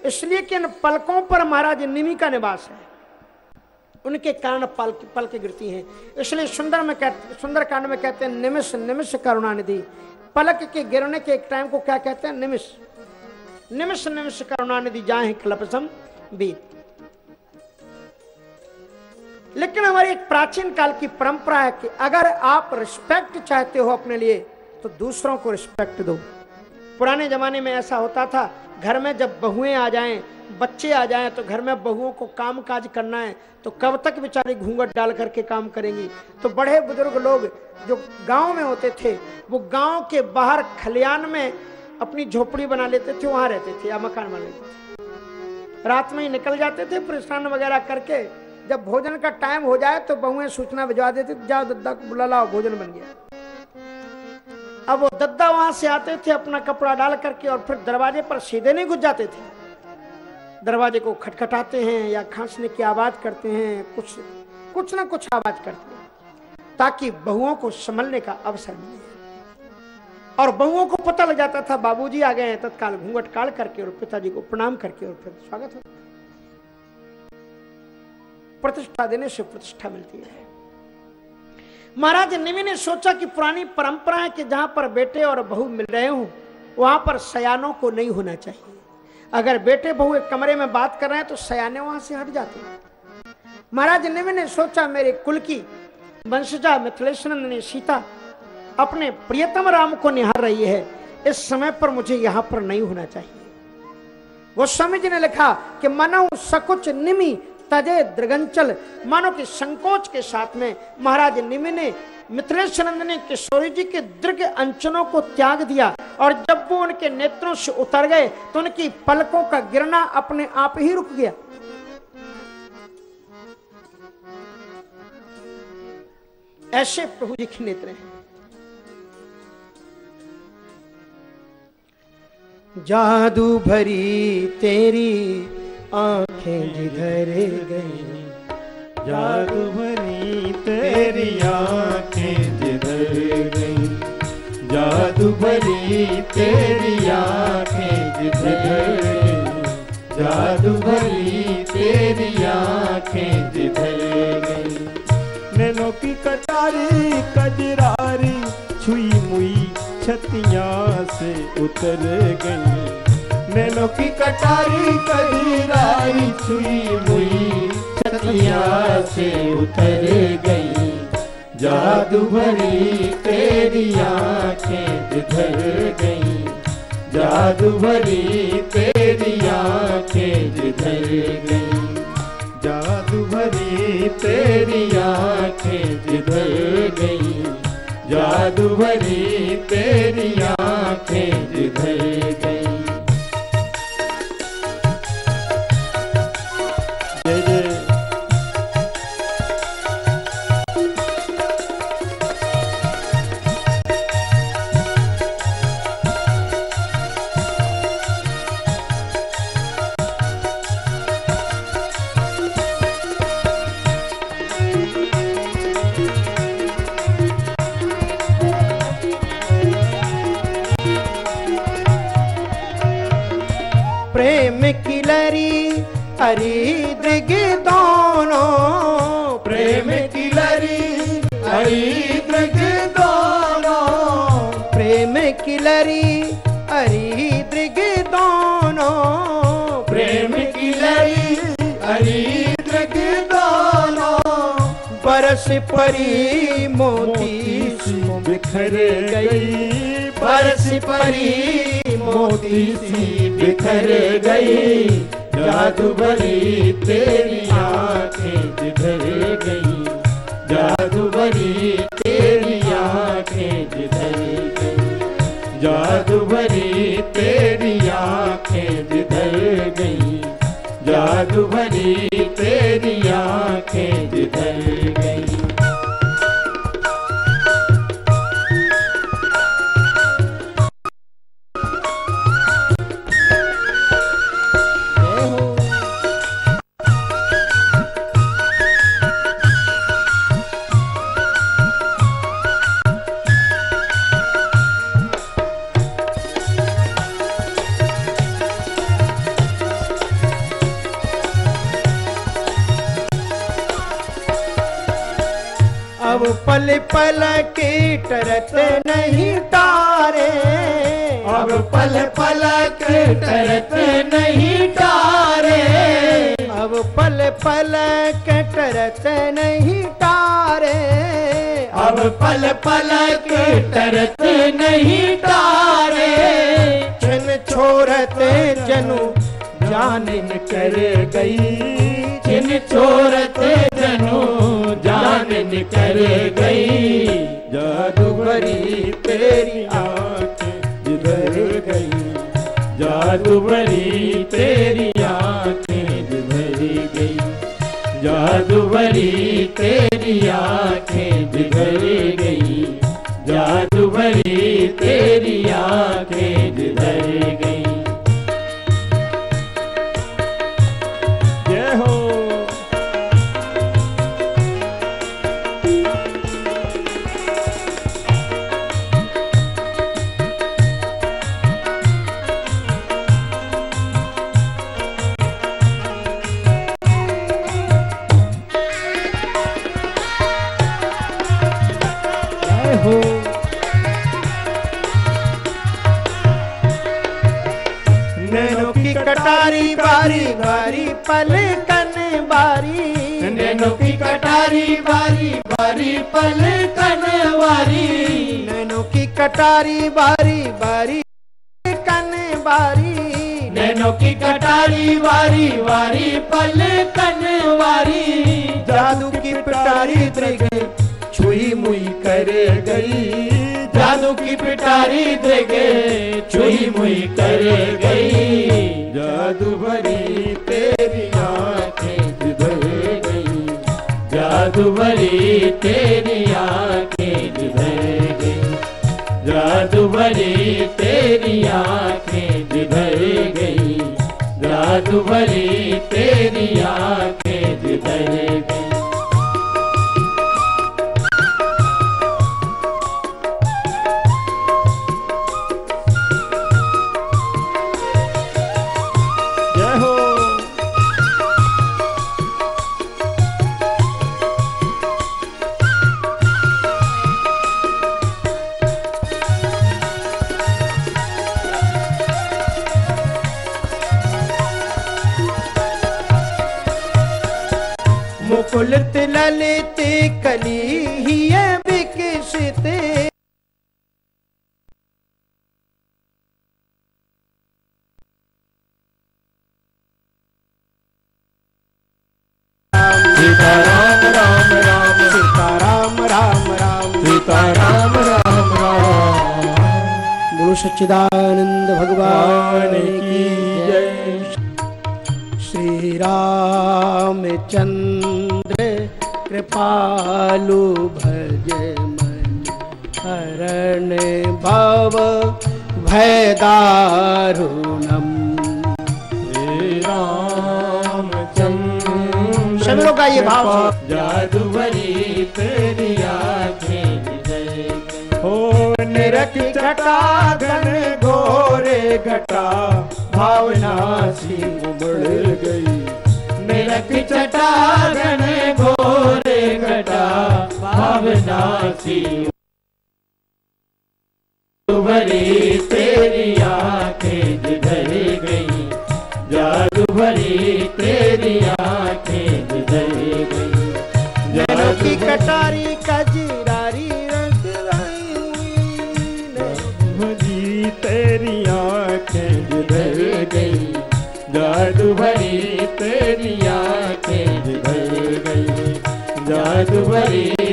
इसलिए कि इन पलकों पर महाराज निमी का निवास है। उनके कारण पल पलके गिरती हैं। इसलिए सुंदर में कहते, सुंदर कांड में कहते हैं, निमिष निमिष करुणानिधि। पलक के गिरने के एक टाइम को क्या कहते हैं? निमिष। निमिष निमिष करुणानिधि, जाए कलपसम बीत लेकिन हमारी एक प्राचीन काल की परंपरा है कि अगर आप रिस्पेक्ट चाहते हो अपने लिए तो दूसरों को रिस्पेक्ट दो। पुराने जमाने में ऐसा होता था घर में जब बहुएँ आ जाएँ, बच्चे आ जाएँ तो घर में बहुओं को काम काज करना है तो कब तक बेचारे घूंघट डाल करके काम करेंगी? तो बड़े बुज़ुर्ग लोग जो गाँव में होते थे, वो गाँव के बाहर खलियान में अपनी झोपड़ी बना लेते थे, वहाँ रहते थे, या मकान बना लेते थे। रात में ही निकल जाते थे, फिर स्नान वगैरह करके जब भोजन का टाइम हो जाए तो बहुएँ सूचना भिजवा देते, जाओ दद्दा बुला लाओ, भोजन बन गया। अब वो दद्दा वहाँ से आते थे, अपना कपड़ा डाल करके और फिर दरवाजे पर सीधे नहीं घुस जाते थे। दरवाजे को खटखटाते हैं या खांसने की आवाज़ करते हैं, कुछ कुछ ना कुछ आवाज़ करते हैं, ताकि बहुओं को संभलने का अवसर मिले। और बहुओं को पता लग जाता था, बाबूजी आ गए हैं, तत्काल घूंघट काल करके और पिताजी को प्रणाम करके और फिर स्वागत होता प्रतिष्ठा देने से प्रतिष्ठा मिलती है। महाराज निमि ने सोचा कि पुरानी परंपरा है कि जहाँ पर बेटे और बहू मिल रहे हो, वहाँ पर सयानों को नहीं होना चाहिए। अगर बेटे बहू एक कमरे में बात कर रहे हैं तो सयाने वहाँ से हट जाते हैं। महाराज निमि ने सोचा, मेरे कुल की वंशजा मिथिलेश्वर ने सीता अपने प्रियतम राम को निहार रही है, इस समय पर मुझे यहाँ पर नहीं होना चाहिए। गोस्वामी जी ने लिखा कि मनो सकुच निमि तजे द्रगंचल मानो कि संकोच के साथ में महाराज निमि ने मिथिलेश्वरंद ने, किशोरी जी के दृढ़ अंचनों को त्याग दिया। और जब वो उनके नेत्रों से उतर गए तो उनकी पलकों का गिरना अपने आप ही रुक गया। ऐसे प्रभु जी के नेत्र जादू भरी तेरी आँखें जिधर गई। जादू भरी तेरी आँखें जिधर गई। जादू भरी तेरी आँखें जिधर जादू भरी तेरी आँखें जिधर गई। नैनों की कटारी कजरारी, छुई मुई छतियाँ से उतर गई। नैनों की कटारी कजरारी छुई मुई छतियाँ से उतर गई। जादू भरी तेरी आँखें जिधर गई। जादू भरी तेरी आँखें जिधर गई। जादू भरी तेरी आँखें जिधर गई। जादू भरी तेरी आँखें जिधर बरस परी मोती सी। बिखर गई बरस परी मोती सी। बिखर गई जादू भरी तेरी आँखें जिधर गई। जादू भरी तेरी आँखें जिधर गई। जादू भरी तेरी आँखें जिधर गई। जादू भरी तेरी आँखें जिधर गई। टरत नहीं तारे। अब पल पल के तरत नहीं तारे। अब पल पल के टरत नहीं तारे। अब पल पल के तरत नहीं तारे। छिन छोरते जनु जान कर गई। जिन छोरते जनो निकर गई। जादू भरी तेरी आँखें जिधर गई। जादू भरी तेरी आँखें जिधर गई। जादू भरी तेरी आँखें जिधर गई। जादू भरी तेरी आँखें जिधर गई। कटारी बारी बारी पल कनवारी नैनों की कटारी बारी बारी कन बारी। नैनो की कटारी बारी बारी पल कनवारी जादू की पिटारी दृग छुई मुई कर गई। जादू की पिटारी दृगे छुई मुई कर गई। जादू भरी जादू भरी तेरी आँखें जिधर गई। जादू भरी तेरी आँखें जिधर गई। जादू भरी तेरी आँखें जिधर गई। सच्चिदानंद भगवान की की जय श्री राम चंद्र कृपालु भज मन हरण भव भय दारुणम श्री रामचंद्र सभी लोग गाइए भाव। जादू भरी हो निरख घटा घन घोरे घटा। भावना सी उमड़ गई। निरख चटा घन घोरे घटा। भावना सी भरी तेरी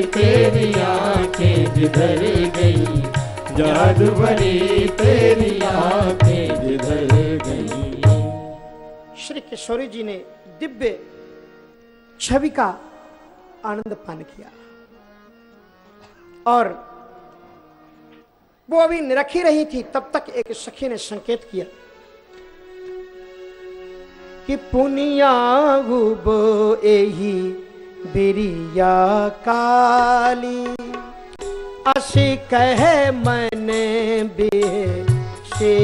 तेरी जिधर गई। तेरी जिधर गई। श्री किशोरी जी ने दिव्य छवि का आनंद पान किया। और वो अभी निरखी रही थी, तब तक एक सखी ने संकेत किया कि पुनिया गुबो एही बिरिया काली। असी कहे मन बे से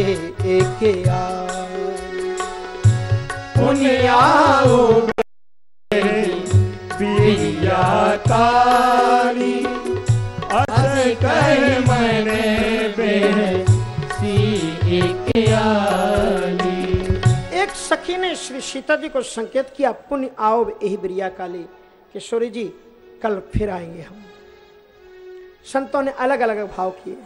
पिया कह मने बे एक सखी ने श्री सीता जी को संकेत किया, पुण्य आओ यही बिरिया काली। किशोरी जी, कल फिर आएँगे हम। संतों ने अलग अलग भाव किए।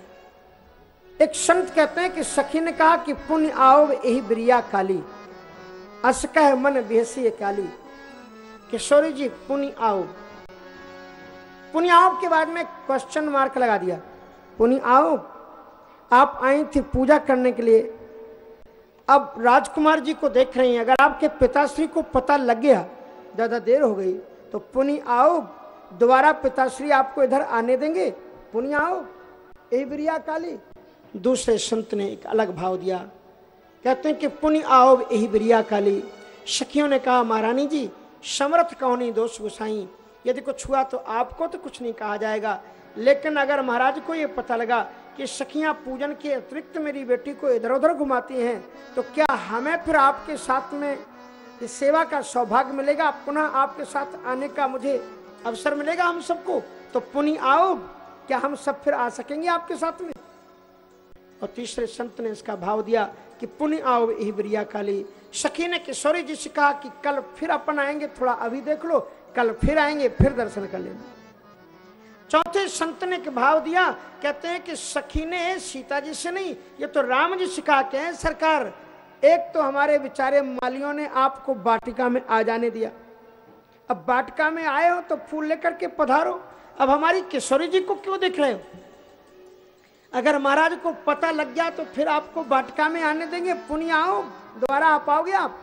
एक संत कहते हैं कि सखी ने कहा कि, पुण्य आओ यही बिरिया काली। अस मन बेसी काली। किशोरी जी, पुण्य आओ। पुण्य आओ के बाद में क्वेश्चन मार्क लगा दिया। पुण्य आओ। आप आई थी पूजा करने के लिए। अब राजकुमार जी को देख रही हैं। अगर आपके पिताश्री को पता लग गया, ज़्यादा देर हो गई। तो पुनि आओ, दोबारा पिताश्री आपको इधर आने देंगे। पुनि आओ, ए बिरिया काली। दूसरे संत ने एक अलग भाव दिया। कहते हैं कि पुनि आओ यही बिरिया काली। सखियों ने कहा, महारानी जी, समर्थ कौनी दोष गुसाई। यदि कुछ हुआ तो आपको तो कुछ नहीं कहा जाएगा। लेकिन अगर महाराज को ये पता लगा कि सखियाँ पूजन के अतिरिक्त मेरी बेटी को इधर उधर घुमाती हैं तो क्या हमें फिर आपके साथ में इस सेवा का सौभाग्य मिलेगा। पुनः आपके साथ आने का मुझे अवसर मिलेगा हम सबको। तो पुनः आओ, क्या हम सब फिर आ सकेंगे आपके साथ में? और तीसरे संत ने इसका भाव दिया कि पुण्य आओ, यही बिरिया काली सखी ने किशोरी जी से कहा कि कल फिर अपन आएँगे, थोड़ा अभी देख लो, कल फिर आएँगे, फिर दर्शन कर लेना चौथे संत ने के भाव दिया, कहते हैं कि सखी ने, सीता जी से नहीं, ये तो राम जी से कहा सरकार एक तो हमारे बेचारे मालियों ने आपको बाटिका में आ जाने दिया। अब वाटिका में आए हो तो फूल लेकर के पधारो। अब हमारी किशोरी जी को क्यों देख रहे हो? अगर महाराज को पता लग गया तो फिर आपको वाटिका में आने देंगे। पुण्य आओ, दोबारा आ पाओगे आप?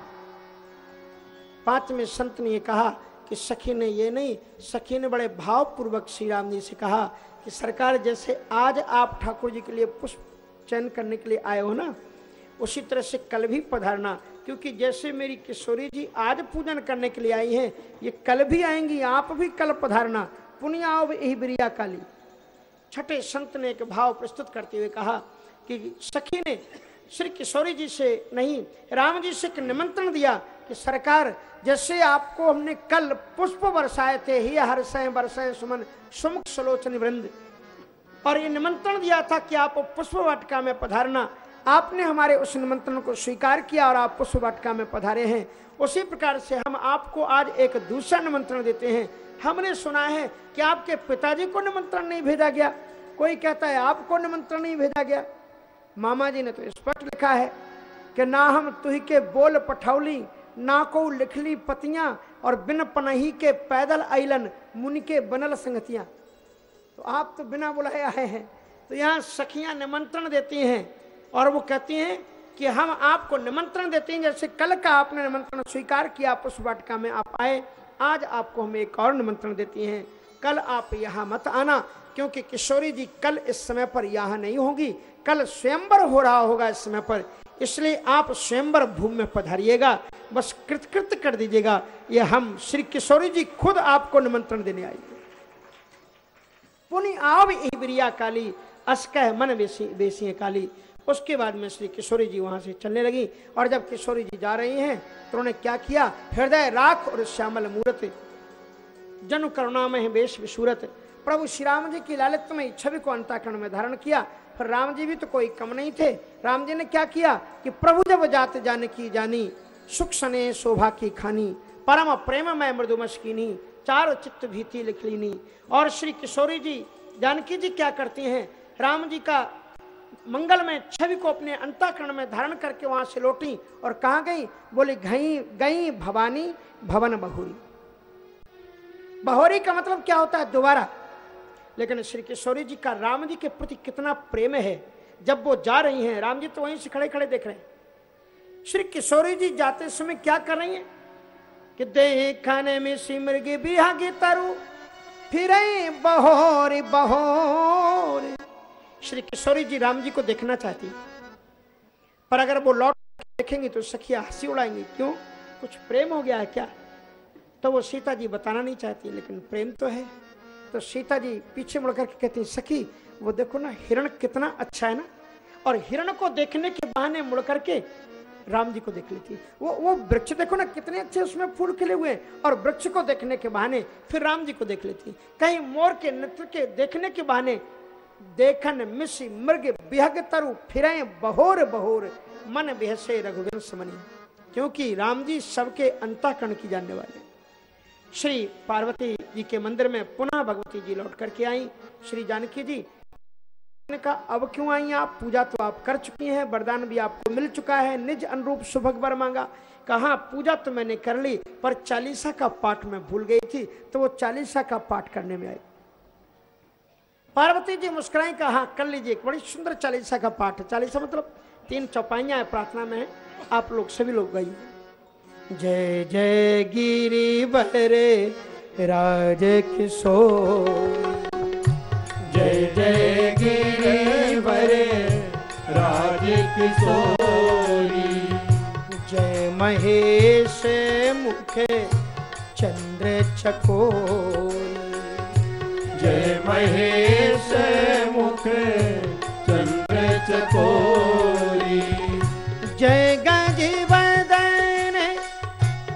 पाँचवें संत ने कहा कि सखी ने ये नहीं, सखी ने बड़े भावपूर्वक श्री राम जी से कहा कि सरकार जैसे आज आप ठाकुर जी के लिए पुष्प चयन करने के लिए आए हो ना उसी तरह से कल भी पधारना, क्योंकि जैसे मेरी किशोरी जी आज पूजन करने के लिए आई हैं, ये कल भी आएँगी, आप भी कल पधारना। आओ यही बिरिया काली। छठे संत ने एक भाव प्रस्तुत करते हुए कहा कि सखी ने श्री किशोरी जी से नहीं, राम जी से एक निमंत्रण दिया कि सरकार, जैसे आपको हमने कल पुष्प बरसाए थे, ही हर्षय बरसाए सुमन, सुमुख सलोचन वृंद। और ये निमंत्रण दिया था कि आप पुष्प वाटिका में पधारना। आपने हमारे उस निमंत्रण को स्वीकार किया और आप पुष्प वाटिका में पधारे हैं। उसी प्रकार से हम आपको आज एक दूसरा निमंत्रण देते हैं। हमने सुना है कि आपके पिताजी को निमंत्रण नहीं भेजा गया। कोई कहता है, आपको निमंत्रण नहीं भेजा गया? मामा जी ने तो स्पष्ट लिखा है कि ना हम तुही के बोल पठौली, ना को लिखली पतियाँ और बिन पनही के पैदल आइलन मुनि के बनल संगतियाँ। तो आप तो बिना बुलाए आए हैं। तो यहाँ सखियाँ निमंत्रण देती हैं। और वो कहती हैं कि हम आपको निमंत्रण देते हैं, जैसे कल का आपने निमंत्रण स्वीकार किया पुष्प वाटिका में आप आए, आज आपको हम एक और निमंत्रण देती हैं। कल आप यहाँ मत आना, क्योंकि किशोरी जी कल इस समय पर यहाँ नहीं होगी, कल स्वयंवर हो रहा होगा इस समय पर। इसलिए आप स्वयंवर भूमि में पधारिएगा, बस कृतकृत कर दीजिएगा, ये हम श्री किशोरी जी खुद आपको निमंत्रण देने आएँगे पुनि आव इबरिया काली, अस्कह मन बेसी बेसी काली। उसके बाद में श्री किशोरी जी वहाँ से चलने लगी और जब किशोरी जी जा रही हैं तो उन्होंने क्या किया? हृदय राख और श्यामल मूर्त, जन करुणा में बेश विशूरत। प्रभु श्री राम जी की लालित में, छवि को अंताकरण में धारण किया। फिर राम जी भी तो कोई कम नहीं थे। राम जी ने क्या किया कि प्रभु जब जाते जाने की जानी, सुख सने, शोभा की खानी, परम प्रेम में मृदुमश कीनी चार चित्त भीति लिख लीनी। और श्री किशोरी जी, जानकी जी क्या करती हैं? राम जी का मंगल में, छवि को अपने अंताकरण में धारण करके वहाँ से लौटी और कहा गई? बोली गई गई भवानी, भवन बहोरी। बहोरी का मतलब क्या होता है? दोबारा। लेकिन श्री किशोरी जी का राम जी के प्रति कितना प्रेम है। जब वो जा रही हैं, राम जी तो वहीं से खड़े खड़े देख रहे हैं। श्री किशोरी जी जाते समय क्या कर रही हैं? कि दे खाने में सिमरगी की तरु फिर बहोरी बहोरी। श्री किशोरी जी राम जी को देखना चाहती। पर अगर वो लौट देखेंगे तो सखिया हँसी उड़ाएँगे। क्यों? कुछ प्रेम हो गया है क्या? तो वो सीता जी बताना नहीं चाहती, लेकिन प्रेम तो है। तो सीता जी पीछे मुड़ करके कहती, सखी, वो देखो ना, हिरण कितना अच्छा है ना? और हिरण को देखने के बहाने मुड़ करके राम जी को देख लेती। वो वो वृक्ष देखो ना, कितने अच्छे उसमें फूल खिले हुए और वृक्ष को देखने के बहाने फिर राम जी को देख लेती। कहीं मोर के नृत्य के देखने के बहाने देखन मिसी मृग बिहग तरु फिर बहोर बहोर, मन बेहसे रघुवंश समनी क्योंकि राम जी सबके अंताकरण की जानने वाले। श्री पार्वती जी के मंदिर में पुनः भगवती जी लौट करके आई। श्री जानकी जी ने कहा अब क्यों आई आप? पूजा तो आप कर चुकी हैं, वरदान भी आपको मिल चुका है। निज अनुरूप सुभग वर मांगा। कहा, पूजा तो मैंने कर ली, पर चालीसा का पाठ में भूल गई थी तो वो चालीसा का पाठ करने में आई। पार्वती जी मुस्कुराई कहा हाँ, कर लीजिए एक बड़ी सुंदर चालीसा का पाठ। है चालीसा मतलब तीन चौपाइया है प्रार्थना में आप लोग सभी लोग गई जय जय गिरी बहरे राज किशोर। जय जय गिरी बहरे राज किशोरी। जय महेश मुखे चंद्र चकोर। जय महेश मुख चंद्र चकोरी जय गज बदन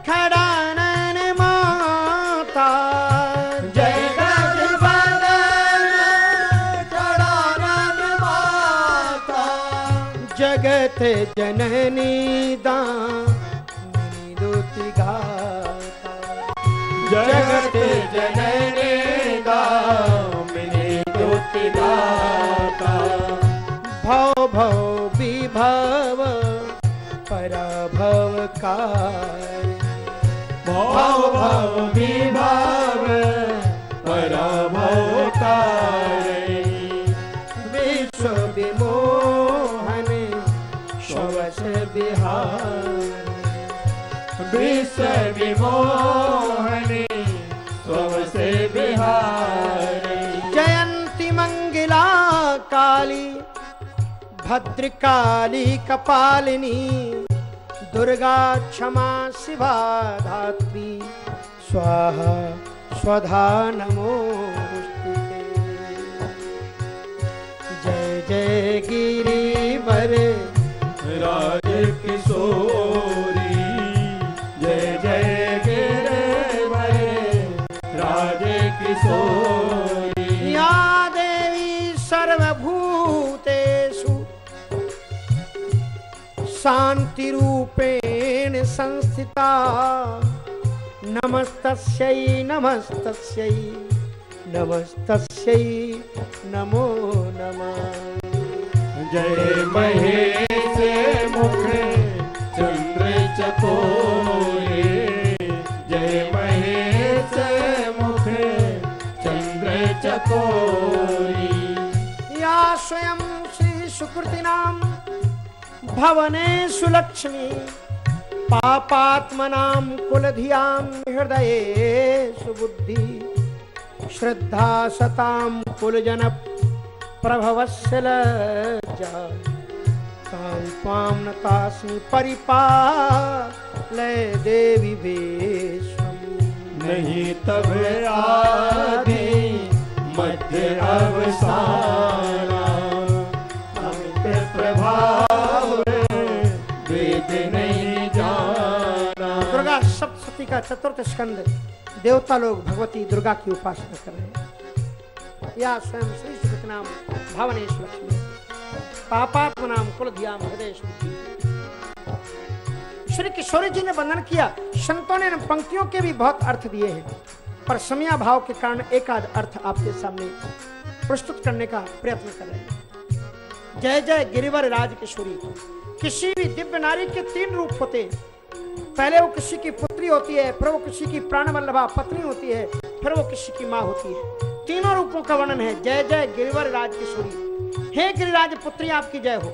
खड़ानन माता। जय गज बदन खड़ानन माता। जगत जननी दानी दुति गाता जगत जननी दुति भव भव विभव, पराभव कार भव भव विभाव, पराभव तारे विश्व विमोहन शवस बिहार विश्व विमोहनी काली, भद्रकाली, कपालिनी, दुर्गा क्षमा शिवा धात्री, स्वाहा स्वधा नमोस्तुते जय जय गिरिवर, राज किशोरी। जय जय गिरवर, राज किशोरी। शांति रूपेण संस्थिता। नमस्तस्यै नमस्तस्यै नमस्तस्यै नमो नमः। जय महेश मुख चंद्र चकोरे जय महेश मुख चंद्र चकोरी या स्वयं श्री भवने सुलक्ष्मी, पापात्मनां कुलधियाँ हृदये सुबुद्धि श्रद्धा सतां कुलजन प्रभवस्य लज्जा। त्वां देवी विश्वम् नहीं तब आदि मध्य अवसाना सप्तशती का चतुर्थ स्कंद देवता लोग भगवती दुर्गा की उपासना कर रहे हैं। या स्वयं श्री सुकृत नाम भावनेश लक्ष्मी। पापात्म नाम कुल ध्यान हृदय श्री किशोरी जी ने वर्णन किया, संतों ने पंक्तियों के भी बहुत अर्थ दिए हैं, पर समया भाव के कारण एक आध अर्थ आपके सामने प्रस्तुत करने का प्रयत्न कर रहे हैं। जय जय गिरिवर राज किशोरी किसी भी दिव्य नारी के तीन रूप होते हैं। पहले वो किसी की पुत्री होती है, फिर वो किसी की प्राणवल्लभा पत्नी होती है, फिर वो किसी की माँ होती है। तीनों रूपों का वर्णन है। जय जय गिरिवर राज किशोरी हे गिरिराज, पुत्री आपकी जय हो।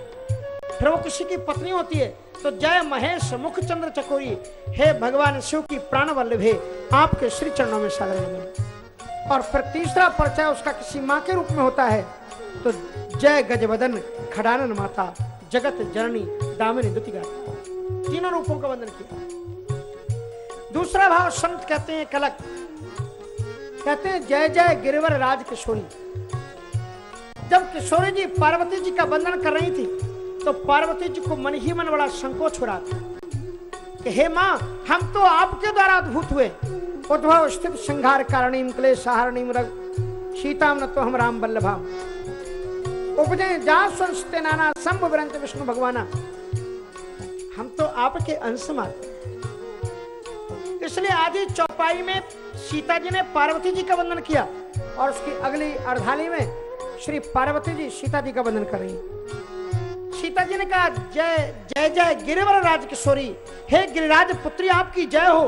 फिर वो किसी की पत्नी होती है तो जय महेश मुख चंद्र चकोरी। हे भगवान, शिव की प्राण वल्लभे आपके श्री चरणों में सागर और फिर तीसरा परिचय उसका किसी माँ के रूप में होता है तो जय गजवदन, खडानन माता, जगत जननी, दामिनी दुतिगा तीनों रूपों का वंदन किया। दूसरा भाव संत कहते हैं कलक। कहते हैं, जय जय गिरिवर राज किशोरी जब किशोरी जी पार्वती जी का वंदन कर रही थी तो पार्वती जी को मन ही मन बड़ा संकोच हो रहा था कि, हे माँ, हम तो आपके द्वारा अद्भुत हुए। उद्भव स्थित संघार कारणीम, क्लेश सहारणीम रग, सीताम न तो हम राम वल्लभाम उपजय जा संस्ते नाना संभ विरंत विष्णु भगवाना। हम तो आपके अंश मात्र इसलिए आदि चौपाई में सीता जी ने पार्वती जी का वंदन किया और उसकी अगली अर्धाली में श्री पार्वती जी सीता जी का वंदन कर रही सीता जी ने कहा, जय जय जय गिरिवर राज किशोरी हे गिरिराज पुत्री, आपकी जय हो।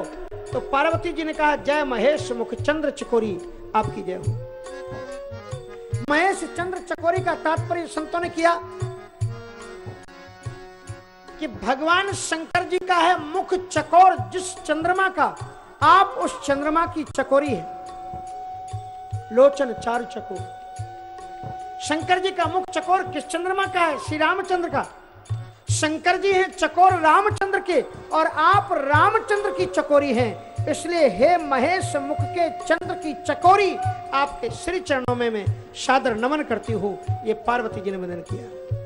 तो पार्वती जी ने कहा, जय महेश मुख चंद्र चकोरी, आपकी जय हो। महेश चंद्र चकोरी का तात्पर्य संतों ने किया। कि भगवान शंकर जी का है मुख चकोर, जिस चंद्रमा का। आप उस चंद्रमा की चकोरी है। लोचन चारु चकोर। शंकर जी का मुख चकोर किस चंद्रमा का है? श्री रामचंद्र का। शंकर जी हैं चकोर रामचंद्र के और आप रामचंद्र की चकोरी हैं। इसलिए हे महेश मुख के चंद्र की चकोरी आपके श्री चरणों में मैं सादर नमन करती हूँ। ये पार्वती जी ने वंदन किया।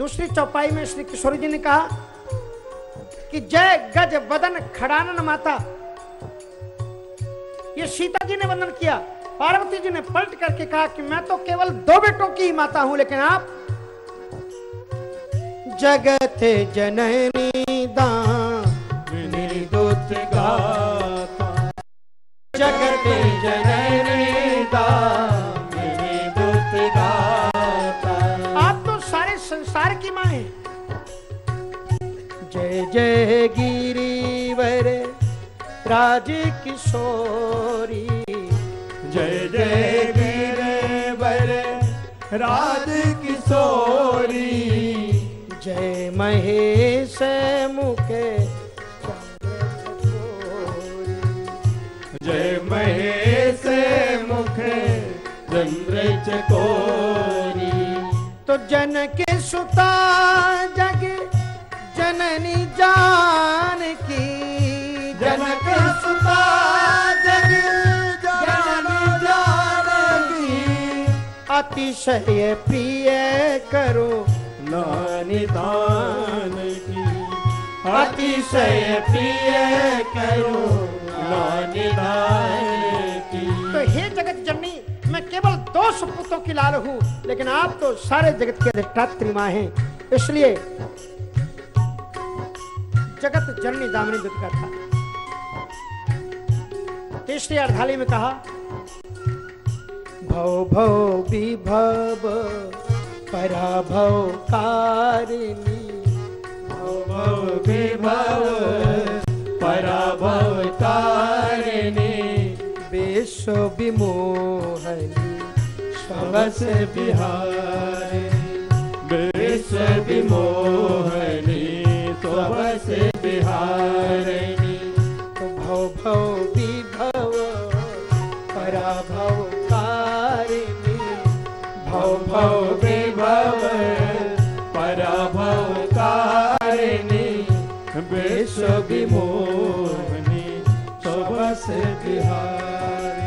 दूसरी चौपाई में श्री किशोरी जी ने कहा कि जय गज वदन खड़ानन माता। ये सीता जी ने वंदन किया पार्वती जी ने पलट करके कहा कि मैं तो केवल दो बेटों की ही माता हूँ लेकिन आप जगत जननी दानी दुत गाता। जगत जननी जय गिरिवर राज किशोरी। जय जय गिरवर राज किशोरी। जय महेश मुखे जय महेश मुखे चंद्र चकोरी। तो जन के सुता जान की जनक अतिशय प्रिय करो नानी दान की। अतिशय प्रिय करो नानी दान की। तो हे जगत जननी, मैं केवल दो सुपुत्रों की लाल हूँ, लेकिन आप तो सारे जगत के अधिष्ठात्री माँ हैं। इसलिए जगत जननी दामिनी दुर्गा था। तीसरी अर्धाली में कहा भव भव विभव पराभव कारिणी। भव भव विभव पराभव तारिणी विश्व विमोहनी सबस बिहारी। विश्व विमोहनी सबस बिहारिणी भव भव विभव, पराभव कारिणी। भव भव विभव, पराभव तारिणी विश्व विमोहनी सबस बिहारी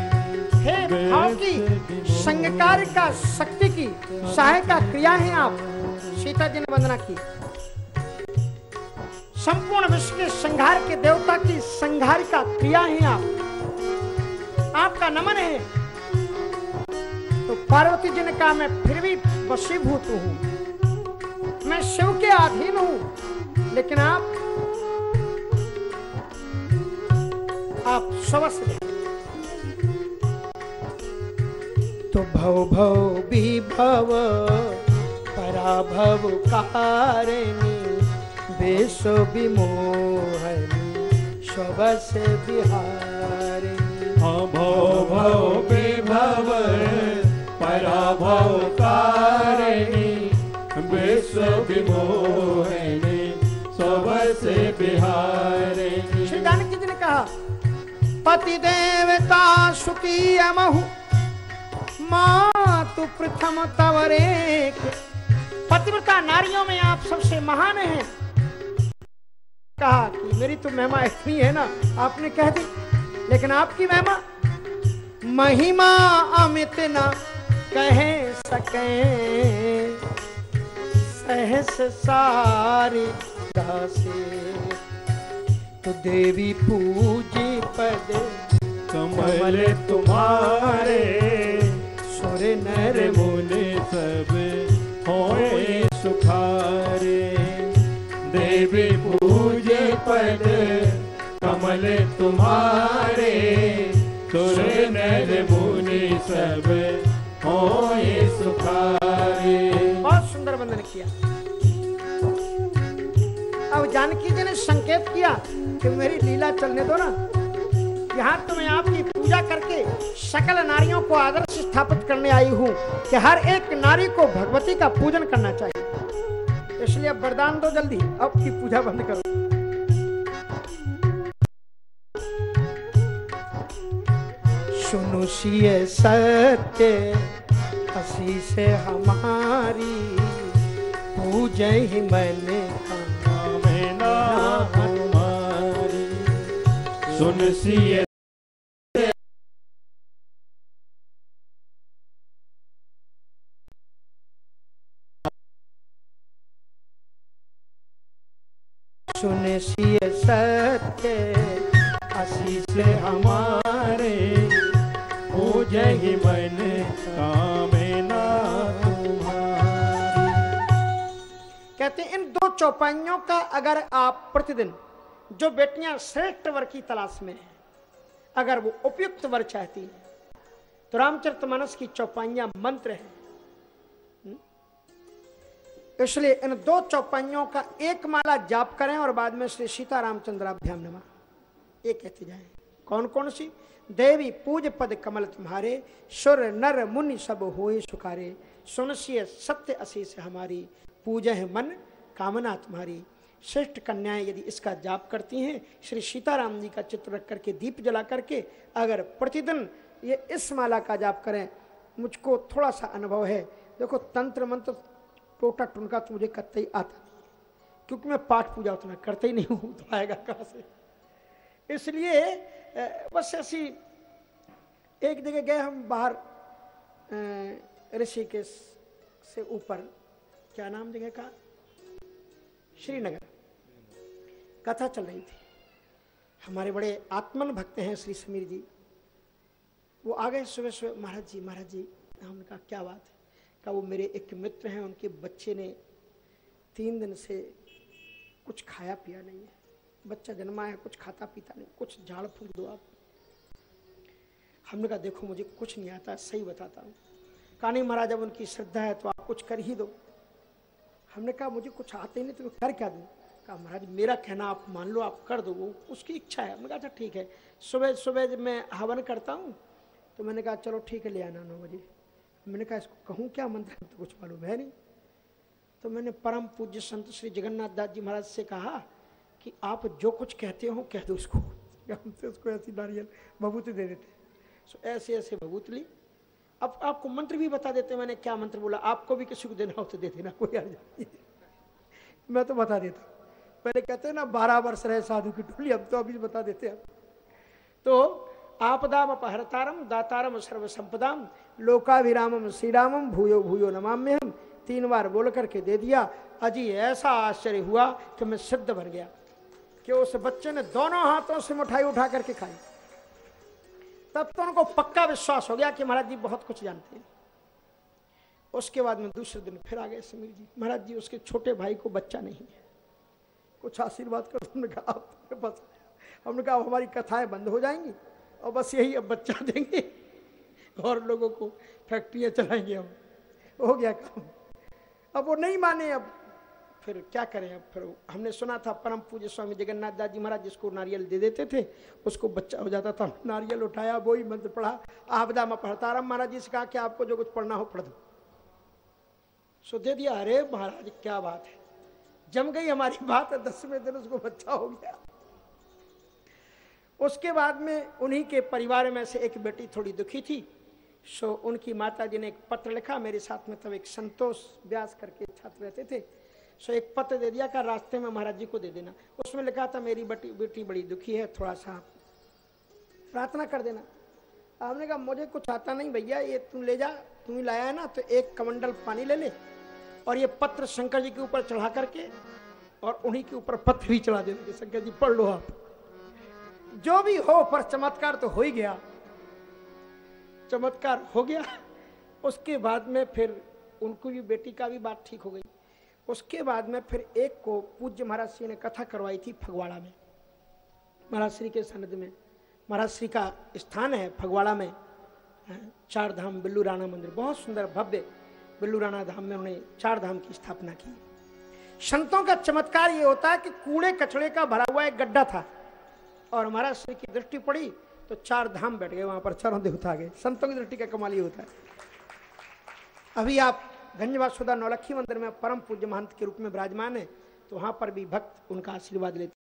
संगकार का शक्ति की, सहायता क्रिया है आप। सीता जी ने वंदना की। संपूर्ण विश्व के संहार के देवता की संहारिका क्रिया है आप। आपका नमन है। तो पार्वती जी ने कहा, मैं फिर भी वशीभूत हूँ। मैं शिव के अधीन हूँ। लेकिन आप आप स्वस्थ तो भव भव विभव पराभव कारिणी। विश्व विमोहनी स्वस बिहारिणी हाँ भव भव विभव पराभव कारिणी। विश्व विमोहिनी सबस बिहारिणी श्री जानकी जी ने कहा पति देवता सुखी अमहु मातु प्रथम तवरे पतिव्रता नारियों में आप सबसे महान हैं। कहा कि मेरी तो महिमा इतनी है ना, आपने कह दी। लेकिन आपकी महिमा महिमा अमित न कह सके। सहस सारी दासे तो देवी पूजी पद कमल तुम्हारे सुर नर मुनि सब होए सुखारे। पूजे पद कमल तुम्हारे, सुर नर मुनि सब होए सुखारे। बहुत सुंदर वंदन किया। अब जानकी जी ने संकेत किया कि मेरी लीला चलने दो ना। यहाँ तो मैं आपकी पूजा करके सकल नारियों को आदर्श स्थापित करने आई हूँ कि हर एक नारी को भगवती का पूजन करना चाहिए। इसलिए अब वरदान दो जल्दी। अब की पूजा बंद करो। सुनो सिय सत्य हसी से हमारी पूजय ही मैंने सुन सिय सुन सिय सत्य, आशीष हमारे ही मन कामना कहते इन दो चौपाइयों का अगर आप प्रतिदिन, जो बेटियाँ श्रेष्ठ वर की तलाश में हैं, अगर वो उपयुक्त वर चाहती हैं तो रामचरितमानस की चौपाइयाँ मंत्र हैं? इसलिए इन दो चौपाइयों का एक माला जाप करें और बाद में श्री सीता रामचंद्राभ्याम नमा। ये कहते जाएँ कौन कौन सी? देवी पूज पद कमल तुम्हारे, सुर नर मुनि सब होए सुखारे। सुनसिय सत्य अशीष हमारी पूज है मन कामना तुम्हारी। श्रेष्ठ कन्याएँ यदि इसका जाप करती हैं, श्री सीताराम जी का चित्र रख करके, दीप जला करके, अगर प्रतिदिन ये इस माला का जाप करें, मुझको थोड़ा सा अनुभव है। देखो तंत्र मंत्र टोटा टुनका तो मुझे कतई आता नहीं। क्योंकि मैं पाठ पूजा उतना करते ही नहीं हूँ तो आएगा कहाँ से? इसलिए बस ऐसी एक जगह गए हम बाहर ऋषिकेश से ऊपर। क्या नाम जगह का? श्रीनगर। कथा चल रही थी। हमारे बड़े आत्मन भक्त हैं श्री समीर जी। वो आ गए सुबह सुबह महाराज जी महाराज जी, हमने कहा, क्या बात है? कहा वो मेरे एक मित्र हैं, उनके बच्चे ने तीन दिन से कुछ खाया पिया नहीं है। बच्चा जन्मा है, कुछ खाता पीता नहीं, कुछ झाड़ फूक दो आप। हमने कहा, देखो, मुझे कुछ नहीं आता, सही बताता हूँ। कहा, नहीं महाराज जब उनकी श्रद्धा है तो आप कुछ कर ही दो। हमने कहा, मुझे कुछ आते ही नहीं तो मैं कर क्या दूँ? कहा, महाराज, मेरा कहना आप मान लो, आप कर दो, वो उसकी इच्छा है। मैंने कहा अच्छा ठीक है सुबह सुबह जब मैं हवन करता हूँ तो मैंने कहा, चलो, ठीक है, ले आना नौ बजे। मैंने कहा, इसको कहूँ क्या मंत्र? तो कुछ मालूम है नहीं। तो मैंने परम पूज्य संत श्री जगन्नाथ दास जी महाराज से कहा कि आप जो कुछ कहते हो, कह दो उसको। हम तो उसको ऐसी नारियल भभूत दे देते सो ऐसे ऐसे भभूत ली। अब आपको मंत्र भी बता देते, मैंने क्या मंत्र बोला? आपको भी किसी को देना हो तो दे देना, कोई अर्ज़ नहीं। मैं तो बता देता पहले कहते हैं ना, बारह वर्ष रहे साधु की टोली, अब तो अभी बता देते हैं। तो आपदाम अपहरतारम, दातारम सर्व संपदाम लोकाभिरामम श्री रामम भूयो भूयो नमाम्य हम तीन बार बोल करके दे दिया। अजी ऐसा आश्चर्य हुआ कि मैं सिद्ध बन गया कि उस बच्चे ने दोनों हाथों से मिठाई उठा करके खाई। तब तो उनको पक्का विश्वास हो गया कि महाराज जी बहुत कुछ जानते हैं। उसके बाद में दूसरे दिन फिर आ गए समीर जी। महाराज जी, उसके छोटे भाई को बच्चा नहीं है। कुछ आशीर्वाद करो। हमने कहा हमने कहा हमारी कथाएँ बंद हो जाएँगी। और बस यही अब बच्चा देंगे। और लोगों को फैक्ट्रियाँ चलाएँगे हम हो गया काम। अब वो नहीं माने अब। फिर क्या करें अब? फिर हमने सुना था परम पूज्य स्वामी जगन्नाथ दास जी महाराज जिसको नारियल दे देते थे, उसको बच्चा हो जाता था। नारियल उठाया वो ही मंत्र पढ़ा। आपदा में पढ़ता राम महाराज जी से कहा कि आपको जो कुछ पढ़ना हो पढ़ दो। सो दे दिया। अरे महाराज, क्या बात है। जम गई हमारी बात। है दसवें दिन उसको बच्चा हो गया। उसके बाद में उन्हीं के परिवार में से एक बेटी थोड़ी दुखी थी। सो उनकी माता जी ने एक पत्र लिखा, मेरे साथ में तब एक संतोष व्यास करके छात्र रहते थे। सो एक पत्र दे दिया का रास्ते में महाराज जी को दे देना। उसमें लिखा था, मेरी बेटी बेटी बड़ी दुखी है थोड़ा सा प्रार्थना कर देना। आपने कहा, मुझे कुछ आता नहीं भैया, ये तुम ले जा, तुम ही लाया है ना तो एक कमंडल पानी ले ले। और ये पत्र शंकर जी के ऊपर चढ़ा करके और उन्हीं के ऊपर पत्र भी चढ़ा देना शंकर जी, पढ़ लो आप। जो भी हो, पर चमत्कार तो हो ही गया। चमत्कार हो गया। उसके बाद में फिर उनको भी बेटी का भी बात ठीक हो गई। उसके बाद में फिर एक को पूज्य महाराज श्री ने कथा करवाई थी फगवाड़ा में। महाराज श्री के सनद में। महाराज श्री का स्थान है फगवाड़ा में। चार धाम बिल्लू राणा मंदिर। बहुत सुंदर भव्य बिल्लू राणा धाम में उन्हें चार धाम की स्थापना की। संतों का चमत्कार ये होता है कि कूड़े कचड़े का भरा हुआ एक गड्ढा था। और महाराज श्री की दृष्टि पड़ी तो चार धाम बैठ गए, वहाँ पर चारों देवता गए। संतों की दृष्टि का कमाल ही होता है। अभी आप गंजवासुदा नौलखी मंदिर में परम पूज्य महंत के रूप में विराजमान है तो वहाँ पर भी भक्त उनका आशीर्वाद लेते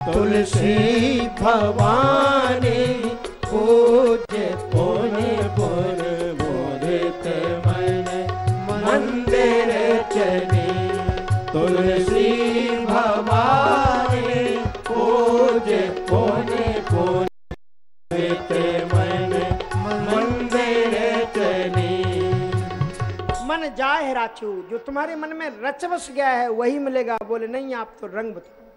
तुलसी भवानी पूज्य पुण्य पुर मुदित मन, मंदिर चली। तुलसी भवानी पूज्य पुण्य पुर मुदित मन, मंदिर चली। मन जाए राचू जो तुम्हारे मन में रच बस गया है, वही मिलेगा। बोले, नहीं, आप तो रंग बताओ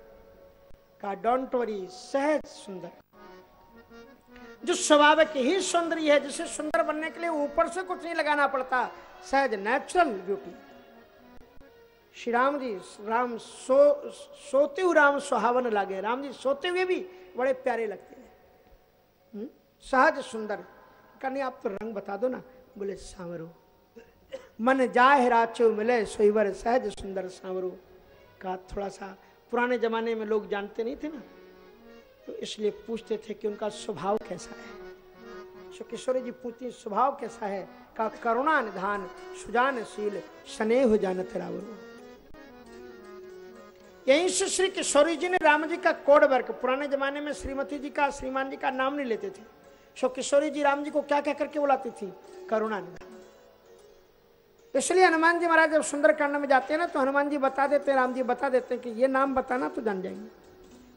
का डोंट वरी सहज सुंदर। जो स्वाभाविक ही सुंदरी है, जिसे सुंदर बनने के लिए ऊपर से कुछ नहीं लगाना पड़ता, सहज नेचुरल ब्यूटी श्री राम जी, राम सो, सोते हुए राम सुहावन लागे। राम जी सोते हुए भी बड़े प्यारे लगते हैं। हम्म? सहज सुंदर। कहने आप तो रंग बता दो ना। बोले, सांवरो। मन जाहे राचो मिले सोईवर सहज सुंदर सांवरो। का थोड़ा सा पुराने जमाने में लोग जानते नहीं थे ना? तो इसलिए पूछते थे कि उनका स्वभाव कैसा है। सो जी पूछती, स्वभाव कैसा है? का करुणा निधान, सुजानशील, स्नेह जानत रावरो यहीं से श्री किशोरी जी ने राम जी का कोड वर्क, पुराने जमाने में श्रीमती जी का, श्रीमान जी का नाम नहीं लेते थे। सो किशोरी जी राम जी को क्या क्या करके बुलाती थी? करुणा निधान। इसलिए हनुमान जी महाराज जब सुंदरकांड में जाते हैं ना तो हनुमान जी बता देते हैं, राम जी बता देते हैं कि ये नाम बताना तो जान जाएँगे।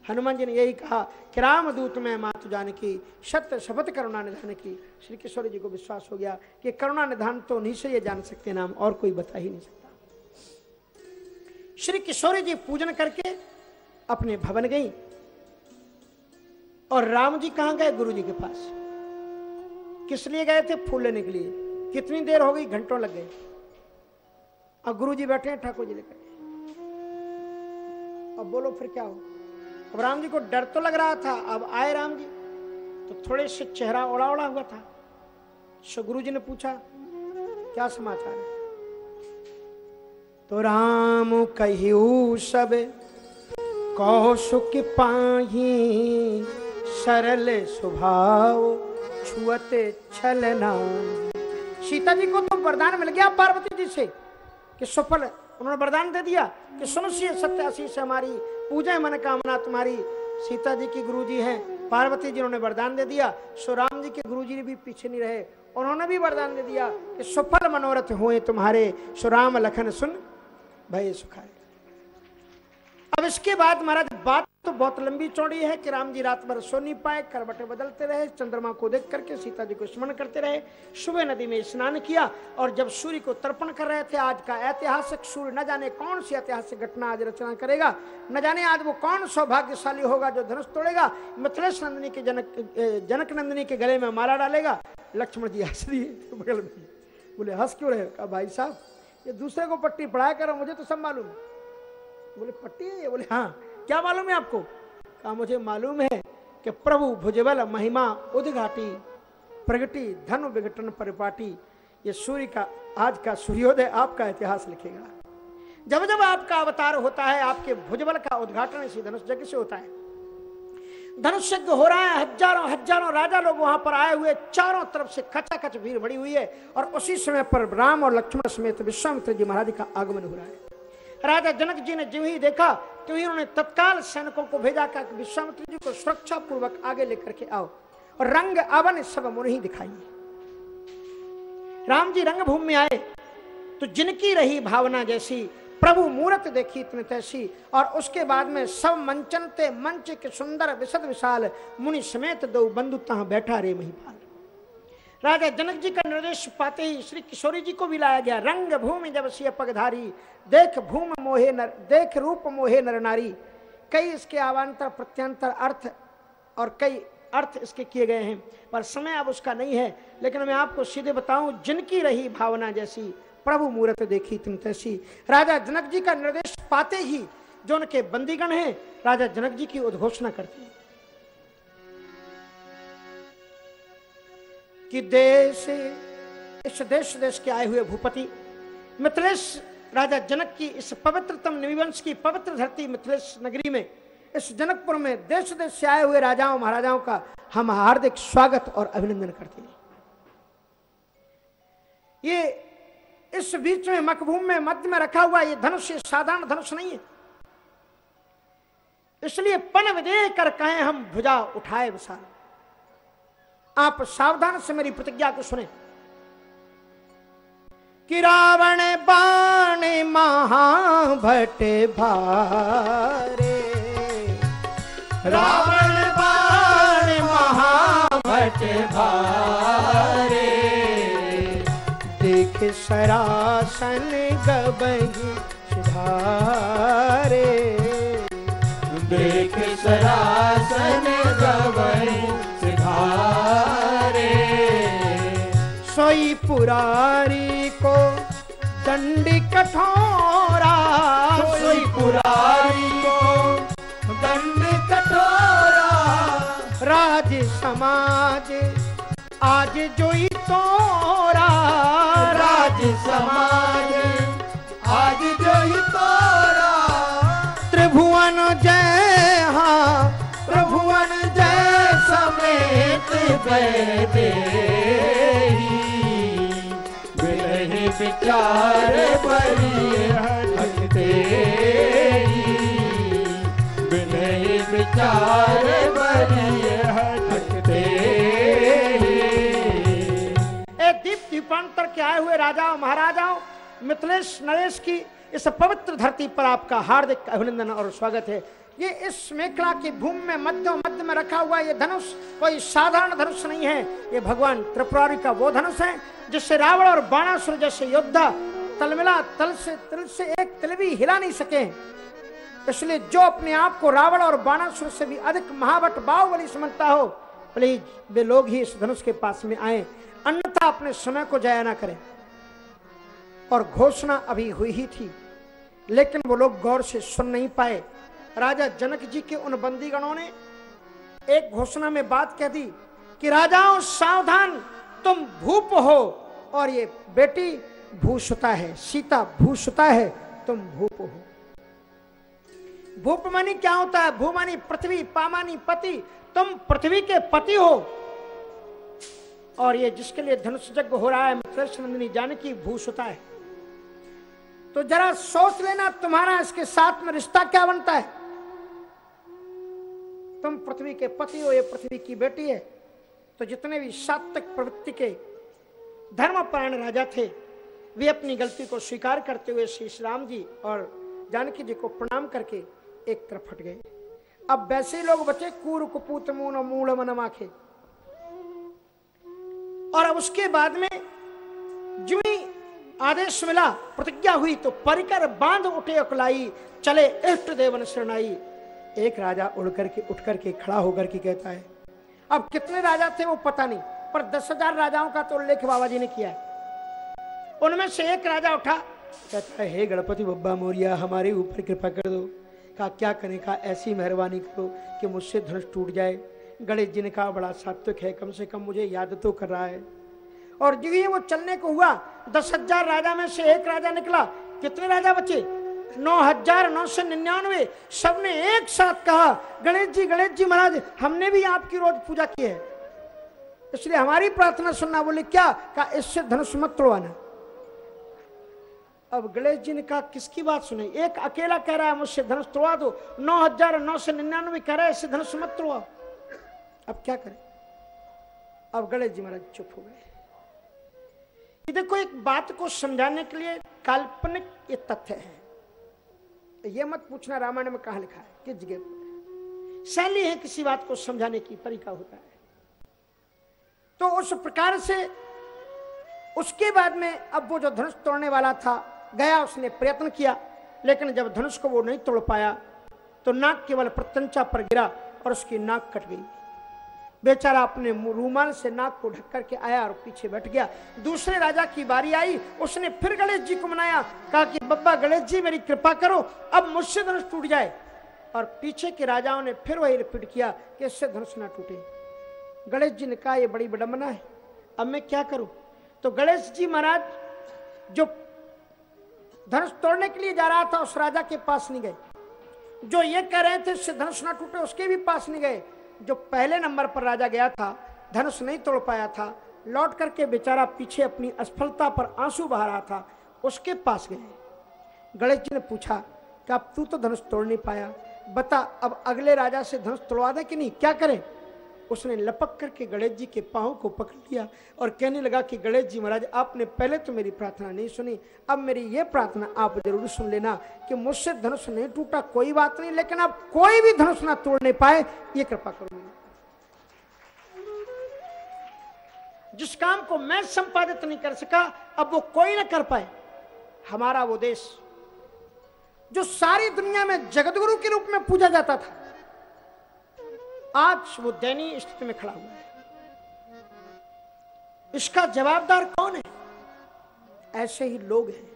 हनुमान जी ने यही कहा कि राम दूत में मातु जान की सत्य शपथ करुणा निधान की। श्री किशोर जी को विश्वास हो गया कि करुणा निधान तो उन्हीं से ये जान सकते नाम, और कोई बता ही नहीं सकता। श्री किशोरी जी पूजन करके अपने भवन गई, और राम जी कहाँ गए? गुरु जी के पास। किस लिए गए थे? फूल लेने के लिए। कितनी देर हो गई? घंटों लग गए। और गुरु जी बैठे हैं ठाकुर जी लेकर। अब बोलो फिर क्या हो? अब राम जी को डर तो लग रहा था, अब आए राम जी। तो थोड़े से चेहरा ओड़ा ओड़ा हुआ था। सो गुरु जी ने पूछा, क्या समाचार है? तो राम कहू सब कौशुक पाही, सरल स्वभाव छुअते छलना सीता जी को तो वरदान मिल गया पार्वती जी से। कि सफल उन्होंने वरदान दे दिया कि सुनिश्चित सत्याशी से हमारी, पूजा मनोकामना तुम्हारी। सीता जी की गुरु जी है, पार्वती जी उन्होंने वरदान दे दिया सो राम जी के गुरु जी भी पीछे नहीं रहे। उन्होंने भी वरदान दे दिया कि सफल मनोरथ हुए तुम्हारे। सो राम लखन सुन, भय सुखाए। अब इसके बाद महाराज बात तो बहुत लंबी चौड़ी है कि राम जी रात भर सो नहीं पाए, करवटे बदलते रहे, चंद्रमा को देख करके सीता जी को स्मरण करते रहे, सुबह नदी में स्नान किया और जब सूर्य को तर्पण कर रहे थे, आज का ऐतिहासिक सूर्य न जाने कौन सी ऐतिहासिक घटना आज रचना करेगा, न जाने आज वो कौन सौभाग्यशाली होगा जो धनुष तोड़ेगा, मिथिलेश नंदिनी के जनक जनक नंदिनी के गले में माला डालेगा। लक्ष्मण जी हंस दिए बगल में बोले, हंस क्यों रहे कहा, भाई साहब, ये दूसरे को पट्टी पढ़ाया करो, मुझे तो सब मालूम। बोले, पट्टी है ये? बोले हाँ। क्या मालूम है आपको? कहा मुझे मालूम है कि प्रभु भुजबल महिमा उदघाटी प्रगति धन विघटन परिपाटी, ये सूर्य का, आज का सूर्योदय आपका इतिहास लिखेगा। जब जब आपका अवतार होता है, आपके भुजबल का उद्घाटन इसी धनुष यज्ञ से होता है। धनुष यज्ञ हो रहा है, हज़ारों हज़ारों राजा लोग वहाँ पर आए हुए, चारों तरफ़ से खचाखच भीड़ भरी हुई है, और उसी समय पर राम और लक्ष्मण समेत विश्वामित्र जी महाराज का आगमन हो रहा है। राजा जनक जी ने जो ही देखा तो ही उन्होंने तत्काल सैनिकों को भेजा का विश्वामित्र जी को सुरक्षा पूर्वक आगे लेकर के आओ और रंग अवन सब मुनि दिखाइए। राम जी रंगभूमि में आए तो जिनकी रही भावना जैसी, प्रभु मूर्त देखी इतने तैसी, और उसके बाद में सब मंचनते मंच के सुंदर विशद विशाल मुनि समेत दो बंधु तहा बैठा रे महिपाल। राजा जनक जी का निर्देश पाते ही श्री किशोरी जी को भी लाया गया रंग भूमि जब सिय पगधारी, देख भूम मोहे नर, देख रूप मोहे नर नारी। कई इसके आवांतर प्रत्यंतर, अर्थ और कई अर्थ इसके किए गए हैं, पर समय अब उसका नहीं है। लेकिन मैं आपको सीधे बताऊँ, जिनकी रही भावना जैसी प्रभु मूर्त देखी तुम तैसी। राजा जनक जी का निर्देश पाते ही जो उनके बंदीगण हैं, राजा जनक जी की उद्घोषणा करते कि देश इस देश देश के आए हुए भूपति, मिथिलेश राजा जनक की इस पवित्रतम निवंश की पवित्र धरती मिथिलेश नगरी में, इस जनकपुर में देश देश से आए हुए राजाओं, महाराजाओं का हम हार्दिक स्वागत और अभिनंदन करते हैं। ये इस बीच में मकभूम में, मध्य में रखा हुआ ये धनुष साधारण धनुष नहीं है। इसलिए पन विदे कर कहें हम, भुजा उठाए विशाल। आप सावधान से मेरी प्रतिज्ञा को सुने। कि रावण बाण महाभट भारे। रावण बाण महाभट भारे। देख सरासन गबही सुधारे। देख सरासन गवई सिधारे। पुरारी को दंड कठोरा सोई पुरारी को दंड कठोरा राज समाज आज जोई तोरा। राज समाज आज जोई तोरा। त्रिभुवन जय हा त्रिभुवन जय समेत बैठे विरही विचार बड़ी हटते विनय विचार बड़ी दीप दीपांतर के आए हुए राजाओं, महाराजाओं, मिथिलेश, नरेश की इस पवित्र धरती पर आपका हार्दिक अभिनंदन और स्वागत है। ये इस मेखला की भूमि में मध्य मध्य में रखा हुआ ये धनुष कोई साधारण धनुष नहीं है। ये भगवान त्रिपुरारी का वो धनुष है, जिससे रावण और बाणासुर जैसे योद्धा तलमिला तल से, तिल से एक तिल भी हिला नहीं सके। इसलिए जो अपने आप को रावण और बाणासुर से भी अधिक महावट बाहुबली समझता हो, प्लीज़ वे लोग ही इस धनुष के पास में आए। अन्यथा अपने समय को जाया ना करें। और घोषणा अभी हुई ही थी। लेकिन वो लोग गौर से सुन नहीं पाए। राजा जनक जी के उन बंदीगणों ने एक घोषणा में बात कह दी कि, राजाओं, सावधान, तुम भूप हो और ये बेटी भूसुता है, सीता भूसुता है, तुम भूप हो। भूप मानी क्या होता है? भूमानी पृथ्वी, पामानी पति, तुम पृथ्वी के पति हो। और ये जिसके लिए धनुष यज्ञ हो रहा है नंदिनी जानकी भूसुता है। तो जरा सोच लेना तुम्हारा इसके साथ में रिश्ता क्या बनता है। तुम पृथ्वी के पति हो, ये पृथ्वी की बेटी है। तो जितने भी सात्विक प्रवृत्ति के धर्मपरायण राजा थे, वे अपनी गलती को स्वीकार करते हुए श्री राम जी और जानकी जी को प्रणाम करके एक तरफ़ हट गए। अब वैसे लोग बचे कूर, कुपूत, मून मूल मन माखे। और अब उसके बाद में जो ही आदेश मिला, प्रतिज्ञा हुई तो परिकर बाँध उठे अकलाई चले इष्ट देवन शरणाई। एक राजा उड़ करके उठ करके खड़ा होकर के कहता है, अब कितने राजा थे वो पता नहीं, पर दस हज़ार राजाओं का तो उल्लेख बाबा जी ने किया है। उनमें से एक राजा उठा, कहता है, हे गणपति बब्बा मोरिया, हमारे ऊपर कृपा कर दो। कहा क्या करें कहा ऐसी मेहरबानी करो कि मुझसे धनुष टूट जाए। गणेश जी ने कहा, बड़ा सात्विक है, कम से कम मुझे याद तो कर रहा है। और जो ही वो चलने को हुआ, दस हज़ार राजा में से एक राजा निकला। कितने राजा बचे? नौ हज़ार नौ सौ निन्यानवे। सबने एक साथ कहा, गणेश जी गणेश जी महाराज, हमने भी आपकी रोज पूजा की है। इसलिए हमारी प्रार्थना सुनना, बोले, क्या? कहा, इससे धनुष मत तोड़वाना। अब गणेश जी ने कहा, किसकी बात सुने? एक अकेला कह रहा है, मुझसे धनुष तोड़वा दो। नौ हज़ार नौ सौ निन्यानवे कह रहा है, इससे धनुष मत तोड़वाओ अब क्या करें? अब गणेश जी महाराज चुप हो गए। देखो, एक बात को समझाने के लिए काल्पनिक ये तथ्य है। ये मत पूछना, रामायण में कहा लिखा है? किस जगह शैली है किसी बात को समझाने की तरीका होता है। तो उस प्रकार से उसके बाद में अब वो जो धनुष तोड़ने वाला था, गया, उसने प्रयत्न किया, लेकिन जब धनुष को वो नहीं तोड़ पाया तो नाक केवल प्रत्यंचा पर गिरा और उसकी नाक कट गई। बेचारा अपने रूमाल से नाक को ढक करके आया और पीछे बैठ गया। दूसरे राजा की बारी आई, उसने फिर गणेश जी को मनाया। कहा कि, बब्बा, गणेश जी, मेरी कृपा करो, अब मुझसे धनुष टूट जाए। और पीछे के राजाओं ने फिर वही रिपीट किया कि, इससे धनुष ना टूटे। गणेश जी ने कहा यह बड़ी विडंबना है। अब मैं क्या करूँ? तो गणेश जी महाराज, जो धनुष तोड़ने के लिए जा रहा था, उस राजा के पास नहीं गए। जो ये कह रहे थे, इससे धनुष ना टूटे, उसके भी पास नहीं गए। जो पहले नंबर पर राजा गया था, धनुष नहीं तोड़ पाया था, लौट करके बेचारा पीछे अपनी असफलता पर आँसू बहा रहा था, उसके पास गए। गणेश जी ने पूछा कि अब तू तो धनुष तोड़ नहीं पाया? बता, अब अगले राजा से धनुष तोड़वा दे कि नहीं? क्या करें? उसने लपक करके गणेश जी के पाँव को पकड़ लिया और कहने लगा कि गणेश जी महाराज, आपने पहले तो मेरी प्रार्थना नहीं सुनी, अब मेरी ये प्रार्थना आप ज़रूर सुन लेना कि मुझसे धनुष नहीं टूटा, कोई बात नहीं, लेकिन आप कोई भी धनुष ना तोड़ नहीं पाए, ये कृपा करो जिस काम को मैं संपादित नहीं कर सका, अब वो कोई ना कर पाए। हमारा वो देश, जो सारी दुनिया में जगतगुरु के रूप में पूजा जाता था आज वो दयनीय स्थिति में खड़ा हुआ है। इसका जवाबदार कौन है? ऐसे ही लोग हैं,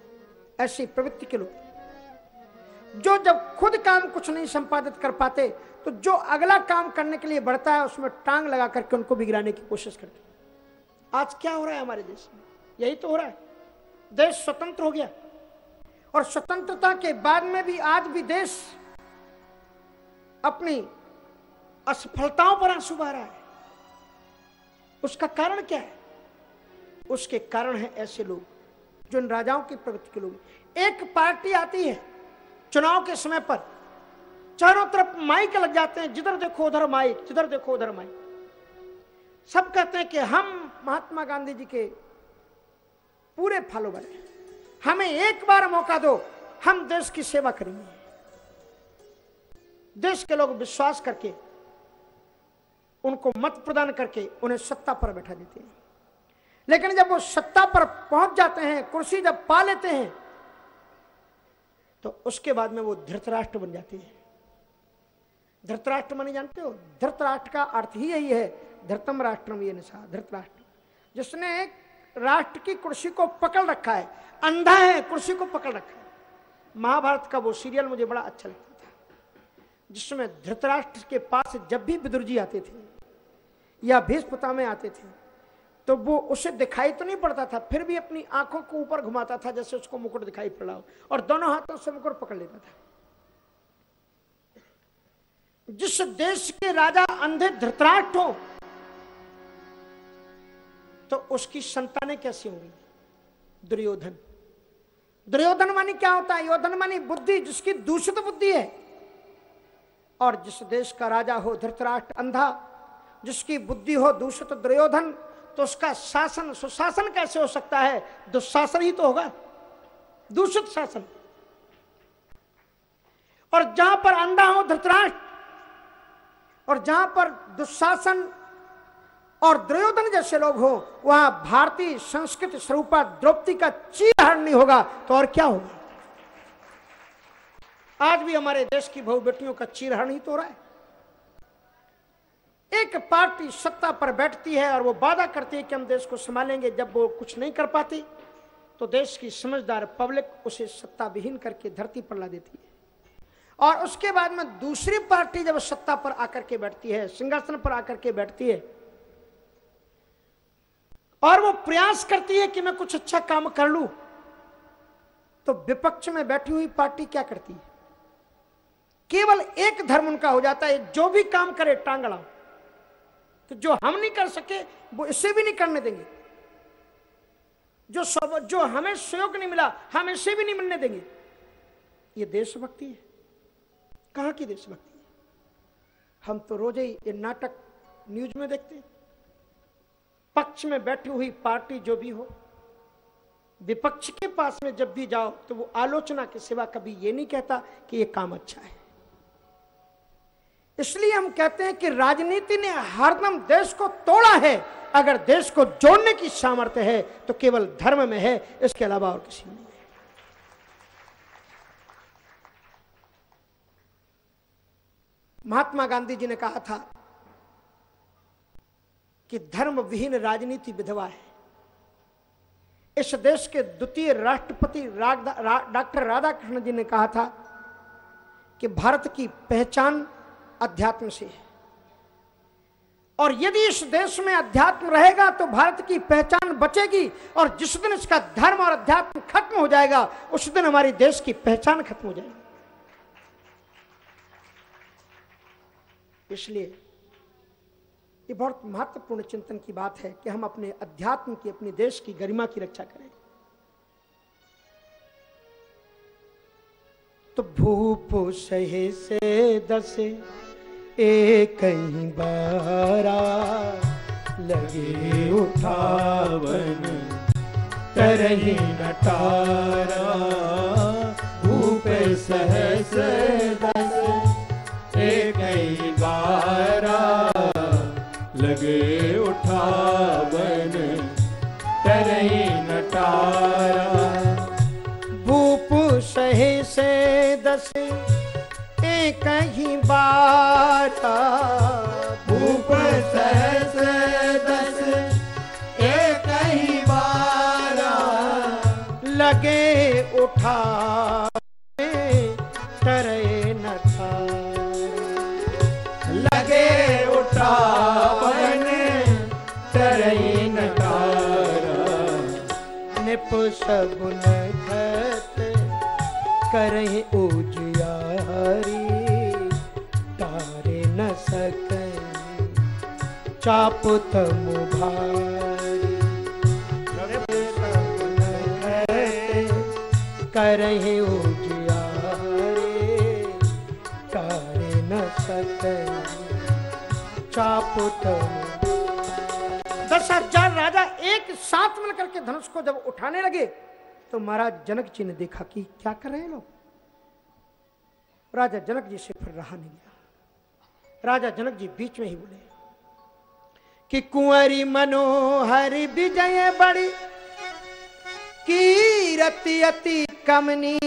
ऐसी प्रवृत्ति के लोग। जो जब खुद काम कुछ नहीं संपादित कर पाते तो जो अगला काम करने के लिए बढ़ता है, उसमें टांग लगा करके उनको बिगड़ाने की कोशिश करते आज क्या हो रहा है हमारे देश में? यही तो हो रहा है। देश स्वतंत्र हो गया। और स्वतंत्रता के बाद में भी आज भी देश अपनी असफलताओं पर आँसू बह रहा है। उसका कारण क्या है? उसके कारण है ऐसे लोग, जो इन राजाओं की प्रवृत्ति के लोग एक पार्टी आती है चुनाव के समय पर, चारों तरफ़ माइक लग जाते हैं, जिधर देखो उधर माइक, जिधर देखो उधर माइक। सब कहते हैं कि हम महात्मा गांधी जी के पूरे फॉलोवर हैं। हमें एक बार मौका दो, हम देश की सेवा करेंगे। देश के लोग विश्वास करके उनको मत प्रदान करके उन्हें सत्ता पर बैठा देते हैं। लेकिन जब वो सत्ता पर पहुँच जाते हैं, कुर्सी जब पा लेते हैं तो उसके बाद में वो धृतराष्ट्र बन जाते हैं। धृतराष्ट्र मानी जानते हो? धृतराष्ट्र का अर्थ ही यही है, धृतम राष्ट्रम ये निशा धृतराष्ट्र। जिसने राष्ट्र की कुर्सी को पकड़ रखा है, अंधा है, कुर्सी को पकड़ रखा है। महाभारत का वो सीरियल मुझे बड़ा अच्छा लगता था, जिसमें धृतराष्ट्र के पास जब भी विदुर जी आते थे या भीष्मता में आते थे। तो वो उसे दिखाई तो नहीं पड़ता था, फिर भी अपनी आँखों को ऊपर घुमाता था, जैसे उसको मुकुट दिखाई पड़ा हो, और दोनों हाथों से मुकुट पकड़ लेता था। जिस देश के राजा अंधे धृतराष्ट्र हो तो उसकी संतानें कैसी होंगी? दुर्योधन। दुर्योधन मानी क्या होता है? योधन मानी बुद्धि, जिसकी दूषित बुद्धि है। और जिस देश का राजा हो, धृतराष्ट्र अंधा जिसकी बुद्धि हो दूषित दुर्योधन तो उसका शासन, सुशासन कैसे हो सकता है? दुशासन ही तो होगा। दूषित शासन। और जहाँ पर अंधा हो धृतराष्ट्र, और जहाँ पर दुशासन और दुर्योधन जैसे लोग हो, वहाँ भारतीय संस्कृत स्वरूपा द्रौपदी का चीरहरण होगा तो और क्या होगा? आज भी हमारे देश की बहु बेटियों का चीरहरण ही तो रहा है। एक पार्टी सत्ता पर बैठती है और वो वादा करती है कि हम देश को संभालेंगे, जब वो कुछ नहीं कर पाती तो देश की समझदार पब्लिक उसे सत्ता विहीन करके धरती पर ला देती है। और उसके बाद में दूसरी पार्टी जब सत्ता पर आकर के बैठती है, सिंहासन पर आकर के बैठती है, और वो प्रयास करती है कि मैं कुछ अच्छा काम कर लू तो विपक्ष में बैठी हुई पार्टी क्या करती है? केवल एक धर्म उनका हो जाता है, जो भी काम करे टांगड़ा। तो जो हम नहीं कर सके, वो इसे भी नहीं करने देंगे। जो सब, जो हमें सहयोग नहीं मिला, हम इसे भी नहीं मिलने देंगे। ये देशभक्ति है। कहाँ की देशभक्ति है? हम तो रोज ही ये नाटक न्यूज़ में देखते हैं। पक्ष में बैठी हुई पार्टी जो भी हो, विपक्ष के पास में जब भी जाओ तो वो आलोचना के सिवा कभी ये नहीं कहता कि ये काम अच्छा है। इसलिए हम कहते हैं कि राजनीति ने हरदम देश को तोड़ा है। अगर देश को जोड़ने की सामर्थ्य है तो केवल धर्म में है, इसके अलावा और किसी में महात्मा गांधी जी ने कहा था कि धर्म विहीन राजनीति विधवा है। इस देश के द्वितीय राष्ट्रपति डॉक्टर राधाकृष्ण जी ने कहा था कि भारत की पहचान अध्यात्म से। है और यदि इस देश में अध्यात्म रहेगा तो भारत की पहचान बचेगी, और जिस दिन इसका धर्म और अध्यात्म खत्म हो जाएगा, उस दिन हमारी देश की पहचान खत्म हो जाएगी। इसलिए ये बहुत महत्वपूर्ण चिंतन की बात है कि हम अपने अध्यात्म की, अपने देश की गरिमा की रक्षा करें। तो भूप सहे से दस एक बारा लगे उठावन करही नटारा, भूप सहस दस एक बारा लगे उठावन करही नटारा। भूप सहे से दस। एक ही बारा भूप सहस दस एक ही बारा। लगे उठा करे न था लगे नटारा निप सब नखत करहि उजियारी चाप तम भारी। करहि दस हज़ार राजा एक साथ मिलकर के धनुष को जब उठाने लगे तो महाराज जनक जी ने देखा कि क्या कर रहे हैं लोग। राजा जनक जी से फिर रहा नहीं गया। राजा जनक जी बीच में ही बोले कि कुंवरी मनोहर विजय बड़ी, कीरति अति कमनी,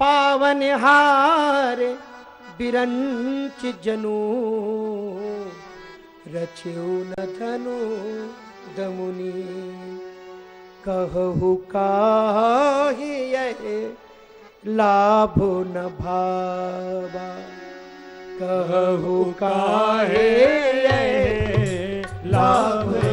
पावन हार बिरंच जनु, रच्यु न धनु दमुनी। कहु यह लाभ न भावा। कहु काहे लाभ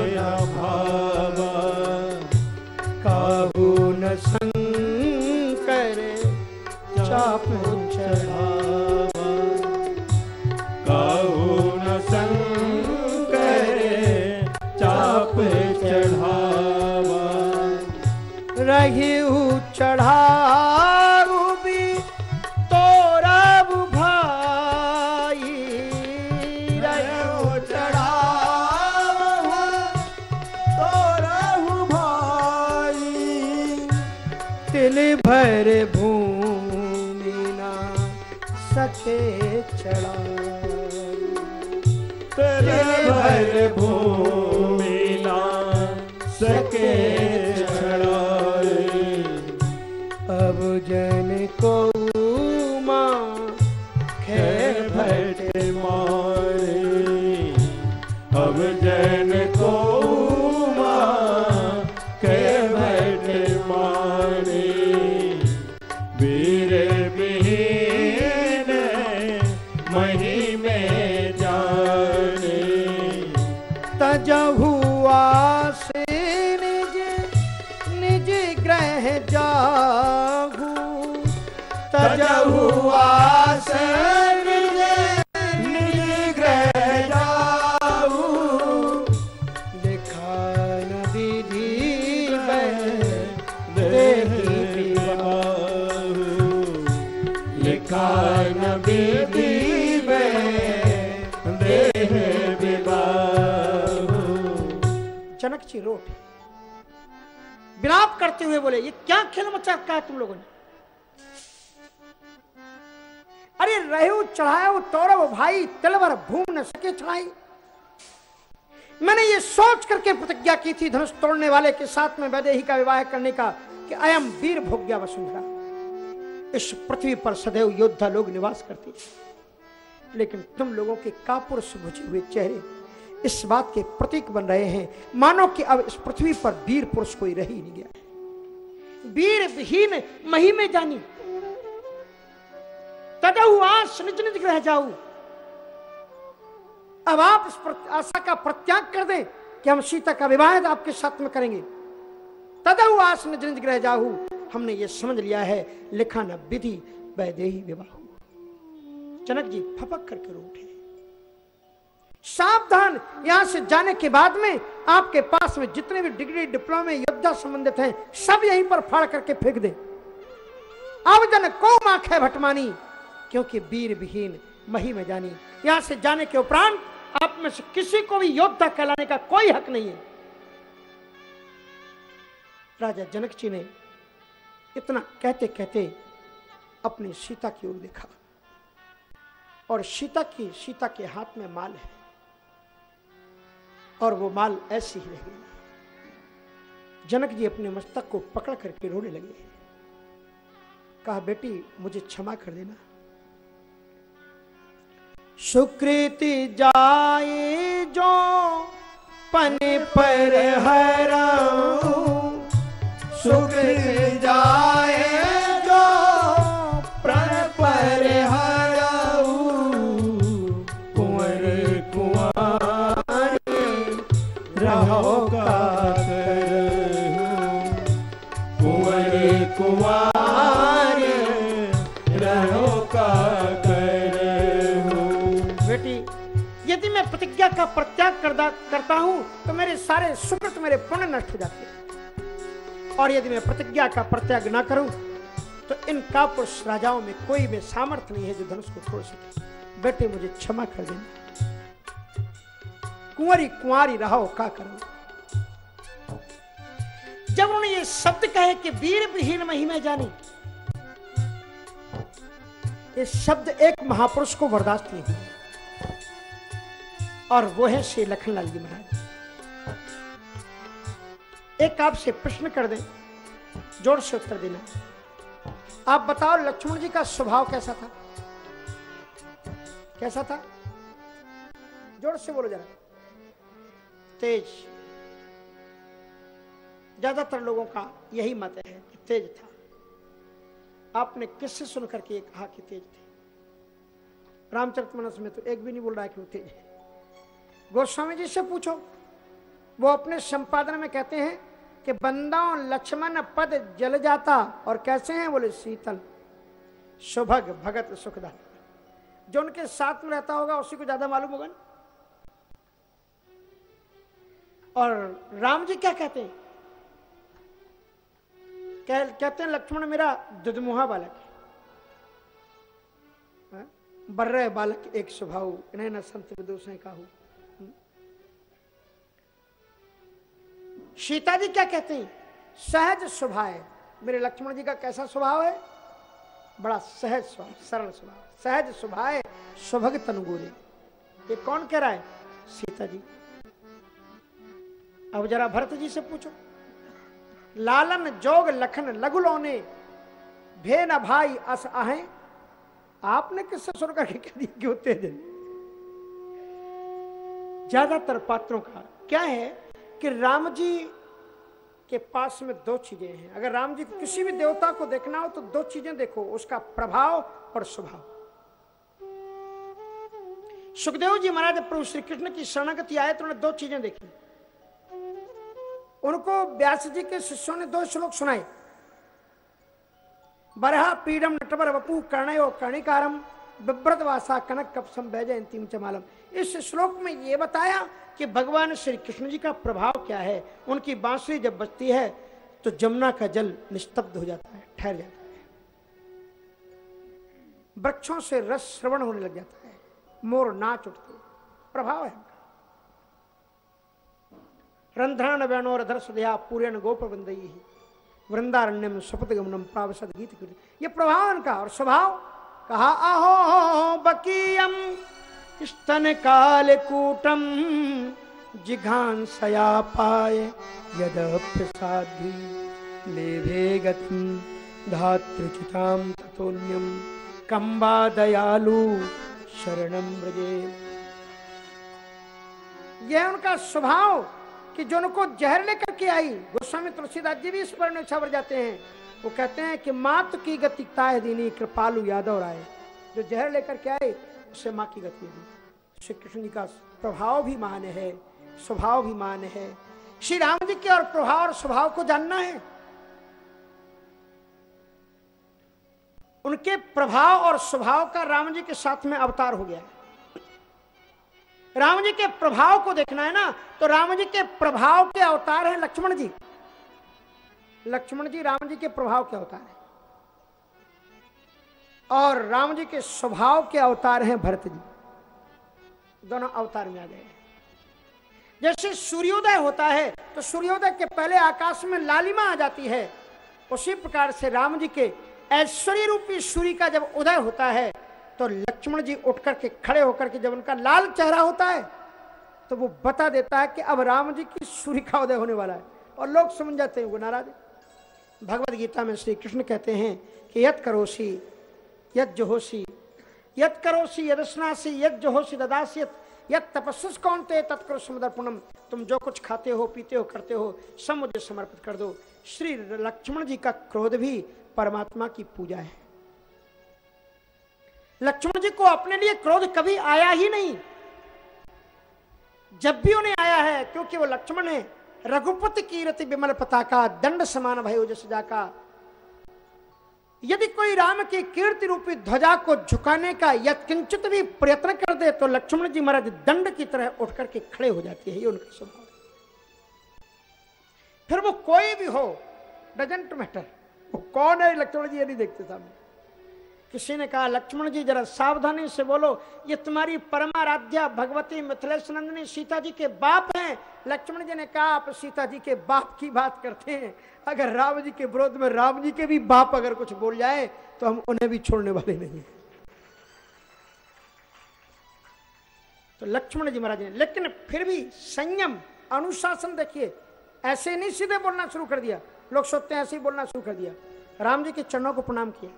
करते हुए बोले, ये क्या खेल मचा रखा है तुम लोगों ने? अरे रहु चढ़ाओ तौरव भाई, तिलवर भूम न सके चढ़ाई। मैंने ये सोच करके प्रतिज्ञा की थी धनुष तोड़ने वाले के साथ में वैदेही का विवाह करने का कि अयम वीर भोग्या वसुंधरा। इस पृथ्वी पर सदैव योद्धा लोग निवास करते लेकिन तुम लोगों के कापुर से बुझे हुए चेहरे इस बात के प्रतीक बन रहे हैं। मानो कि अब इस पृथ्वी पर वीर पुरुष कोई रह ही नहीं गया। वीर विहीन मही में जानी तदहु निज जाऊ। अब आप इस आशा का प्रत्याग कर दें कि हम सीता का विवाह आपके साथ में करेंगे। तदहु आस निज निज ग्रह जाहू हमने ये समझ लिया है लिखा न विधि वैदेही विवाह। जनक जी, फपक करके रो उठे सावधान यहाँ से जाने के बाद में आपके पास में जितने भी डिग्री, डिप्लोमे, योद्धा संबंधित हैं, सब यहीं पर फाड़ करके फेंक दे। जन को माखे भटमानी, क्योंकि वीर विहीन मही में जानी। यहाँ से जाने के उपरांत आप में से किसी को भी योद्धा कहलाने का कोई हक नहीं है। राजा जनक जी ने इतना कहते कहते अपनी सीता की ओर देखा। और सीता की, सीता के हाथ में माल है। और वो माल ऐसी ही रह। जनक जी अपने मस्तक को पकड़ करके रोने लगे। कहा, बेटी, मुझे क्षमा कर देना। सुकृति जाए जो पन पर हराऊं, सुकृत जाए मैं का प्रत्याग करता हूँ तो मेरे सारे सुकृत मेरे पुण्य नष्ट हो जाते और यदि मैं प्रतिज्ञा का प्रत्याग ना करूँ तो इन कापुरुष राजाओं में कोई भी सामर्थ्य नहीं है जो धनुष को छोड़ सके। बेटे, मुझे क्षमा कर देना। कुंवरी कुंवारी रहो, का करो? जब उन्होंने ये शब्द कहे कि वीर विहीन महिमा जानी, ये शब्द एक महापुरुष को बर्दाश्त नहीं हुआ। और वो है श्री लखनलाल जी महाराज। एक आपसे प्रश्न कर दें, ज़ोर से उत्तर देना। आप बताओ लक्ष्मण जी का स्वभाव कैसा था? कैसा था? ज़ोर से बोलो जरा। तेज। ज़्यादातर लोगों का यही मत है कि तेज था। आपने किससे सुन करके ये कहा कि तेज थे? रामचरितमानस में तो एक भी नहीं बोल रहा है कि वो तेज है। गोस्वामी जी से पूछो। वो अपने संपादन में कहते हैं कि बंदाओं लक्ष्मण पद जल जाता और कैसे हैं बोले शीतल सुभग भगत सुखदा जो उनके साथ में रहता होगा उसी को ज़्यादा मालूम होगा और राम जी क्या कहते हैं? कह, कहते हैं लक्ष्मण मेरा दुदमुहा बालक है। हाँ? बर्रे बालक एक स्वभाव इन्हें न संत विदोष है काहू। सीता जी क्या कहते सहज स्वभाव मेरे लक्ष्मण जी का कैसा स्वभाव है? बड़ा सहज स्वभाव, सरल स्वभाव। सहज स्वभाव स्वभग तनुगुरे ये कौन कह रहा है? सीता जी। अब जरा भरत जी से पूछो। लालन, जोग, लखन, लघु लोने भे न भाई, अस आहे आपने किससे सुन करके दिया? होते हैं ज़्यादातर पात्रों का। क्या है? कि राम जी के पास में दो चीज़ें हैं। अगर राम जी किसी भी देवता को देखना हो तो दो चीज़ें देखो, उसका प्रभाव और स्वभाव। सुखदेव जी महाराज, प्रभु श्री कृष्ण की शरणागति आए तो उन्होंने दो चीज़ें देखी। उनको व्यास जी के शिष्यों ने दो श्लोक सुनाए। बरहा पीडम नटवर वपु कर्णयो कर्णिकारम। बिभ्रत वासा कनक कपसम बैजयंतीम चमालम। इस श्लोक में ये बताया कि भगवान श्री कृष्ण जी का प्रभाव क्या है? उनकी बांसुरी जब बजती है तो जमुना का जल निस्तब्ध हो जाता है, ठहर जाता है। वृक्षों से रस श्रवण होने लग जाता है, मोर नाच उठते प्रभाव है उनका। रंध्रान वेणोर धर्षदया पूरेण गोप वंदयी वृंदारण्यम शपथ गमनम प्रावसद गीत ये प्रभाव उनका, और स्वभाव कहा, आहो, बकीयम स्तन काल कूटम, जिघान सया पाए यदप्यसाधि लेभे गति धातृचिताम ततोन्यम कंबा दयालु शरणम ब्रजे यह उनका स्वभाव कि जो उनको जहर लेकर के आई, गोस्वामी तुलसीदास जी भी इस पर छावर जाते हैं। वो कहते हैं कि मात की गति ताय दीनी कृपालु यादव राय। जो जहर लेकर के आए उससे माँ की गति दी श्री कृष्ण जी का प्रभाव भी मान है, स्वभाव भी मान है। श्री राम जी के और प्रभाव और स्वभाव को जानना है। उनके प्रभाव और स्वभाव का राम जी के साथ में अवतार हो गया है। राम जी के प्रभाव को देखना है ना तो राम जी के प्रभाव के अवतार हैं लक्ष्मण जी। लक्ष्मण जी, राम जी के प्रभाव के अवतार है। और राम जी के स्वभाव के अवतार हैं भरत जी। दोनों अवतार में आ गए। जैसे सूर्योदय होता है तो सूर्योदय के पहले आकाश में लालिमा आ जाती है। उसी प्रकार से राम जी के ऐश्वर्य रूपी सूर्य का जब उदय होता है तो लक्ष्मण जी उठ करके खड़े होकर के जब उनका लाल चेहरा होता है तो वो बता देता है कि अब राम जी की सूर्य का उदय होने वाला है। और लोग समझ जाते हैं, वो नाराज़ भगवत गीता में श्री कृष्ण कहते हैं कि यद करोसी यद जोहोसी यद करोसी यदस्नासी यद जोहोसी ददासी यद तपस्स कौन थे तत्कर समर्पणम तुम जो कुछ खाते हो, पीते हो, करते हो सब मुझे समर्पित कर दो। श्री लक्ष्मण जी का क्रोध भी परमात्मा की पूजा है। लक्ष्मण जी को अपने लिए क्रोध कभी आया ही नहीं। जब भी उन्हें आया है, क्योंकि वो लक्ष्मण है रघुपति कीरति विमल पताका, दंड समान भयो जस जाका यदि कोई राम की कीर्ति रूपी ध्वजा को झुकाने का या किंचित भी प्रयत्न कर दे तो लक्ष्मण जी महाराज दंड की तरह उठ करके खड़े हो जाते हैं, ये उनका स्वभाव फिर वो कोई भी हो, डजेंट मैटर। वो कौन है, लक्ष्मण जी ये नहीं देखते सामने। किसी ने कहा, लक्ष्मण जी, जरा सावधानी से बोलो, ये तुम्हारी परमाराध्या भगवती मिथिलेश नंदिनी सीता जी के बाप हैं। लक्ष्मण जी ने कहा, आप सीता जी के बाप की बात करते हैं। अगर राम जी के विरोध में राम जी के भी बाप अगर कुछ बोल जाए तो हम उन्हें भी छोड़ने वाले नहीं हैं। तो लक्ष्मण जी महाराज ने, लेकिन फिर भी संयम, अनुशासन देखिए, ऐसे नहीं सीधे बोलना शुरू कर दिया। लोग सोचते हैं, ऐसे ही बोलना शुरू कर दिया। राम जी के चरणों को प्रणाम किया।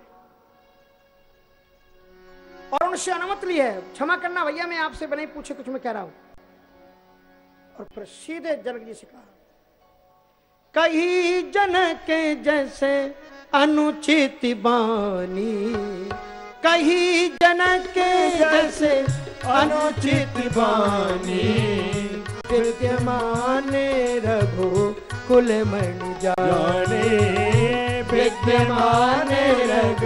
और उनसे अनुमति ली है। क्षमा करना भैया, मैं आपसे बने पूछे कुछ मैं कह रहा हूँ। और फिर सीधे जनक जी से कहा, कही जनक जैसे अनुचित बानी। कही जनक जैसे अनुचित बानी। विद्यमान रघु कुल मणि जाने। जाने। विद्यमान रग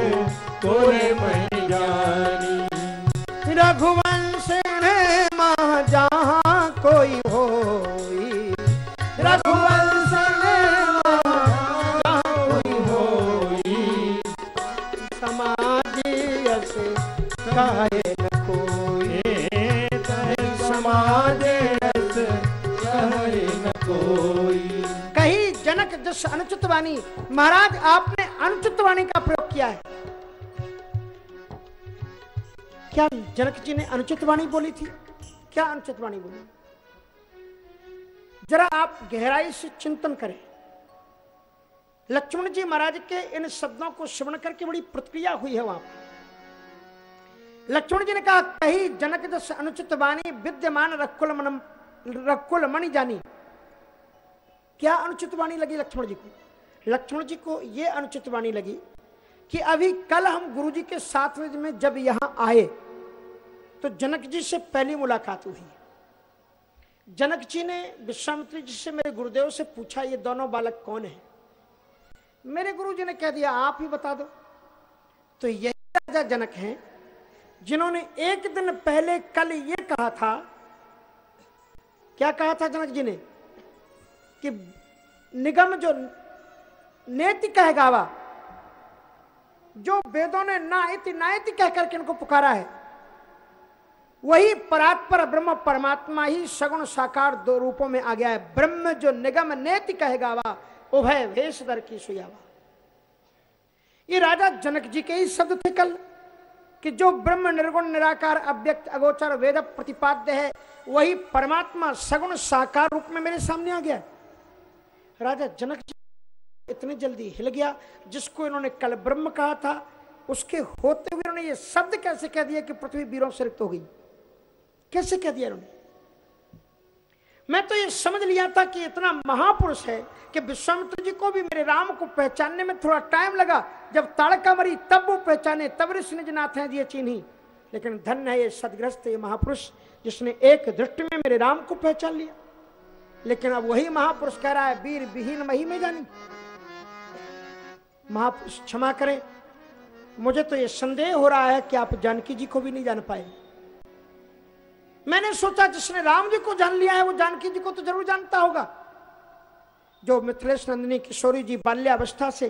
कोरे मन जानी। रघुवंश में माँ जहाँ कोई हो रघुवंश समाज न समाज न कही जनक जस अनुचित वाणी, महाराज आपने अनुचित वाणी का प्रयोग किया है। क्या जनक जी ने अनुचित वाणी बोली थी? क्या अनुचित वाणी बोली? जरा आप गहराई से चिंतन करें। लक्ष्मण जी महाराज के इन शब्दों को श्रवण करके बड़ी प्रतिक्रिया हुई है वहाँ पर। लक्ष्मण जी ने कहा, कही जनक दस अनुचित वाणी विद्यमान रकुल मन रकुल मणि जानी। क्या अनुचित वाणी लगी लक्ष्मण जी को? लक्ष्मण जी को यह अनुचित वाणी लगी कि अभी कल हम गुरु जी के साथ में जब यहाँ आए तो जनक जी से पहली मुलाकात हुई। जनक जी ने विश्वामित्री जी से मेरे गुरुदेव से पूछा, ये दोनों बालक कौन है? मेरे गुरु जी ने कह दिया, आप ही बता दो। तो यही राजा जनक हैं, जिन्होंने एक दिन पहले कल ये कहा था। क्या कहा था जनक जी ने? कि निगम जो नेति कह गावा जो वेदों ने ना इति नायति कह करके इनको पुकारा है वही परात्पर ब्रह्म परमात्मा ही सगुण साकार दो रूपों में आ गया है। ब्रह्म जो निगम नेति कहेगा वा उभय भेष दर की सुयावा। ये राजा जनक जी के ही शब्द थे कल, कि जो ब्रह्म निर्गुण, निराकार, अव्यक्त, अगोचर, वेद प्रतिपाद्य है, वही परमात्मा सगुण साकार रूप में मेरे सामने आ गया राजा जनक जी इतनी जल्दी हिल गया, जिसको इन्होंने कल ब्रह्म कहा था, उसके होते हुए इन्होंने ये शब्द कैसे कह दिया कि पृथ्वी वीरों से रिक्त हो गई? कैसे कह दिया इन्होंने? मैं तो ये समझ लिया था कि इतना महापुरुष है कि विश्वामित्र जी को भी मेरे राम को पहचानने में थोड़ा टाइम लगा। जब ताड़का मरी, तब वो पहचाने, तब ऋषि निज नाथ हैं दिए चिन्ही। लेकिन धन्य है ये सदग्रस्त, ये महापुरुष, जिसने एक दृष्टि में मेरे राम को पहचान लिया। लेकिन अब वही महापुरुष कह रहा है, वीर विहीन मही में जानी। महापुरुष क्षमा करें। मुझे तो ये संदेह हो रहा है कि आप जानकी जी को भी नहीं जान पाए। मैंने सोचा जिसने राम जी को जान लिया है वो जानकी जी को तो ज़रूर जानता होगा। जो मिथिलेश नंदिनी किशोरी जी बाल्यावस्था से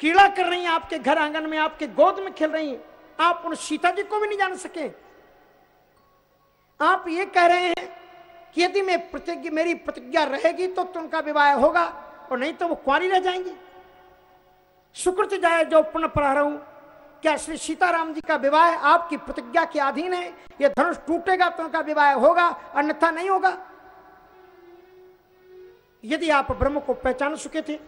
कीड़ा कर रही हैं आपके घर आँगन में आपके गोद में खेल रही हैं आप उन सीता जी को भी नहीं जान सके। आप ये कह रहे हैं कि यदि मैं प्रतिज्ञा मेरी प्रतिज्ञा रहेगी तो, तो उनका विवाह होगा और नहीं तो वो कुआरी रह जाएँगी। सुकृत जाए जो पुनः पढ़ा रहा हूँ क्या श्री सीताराम जी का विवाह आपकी प्रतिज्ञा के अधीन है? यह धनुष टूटेगा तो उनका विवाह होगा, अन्यथा नहीं होगा। यदि आप ब्रह्म को पहचान चुके थे,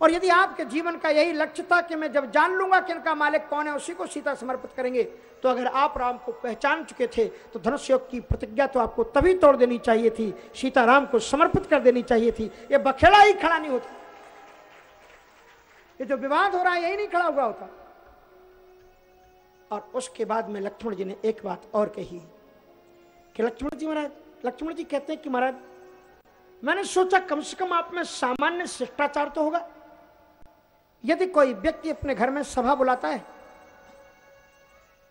और यदि आपके जीवन का यही लक्ष्य था कि मैं जब जान लूँगा कि इनका मालिक कौन है, उसी को सीता समर्पित करेंगे तो अगर आप राम को पहचान चुके थे तो धनुष योग की प्रतिज्ञा तो आपको तभी तोड़ देनी चाहिए थी सीता राम को समर्पित कर देनी चाहिए थी। ये बखेड़ा ही खड़ा नहीं होता। ये जो विवाद हो रहा है, यही नहीं खड़ा हुआ होता। और उसके बाद में लक्ष्मण जी ने एक बात और कही कि लक्ष्मण जी महाराज, लक्ष्मण जी कहते हैं कि महाराज, मैंने सोचा कम से कम आप में सामान्य शिष्टाचार तो होगा। यदि कोई व्यक्ति अपने घर में सभा बुलाता है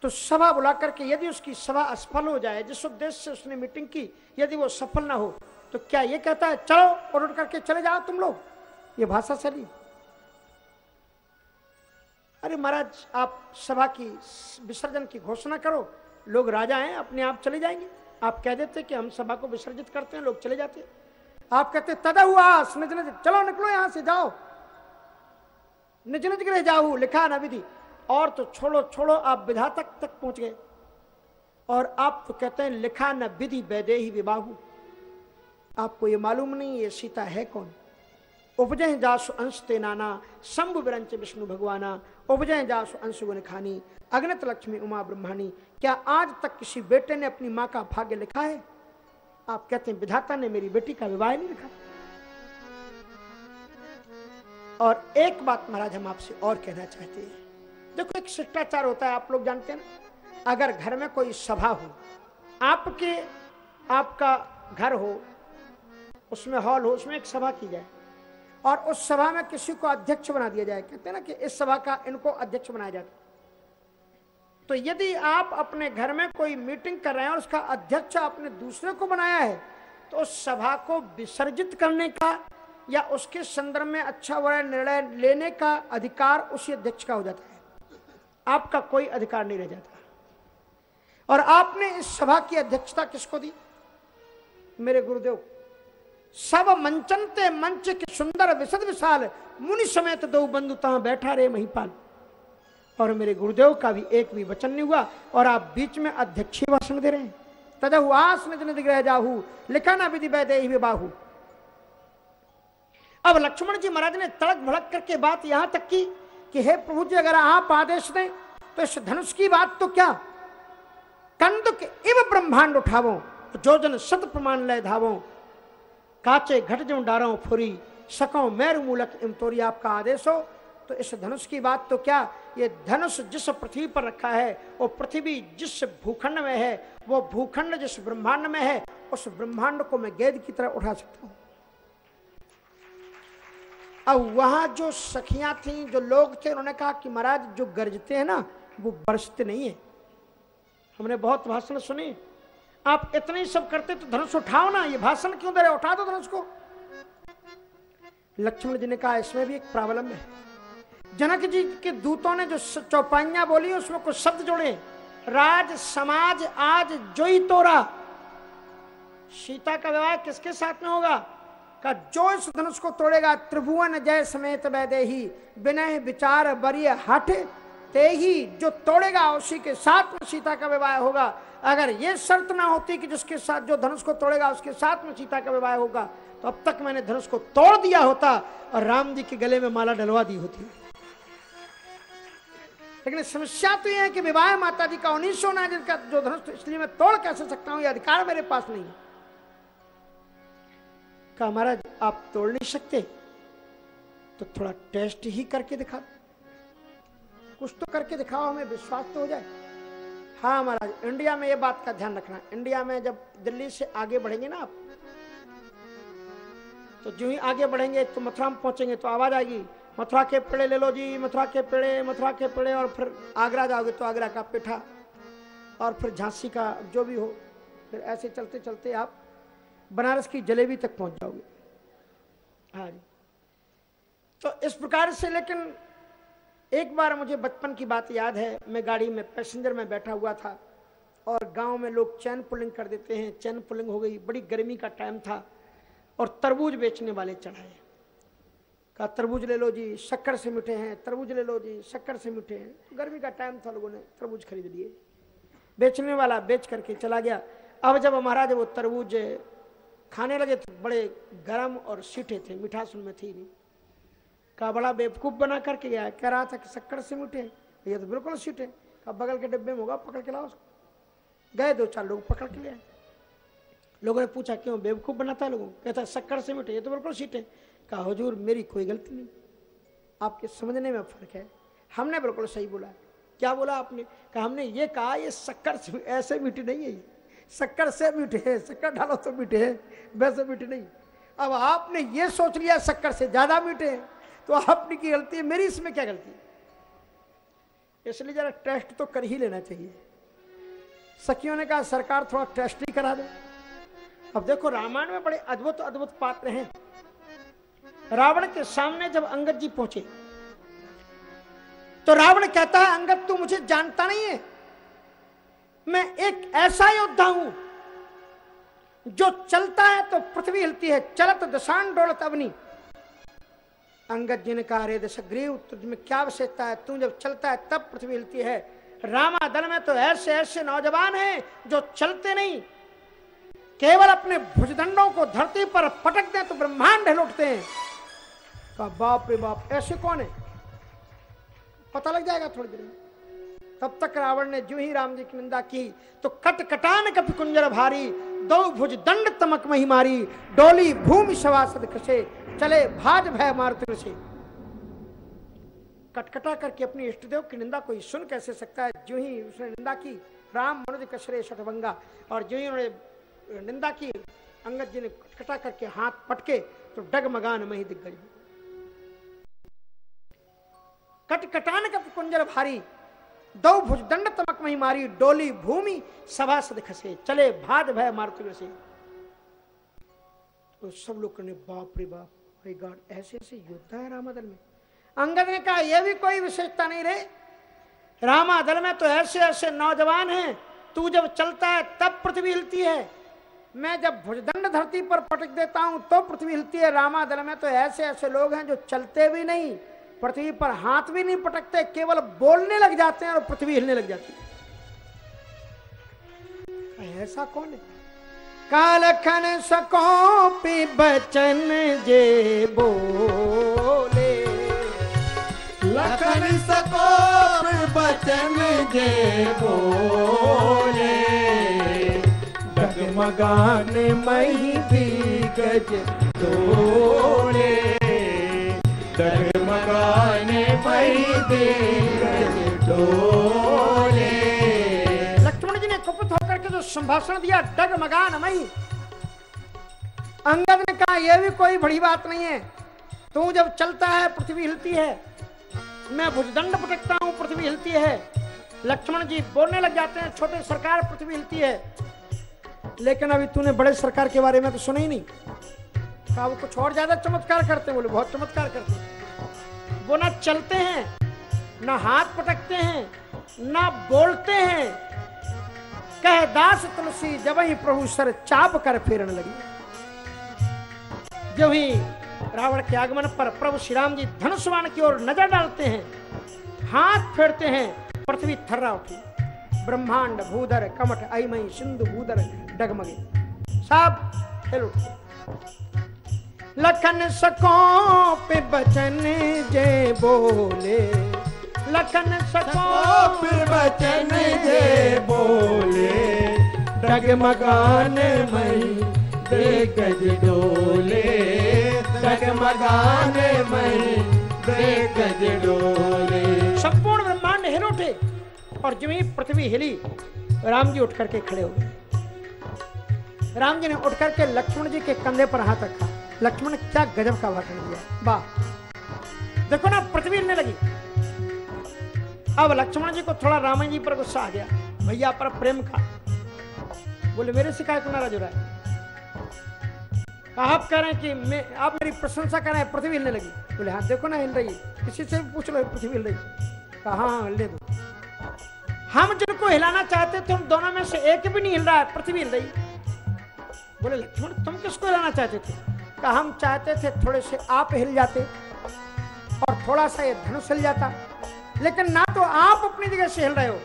तो सभा बुला करके यदि उसकी सभा असफल हो जाए, जिस उद्देश्य से उसने मीटिंग की, यदि वो सफल ना हो तो क्या ये कहता है, चलो और उठ करके चले जाओ तुम लोग। ये भाषा सही अरे महाराज, आप सभा की विसर्जन की घोषणा करो। लोग राजा हैं, अपने आप चले जाएँगे। आप कह देते कि हम सभा को विसर्जित करते हैं, लोग चले जाते हैं। आप कहते, तदा हुआ निज निज, चलो निकलो यहाँ से, जाओ। निज निज गृह जाऊ लिखा न विधि। और तो छोड़ो छोड़ो, आप विधा तक तक पहुँच गए। और आप तो कहते हैं, लिखा न विधि वैदे ही विवाहू। आपको ये मालूम नहीं, ये सीता है कौन? उपजय जासु अंश ते नाना, शंभु विरंच विष्णु भगवाना, उपजय जासु अंश गुण खानी, अग्नत लक्ष्मी उमा ब्रह्मानी, क्या आज तक किसी बेटे ने अपनी माँ का भाग्य लिखा है? आप कहते हैं, विधाता ने मेरी बेटी का विवाह नहीं लिखा। और एक बात महाराज हम आपसे और कहना चाहते हैं। देखो, एक शिष्टाचार होता है, आप लोग जानते हैं ना, अगर घर में कोई सभा हो, आपके, आपका घर हो, उसमें हॉल हो, उसमें एक सभा की जाए और उस सभा में किसी को अध्यक्ष बना दिया जाए। कहते ना कि इस सभा का इनको अध्यक्ष बनाया जाता तो यदि आप अपने घर में कोई मीटिंग कर रहे हैं और उसका अध्यक्ष आपने दूसरे को बनाया है तो उस सभा को विसर्जित करने का या उसके संदर्भ में अच्छा बुरा निर्णय लेने का अधिकार उसी अध्यक्ष का हो जाता है। आपका कोई अधिकार नहीं रह जाता। और आपने इस सभा की अध्यक्षता किसको दी? मेरे गुरुदेव सब मंचनते मंच के सुंदर विशद विशाल, मुनि समेत दो बंधुता बैठा रे महिपाल। और मेरे गुरुदेव का भी एक भी वचन नहीं हुआ, और आप बीच में अध्यक्षी भाषण दे रहे हैं। तदहु आस निज निज ग्रह जाहू विधि वैदे बाहू। अब लक्ष्मण जी महाराज ने तड़क भड़क करके बात यहाँ तक की कि हे प्रभु जी, अगर आप आदेश दें तो इस धनुष की बात तो क्या? कंदुक इव ब्रह्मांड उठावो, जो जन सत प्रमाण लय धावो काचे घट जो डारो फुरी, सको मैर मूलक इम तोरी आपका आदेश। हो तो इस धनुष की बात तो क्या? ये धनुष जिस पृथ्वी पर रखा है, वो पृथ्वी जिस भूखंड में है, वो भूखंड जिस ब्रह्मांड में है, उस ब्रह्मांड को मैं गेद की तरह उठा सकता हूँ। अब वहाँ जो सखियाँ थी, जो लोग थे, उन्होंने कहा कि महाराज, जो गरजते हैं ना, वो बरसते नहीं है। हमने बहुत भाषण सुने। आप इतने सब करते तो धनुष उठाओ ना, ये भाषण क्यों दे रहे उठा दो धनुष को। लक्ष्मण जी ने कहा, इसमें भी एक प्रॉब्लम है। जनक जी के दूतों ने जो चौपाइया बोली, उसमें कुछ शब्द जोड़े। राज, समाज, आज, जोई, तोरा। सीता का विवाह किसके साथ में होगा? का जो इस धनुष को तोड़ेगा, त्रिभुवन जय समेत वैदे ही विनय विचार बरिय हठ ते ही जो तोड़ेगा, उसी के साथ में सीता का विवाह होगा। अगर ये शर्त ना होती कि जिसके साथ जो धनुष को तोड़ेगा, उसके साथ में सीता का विवाह होगा तो अब तक मैंने धनुष को तोड़ दिया होता और राम जी के गले में माला डलवा दी होती। लेकिन समस्या तो यह है कि विवाह माता जी का उन्नीस सौ जिनका जो धनुष तो इसलिए मैं तोड़ कैसे सकता हूँ, ये अधिकार मेरे पास नहीं कहा, महाराज, आप तोड़ नहीं सकते तो थोड़ा टेस्ट ही करके दिखा। कुछ तो करके दिखाओ, हमें विश्वास तो हो जाए। हाँ महाराज, इंडिया में ये बात का ध्यान रखना। इंडिया में जब दिल्ली से आगे बढ़ेंगे ना आप तो जो ही आगे बढ़ेंगे तो मथुरा में पहुँचेंगे तो आवाज़ आएगी, मथुरा के पेड़े ले लो जी, मथुरा के पेड़े, मथुरा के पेड़े, और फिर आगरा जाओगे तो आगरा का पेठा, और फिर झांसी का जो भी हो, फिर ऐसे चलते चलते आप बनारस की जलेबी तक पहुँच जाओगे। हाँ जी। तो इस प्रकार से लेकिन एक बार मुझे बचपन की बात याद है, मैं गाड़ी में पैसेंजर में बैठा हुआ था और गाँव में लोग चैन पुलिंग कर देते हैं। चैन पुलिंग हो गई, बड़ी गर्मी का टाइम था और तरबूज बेचने वाले चढ़ाए। कहा, तरबूज ले लो जी, शक्कर से मीठे हैं, तरबूज ले लो जी, शक्कर से मीठे हैं। तो गर्मी का टाइम था लोगों ने, तरबूज खरीद लिए। बेचने वाला बेच करके चला गया। अब जब महाराज वो तरबूज खाने लगे तो बड़े गर्म और सीठे थे, मिठास उनमें थी नहीं। कहा बड़ा बेवकूफ़ बना करके गया कह रहा था कि शक्कर से मीठे ये तो बिल्कुल सीठे कहा बगल के डिब्बे में होगा, पकड़ के लाओ उसको। गए दो चार लोग पकड़ के ले आए। लोगों ने पूछा, क्यों बेवकूफ़ बनाता है लोगों? कहता, शक्कर से मीठे, ये तो बिल्कुल सीठे कहा, हजूर, मेरी कोई गलती नहीं। आपके समझने में फ़र्क है। हमने बिल्कुल सही बोला। क्या बोला आपने? कहा, हमने ये कहा, ये शक्कर से, ऐसे मीठी नहीं है शक्कर से मीठे है, शक्कर डालो तो मीठे है, वैसे मीठे नहीं। अब आपने ये सोच लिया, शक्कर से ज़्यादा मीठे हैं। तो आपने की गलती है, मेरी इसमें क्या गलती है? इसलिए जरा टेस्ट तो कर ही लेना चाहिए। सखियों ने कहा, सरकार थोड़ा टेस्ट ही करा दे। अब देखो, रामायण में बड़े अद्भुत अद्भुत पात्र हैं। रावण के सामने जब अंगद जी पहुँचे तो रावण कहता है, अंगद, तू मुझे जानता नहीं है। मैं एक ऐसा योद्धा हूँ, जो चलता है तो पृथ्वी हिलती है, चलत दशान डोलत अवनी। अंगद जी ने कहा रे दशग्रीव तुझ में क्या विशेषता है? तू जब चलता है, तब पृथ्वी हिलती है। रामा दल में तो ऐसे ऐसे नौजवान हैं जो चलते नहीं। केवल अपने भुजदंडों को धरती पर पटक दें तो ब्रह्मांड हिल उठते हैं कहा बाप रे बाप, ऐसे कौन है? पता लग जाएगा थोड़ी देर में। तब तक रावण ने जो ही राम जी की निंदा की तो कट कटान कपि कुंजर भारी, दो भुज दंड तमक मही मारी, डोली भूमि सवासद खसे चले, भाज भय मारुति से कटकटा करके अपनी इष्टदेव की निंदा कोई सुन कैसे सकता है? जो ही उसने निंदा की, राम मनुज कशरे शठभंगा और जो ही उन्होंने निंदा की, अंगद जी ने कटकटा करके हाथ पटके तो डगमगान मही दिग्गज कटकटान का कुंजर भारी, दो भुज दंड तमक मही मारी, डोली भूमि सभासद खसे। चले, भाद भय मारुति से तो सब लोग कहने बाप रे बाप रे गॉड ऐसे ऐसे योद्धा है रामादल में। अंगद ने कहा यह भी कोई विशेषता नहीं रहे रामादल में तो ऐसे ऐसे नौजवान हैं, तू जब चलता है तब पृथ्वी हिलती है। मैं जब भुजदंड धरती पर पटक देता हूँ तो पृथ्वी हिलती है। रामादल में तो ऐसे ऐसे लोग हैं जो चलते भी नहीं, पृथ्वी पर हाथ भी नहीं पटकते, केवल बोलने लग जाते हैं और पृथ्वी हिलने लग जाती है। ऐसा कौन है? कालखन सको पी बचन जे बोले। लखन सको बचन जे बोले। डगमगान मही भी गज डोले डगमगान मही भी गज डोले जो संभाषण दिया डगमगान मई। अंगद ने कहा यह भी कोई बड़ी बात नहीं है। तू जब चलता है, पृथ्वी हिलती है। मैं भुजदंड पटकता हूँ, पृथ्वी हिलती है। लक्ष्मण जी बोलने लग जाते हैं, छोटे सरकार पृथ्वी हिलती है। लेकिन अभी तूने बड़े सरकार के बारे में तो सुना ही नहीं। कहा, वो कुछ और ज़्यादा चमत्कार करते बोले, बहुत चमत्कार करते वो ना चलते हैं, ना हाथ पटकते हैं, ना बोलते हैं कह, दास तुलसी, जब ही प्रभु सर चाप कर फेरने लगी। जब ही रावण के आगमन पर प्रभु श्री राम जी धनुष्वान की ओर नज़र डालते हैं, हाथ फेरते हैं, पृथ्वी थर्रा उठी। ब्रह्मांड भूधर कमठ अमई सिंधु भूधर डगमगे। सब हिल उठे। लखन सको पे बचन जे बोले। लखन सको फिर बचन जे बोले डगमगान मई दे गज डोले। डगमगान मई दे गज डोले। संपूर्ण ब्रह्मांड हिल उठे और ही पृथ्वी हिली राम जी उठ करके खड़े हो गए। राम जी ने उठ करके लक्ष्मण जी के कंधे पर हाथ रखा। लक्ष्मण क्या गजब का भाषण दिया। वाह। देखो ना पृथ्वी हिलने लगी। अब लक्ष्मण जी को थोड़ा राम जी पर गुस्सा आ गया। भैया, पर प्रेम का बोले, मेरे शिकायत को नाराज़ हो रहा है? आप कह रहे हैं कि मैं, आप मेरी प्रशंसा कर रहे हैं, पृथ्वी हिलने लगी। बोले हाँ देखो ना, हिल रही है। किसी से भी पूछ लो, पृथ्वी हिल रही है। कहा हाँ हिलने दो। हम जिनको हिलाना चाहते थे, उन दोनों में से एक भी नहीं हिल रहा है, पृथ्वी हिल रही बोले, लक्ष्मण, तुम किसको हिलाना चाहते थे? कहा, हम चाहते थे थोड़े से आप हिल जाते और थोड़ा सा ये धनुष हिल जाता। लेकिन ना तो आप अपनी जगह से हिल रहे हो,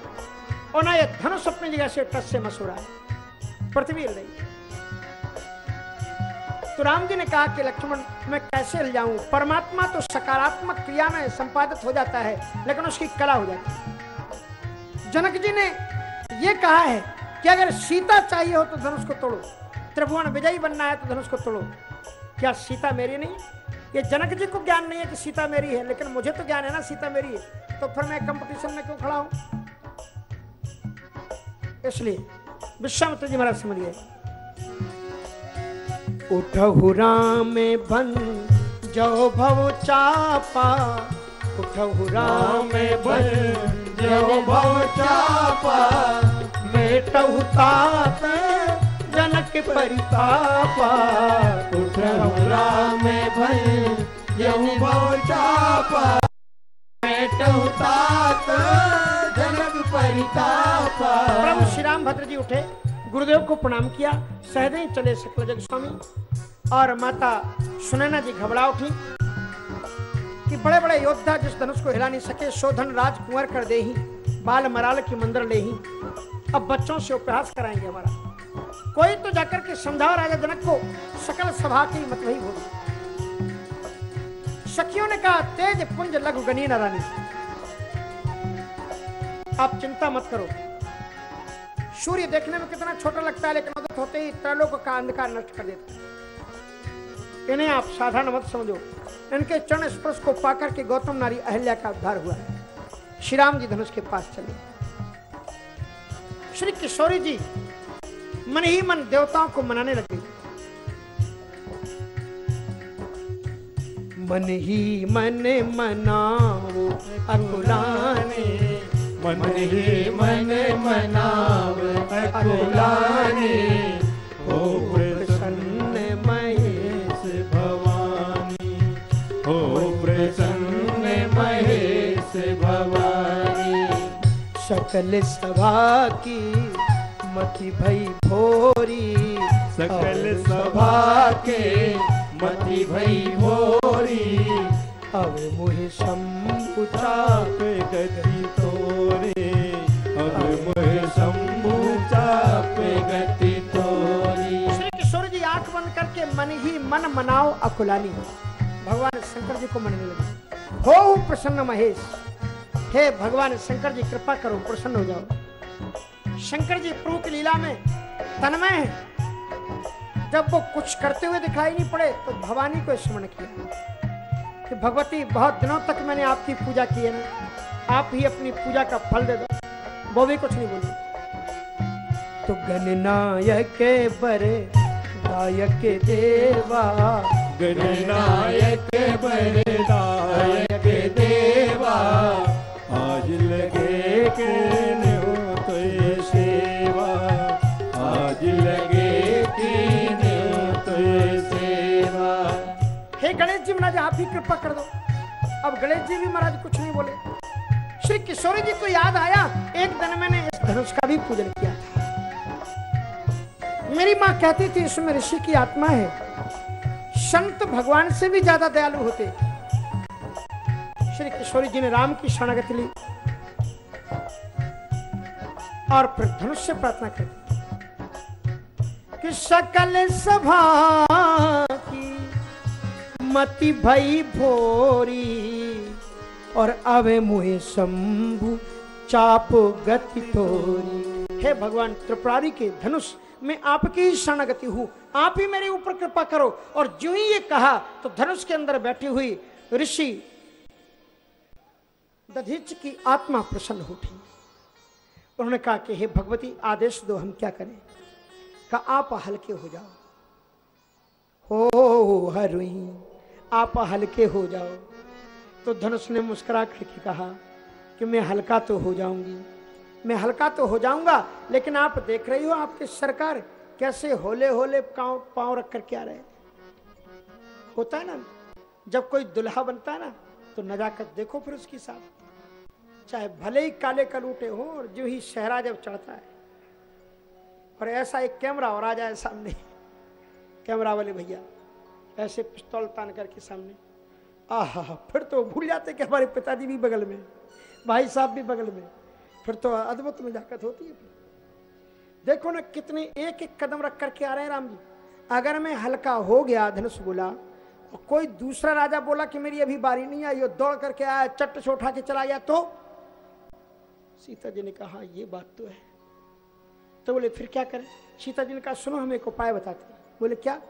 और ना ये धनुष अपनी जगह से टस से मस हो। रहा है पृथ्वी हिल रही तो राम जी ने कहा कि लक्ष्मण, मैं कैसे हिल जाऊँ? परमात्मा तो सकारात्मक क्रिया में संपादित हो जाता है, लेकिन उसकी कला हो जाती है। जनक जी ने यह कहा है कि अगर सीता चाहिए हो तो धनुष को तोड़ो। त्रिभुवन विजयी बनना है तो धनुष को तोड़ो। क्या सीता मेरी नहीं? ये जनक जी को ज्ञान नहीं है कि सीता मेरी है, लेकिन मुझे तो ज्ञान है ना, सीता मेरी है। तो फिर मैं कंपटीशन में क्यों खड़ा हूँ? इसलिए विश्वामित्र जी महाराज समझिए उठहु राम बन जो भव चापा। उठहु राम बन जो भव चापा। मेटहु तात जनक परितापा उठहु राम भय जो भव चापा। जनक परितापा। प्रभु श्री राम भद्र जी उठे, गुरुदेव को प्रणाम किया, सहदे चले सकल जग स्वामी, और माता सुनैना जी घबरा उठी कि बड़े बड़े योद्धा जिस धनुष को हिला नहीं सके शोधन राज कुंवर कर दे ही, बाल मराल की मंदिर ले ही। अब बच्चों से उपहास कराएँगे हमारा। कोई तो जाकर के समझाओ राजा जनक को, सकल सभा की मत वही होगी सखियों ने कहा, तेज पुंज लघु गनी रानी। आप चिंता मत करो। सूर्य देखने में कितना छोटा लगता है, लेकिन उदित होते ही त्रैलोक का अंधकार नष्ट कर देता इन्हें आप साधारण मत समझो। इनके चरण स्पर्श को पाकर के गौतम नारी अहल्या का उद्धार हुआ है। श्री राम जी धनुष के पास चले। श्री किशोरी जी मन ही मन देवताओं को मनाने लगे। मन ही मन मनाओ अकुलाने। मन ही मन मनाव अकुलाने। हो प्रसन्न महेश महेश भवानी। हो प्रसन्न महेश भवानी। सकल सभा की मति भई भोरी। सकल सभा के मति भई भोरी। अब मुहे शंभु चाप गति तोरे। अब मोह शंभु चाप गति तोरी। श्री किशोर जी आँख बंद करके मन ही मन मनाओ अकुलानी। भगवान शंकर जी को मनने लगे। हो प्रसन्न महेश। हे भगवान शंकर जी कृपा करो प्रसन्न हो जाओ। शंकर जी प्रभु की लीला में तन्मय है। जब वो कुछ करते हुए दिखाई नहीं पड़े तो भवानी को स्मरण किया। कि भगवती, बहुत दिनों तक मैंने आपकी पूजा की है ना। आप ही अपनी पूजा का फल दे दो। वो भी कुछ नहीं बोली। तो गणनायक बरे गायक देवा। गणनायक बरदायक देवा। ही कृपा कर दो। अब गणेश जी भी महाराज कुछ नहीं बोले। श्री किशोरी जी को याद आया, एक दिन मैंने इस धनुष का भी पूजन किया मेरी माँ कहती थी, इसमें ऋषि की आत्मा है। संत भगवान से भी ज़्यादा दयालु होते श्री किशोरी जी ने राम की शरणागति ली और फिर धनुष से प्रार्थना कर कि सकल सभा की मति भई भोरी, और अवे मुहे शंभु चाप गति तोरी हे भगवान, त्रिपुरारी के धनुष, मैं आपकी ही शरणागति हूँ। आप ही मेरे ऊपर कृपा करो। और जो ही ये कहा तो धनुष के अंदर बैठी हुई ऋषि दधीच की आत्मा प्रसन्न उठी। उन्होंने कहा कि, हे भगवती, आदेश दो, हम क्या करें? कहा आप हल्के हो जाओ। हो, हरुई आप हल्के हो जाओ। तो धनुष ने मुस्कुरा करके कहा कि मैं हल्का तो हो जाऊँगी। मैं हल्का तो हो जाऊँगा, लेकिन आप देख रही हो आपके सरकार कैसे होले होले पाँव पाँव रख कर क्या रहे होता है ना? जब कोई दुल्हा बनता है ना तो नजाकत देखो फिर उसकी साथ। चाहे भले ही काले कलूटे हो और जो ही शहरा जब चढ़ता है। और ऐसा एक कैमरा और आ जाए सामने। कैमरा वाले भैया ऐसे पिस्तौल तान करके सामने। आह, फिर तो भूल जाते कि हमारे पिताजी भी बगल में, भाई साहब भी बगल में। फिर तो अद्भुत नजाकत होती है। देखो ना, कितने एक एक कदम रख करके आ रहे हैं राम जी। अगर मैं हल्का हो गया धनुष बोला, और कोई दूसरा राजा बोला कि मेरी अभी बारी नहीं आई, और दौड़ करके आया, चट्ट से उठा के चला गया तो? सीता जी ने कहा, ये बात तो है। तो बोले, फिर क्या करें? सीता जी ने कहा, सुनो, हमें एक उपाय बताते बोले, क्या?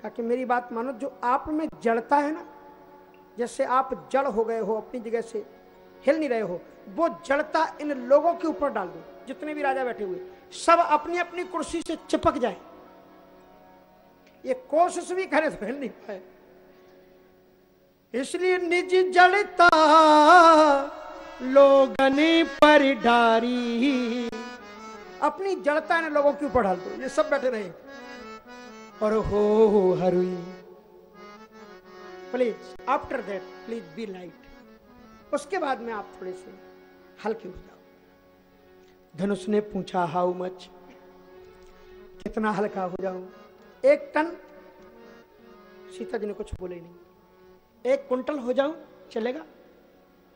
कहा कि मेरी बात मानो, जो आप में जड़ता है ना, जैसे आप जड़ हो गए हो अपनी जगह से, हिल नहीं रहे हो, वो जड़ता इन लोगों के ऊपर डाल दो, जितने भी राजा बैठे हुए, सब अपनी अपनी कुर्सी से चिपक जाए। ये कोशिश भी करे तो हिल नहीं पाए। इसलिए निज जड़ता लोगने पर डारी। अपनी जड़ता ने लोगों के ऊपर डाल दो, ये सब बैठे रहे। और हो हो, हरुई। Please after that please be light उसके बाद में आप थोड़े से हल्के हो जाओ। धनुष ने पूछा हाउ मच कितना हल्का हो जाऊँ? एक टन। सीता जी ने कुछ बोले नहीं। एक कुंटल हो जाऊँ, चलेगा।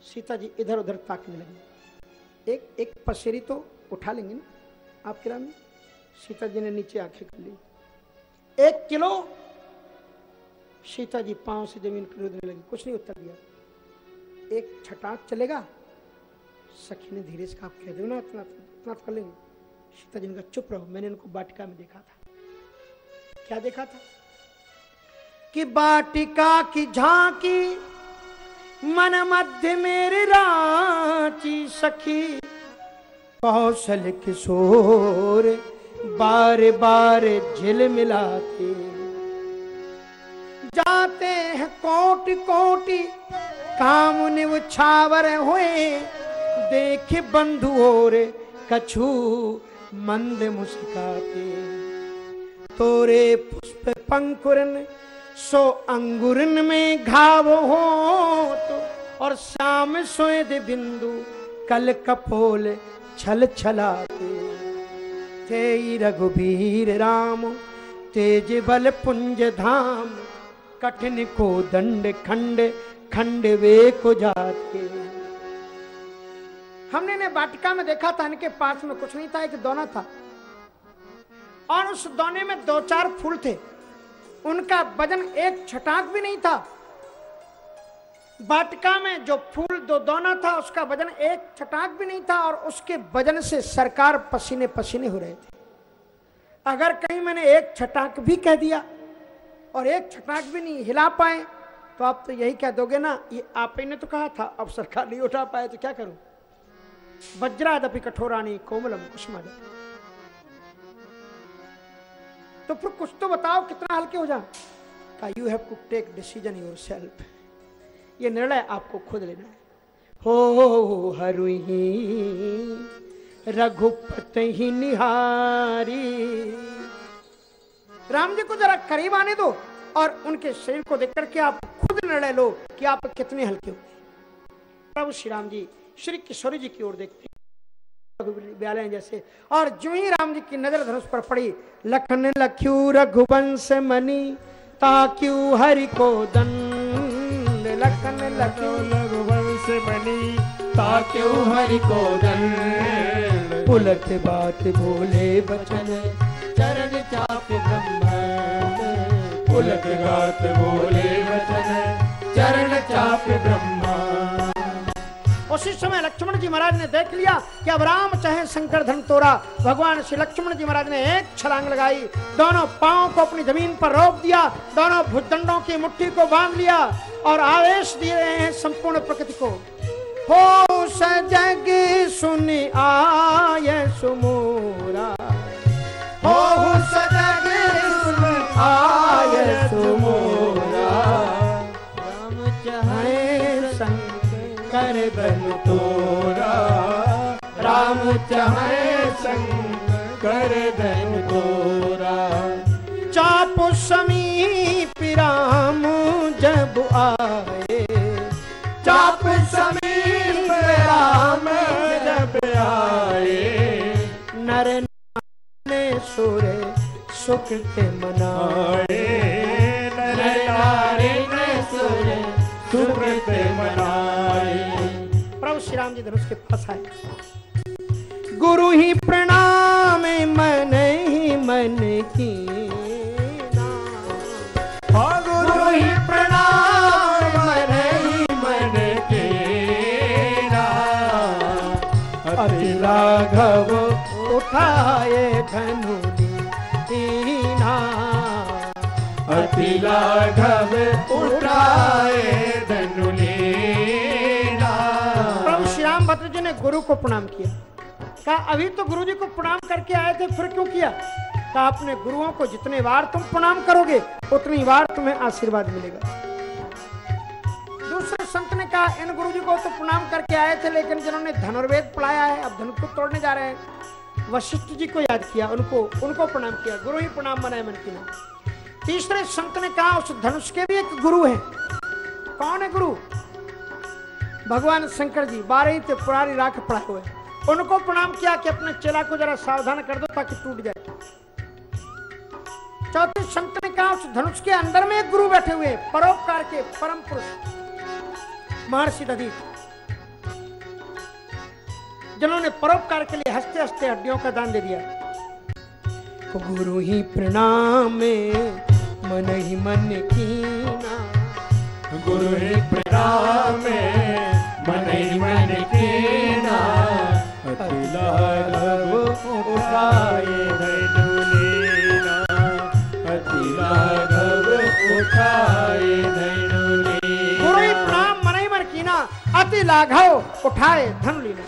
सीता जी इधर उधर ताकने लगी। एक एक पसेरी तो उठा लेंगे ना, आपके राम सीता जी ने नीचे आँखें कर ली एक किलो? सीता जी पाँव से ज़मीन उधने लगी। कुछ नहीं उत्तर दिया। एक छटाक चलेगा। सखी ने धीरे से कहा, कह दो ना, इतना इतना कर लेंगे। सीता जी ने कहा, चुप रहो। मैंने उनको बाटिका में देखा था। क्या देखा था? कि बाटिका की झांकी, मन मध्य मेरे रांची, सखी। कौशल किशोर बार बार झिल मिलाते। जाते हैं कोटि कोटि काम उछावर हुए। देख बंधु और कछु मंद मुस्काते। तोरे पुष्प पंकुरन, सो अंगुरन में घाव हो तो और शाम सोए बिंदु, कल कपोल छल छलाते ते रघुबीर राम, तेज बल पुंज धाम, कठिन को दंड खंड खंड वे को जाते। हमने ने वाटिका में देखा था, इनके पास में कुछ नहीं था, एक दोना था। और उस दोने में दो चार फूल थे। उनका वज़न एक छटाक भी नहीं था। वाटिका में जो फूल दो दोना था, उसका वज़न एक छटाक भी नहीं था और उसके वज़न से सरकार पसीने पसीने हो रहे थे। अगर कहीं मैंने एक छटाक भी कह दिया और एक छटाक भी नहीं हिला पाए तो आप तो यही कह दोगे ना, ये आप ही ने तो कहा था, अब सरकार नहीं उठा पाए तो क्या करूँ? वज्रादपि कठोरानी कोमलम कुष्मद तो फिर कुछ तो बताओ, कितना हल्के हो का you have to take decision yourself ये निर्णय आपको खुद लेना है। हो हरुही रघुपत ही निहारी। राम जी को जरा करीब आने दो और उनके शरीर को देख करके आप खुद निर्णय लो कि आप कितने हल्के हो प्रभु श्री राम जी श्री किशोरी जी की ओर देखते जैसे और जो ही राम जी की नज़र धनुष पर पड़ी लखन लख्यू रघुवंश मनी ताक्यू हरि को दंड। लखन लख्यू रघुवंश मणि ताक्यू हरि को दंड बात भोले बचन चरण चाप ब्रह्मांड पुलक गात भोले बचन चरण चाप ब्रह्मांड उसी समय लक्ष्मण जी महाराज ने देख लिया कि अब राम चाहे शंकर धन तोड़ा भगवान श्री लक्ष्मण जी महाराज ने एक छलांग लगाई। दोनों पाँव को अपनी ज़मीन पर रोक दिया। दोनों भुजदंडों की मुट्ठी को बाँध लिया और आवेश दिए रहे हैं संपूर्ण प्रकृति को। हो सजग सुन आय सुमोरा। हो सजग सुन आय सुमोरा। हर बन तोरा। राम चाहे संग कर दन तोरा। चाप समीप राम जब आए। चाप समीप राम जब आए। नर ने सुर सुख ते मनाए। नर नारे राम जी धनुष के पास आए। गुरु ही प्रणाम मन ही मन की गुरु ही प्रणाम मन ही मन के अति राघव उठाए धनु दीना अति लाघव उठाए गुरु को प्रणाम किया। कहा, अभी तो गुरु जी को प्रणाम करके आए थे, फिर क्यों किया? कहा, अपने गुरुओं को जितने बार तुम प्रणाम करोगे, उतनी बार तुम्हें आशीर्वाद मिलेगा। दूसरे संत ने कहा, इन गुरु जी को तो प्रणाम करके आए थे, लेकिन जिन्होंने धनुर्वेद पढ़ाया है, अब धनुष को तोड़ने जा रहे हैं। वशिष्ठ जी को याद किया, उनको उनको प्रणाम किया, गुरु ही प्रणाम बनाए मन की तीसरे संत ने कहा, उस धनुष के भी एक गुरु है। कौन है गुरु? भगवान शंकर जी बारह थे पुरारी राख पढ़ाए हुए उनको प्रणाम किया कि अपने चेला को जरा सावधान कर दो ताकि टूट जाए। चौथे संत ने कहा उस धनुष के अंदर में एक गुरु बैठे हुए परोपकार के परम पुरुष। महर्षि दधीच जिन्होंने परोपकार के लिए हँसते हँसते हड्डियों का दान दे दिया। गुरु ही प्रणाम मन ही मन कीना। गुरु ही प्रणाम उठाए धनुलेना अति लाघव उठाए धनुलेना गुरु मन कीना। अति लाघव उठाए धन लीना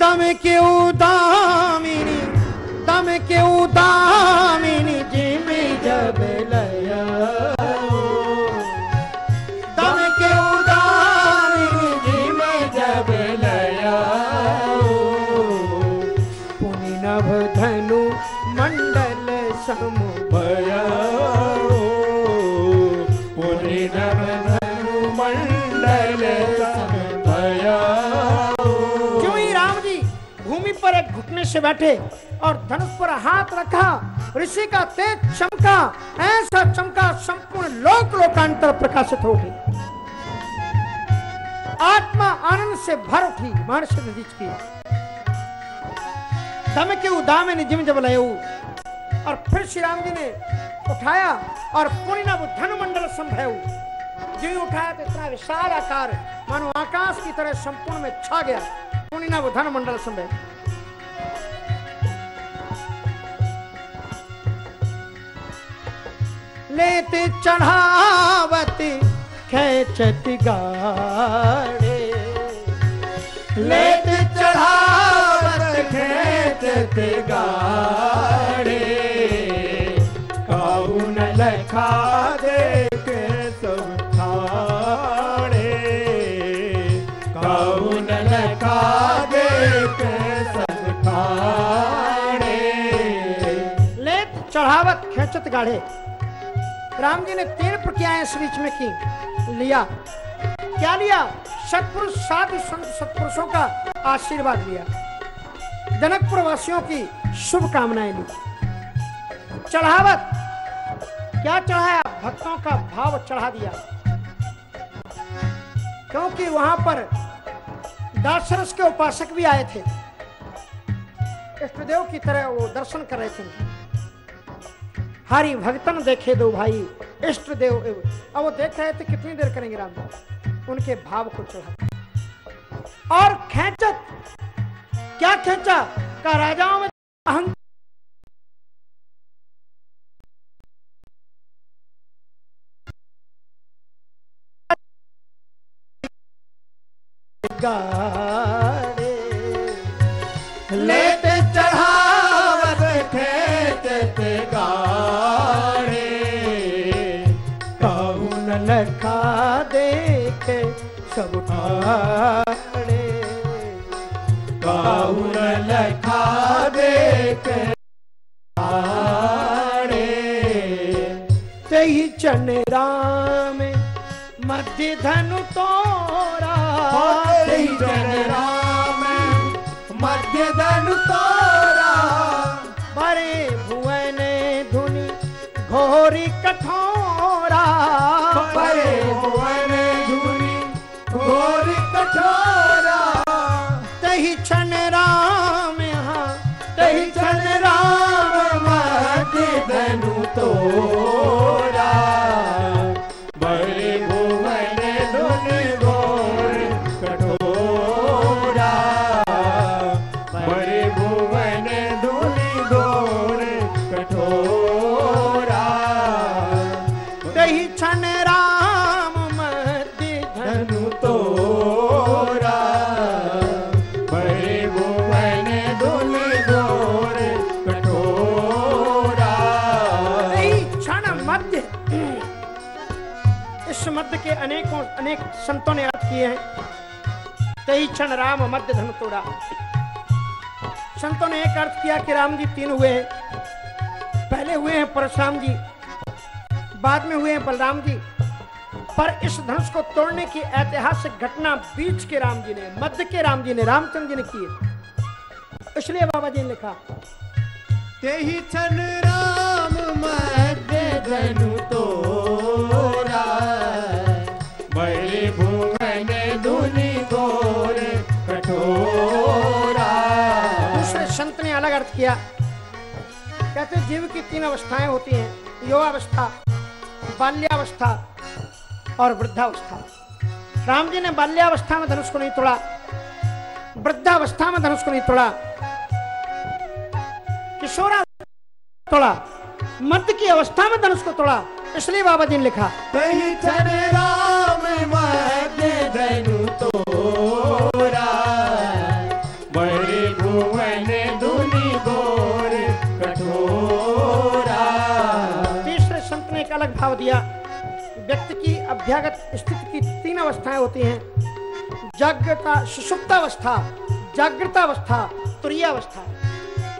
दम के उदामिनी दम के उदामिनी से बैठे और धनुष पर हाथ रखा। ऋषि का तेज चमका, ऐसा चमका संपूर्ण लोक लोकांतर प्रकाशित हो गई। आत्मा आनंद से भर उठी महर्षि ने दीच की दम के उदा में निजिम जब लयऊ और फिर श्री राम जी ने उठाया और पुण्य नभ धनुमंडल संभयऊ। जो उठाया तो इतना विशाल आकार, मानो आकाश की तरह संपूर्ण में छा गया। पुण्य नभ धनुमंडल संभय। लेते चढ़ावत खेचत गाड़े। लेत चढ़ावत खेत गाड़े। काउन लखा देख सब ठाड़े। काउन लखा देख सब ठाड़े। लेत चढ़ावत खेचत गाढ़े राम जी ने तीन प्रक्रियाएँ इस बीच में की। लिया। क्या लिया? सतपुरुष साधु संत सत्पुरुषों का आशीर्वाद लिया। जनकपुर वासियों की शुभकामनाएँ ली। चढ़ावत। क्या चढ़ाया? भक्तों का भाव चढ़ा दिया। क्योंकि वहाँ पर दासरस के उपासक भी आए थे। इष्टदेव की तरह वो दर्शन कर रहे थे। हरि भक्तन देखे दो भाई, इष्ट देव अब वो देख रहे थे कितनी देर करेंगे राम जी? उनके भाव को चढ़ा और खेचत क्या खेचा? का राजाओं में अहंकार गाड़े लाड़े राम मध्य धनु तोरा। चन राम मध्य धनु तोरा। भरे भुवन धुनि घोरी कठोरा। भरे भुवन किए हैं। तही क्षण राम मध्य धन तोड़ा। संतों ने एक अर्थ किया कि राम जी तीन हुए हैं। पहले हुए हैं परशुराम जी, बाद में हुए हैं बलराम जी। पर इस धनुष को तोड़ने की ऐतिहासिक घटना बीच के राम जी ने, मध्य के राम जी ने, रामचंद्र जी ने की है। इसलिए बाबा जी ने लिखा, तेहि छन राम मध्य धनु तोरा किया। कहते जीव की तीन अवस्थाएँ होती हैं युवावस्था बाल्यावस्था और वृद्धावस्था। राम जी ने बाल्यावस्था में धनुष को नहीं तोड़ा, वृद्धावस्था में धनुष को नहीं तोड़ा किशोरा तोड़ा मध्य की अवस्था में धनुष को तोड़ा, इसलिए बाबा जी ने लिखा राम दिया। व्यक्ति की अभ्यागत स्थिति की तीन अवस्थाएँ होती हैं। जागृता सुषुप्तावस्था जागृतावस्था, तुरीयावस्था।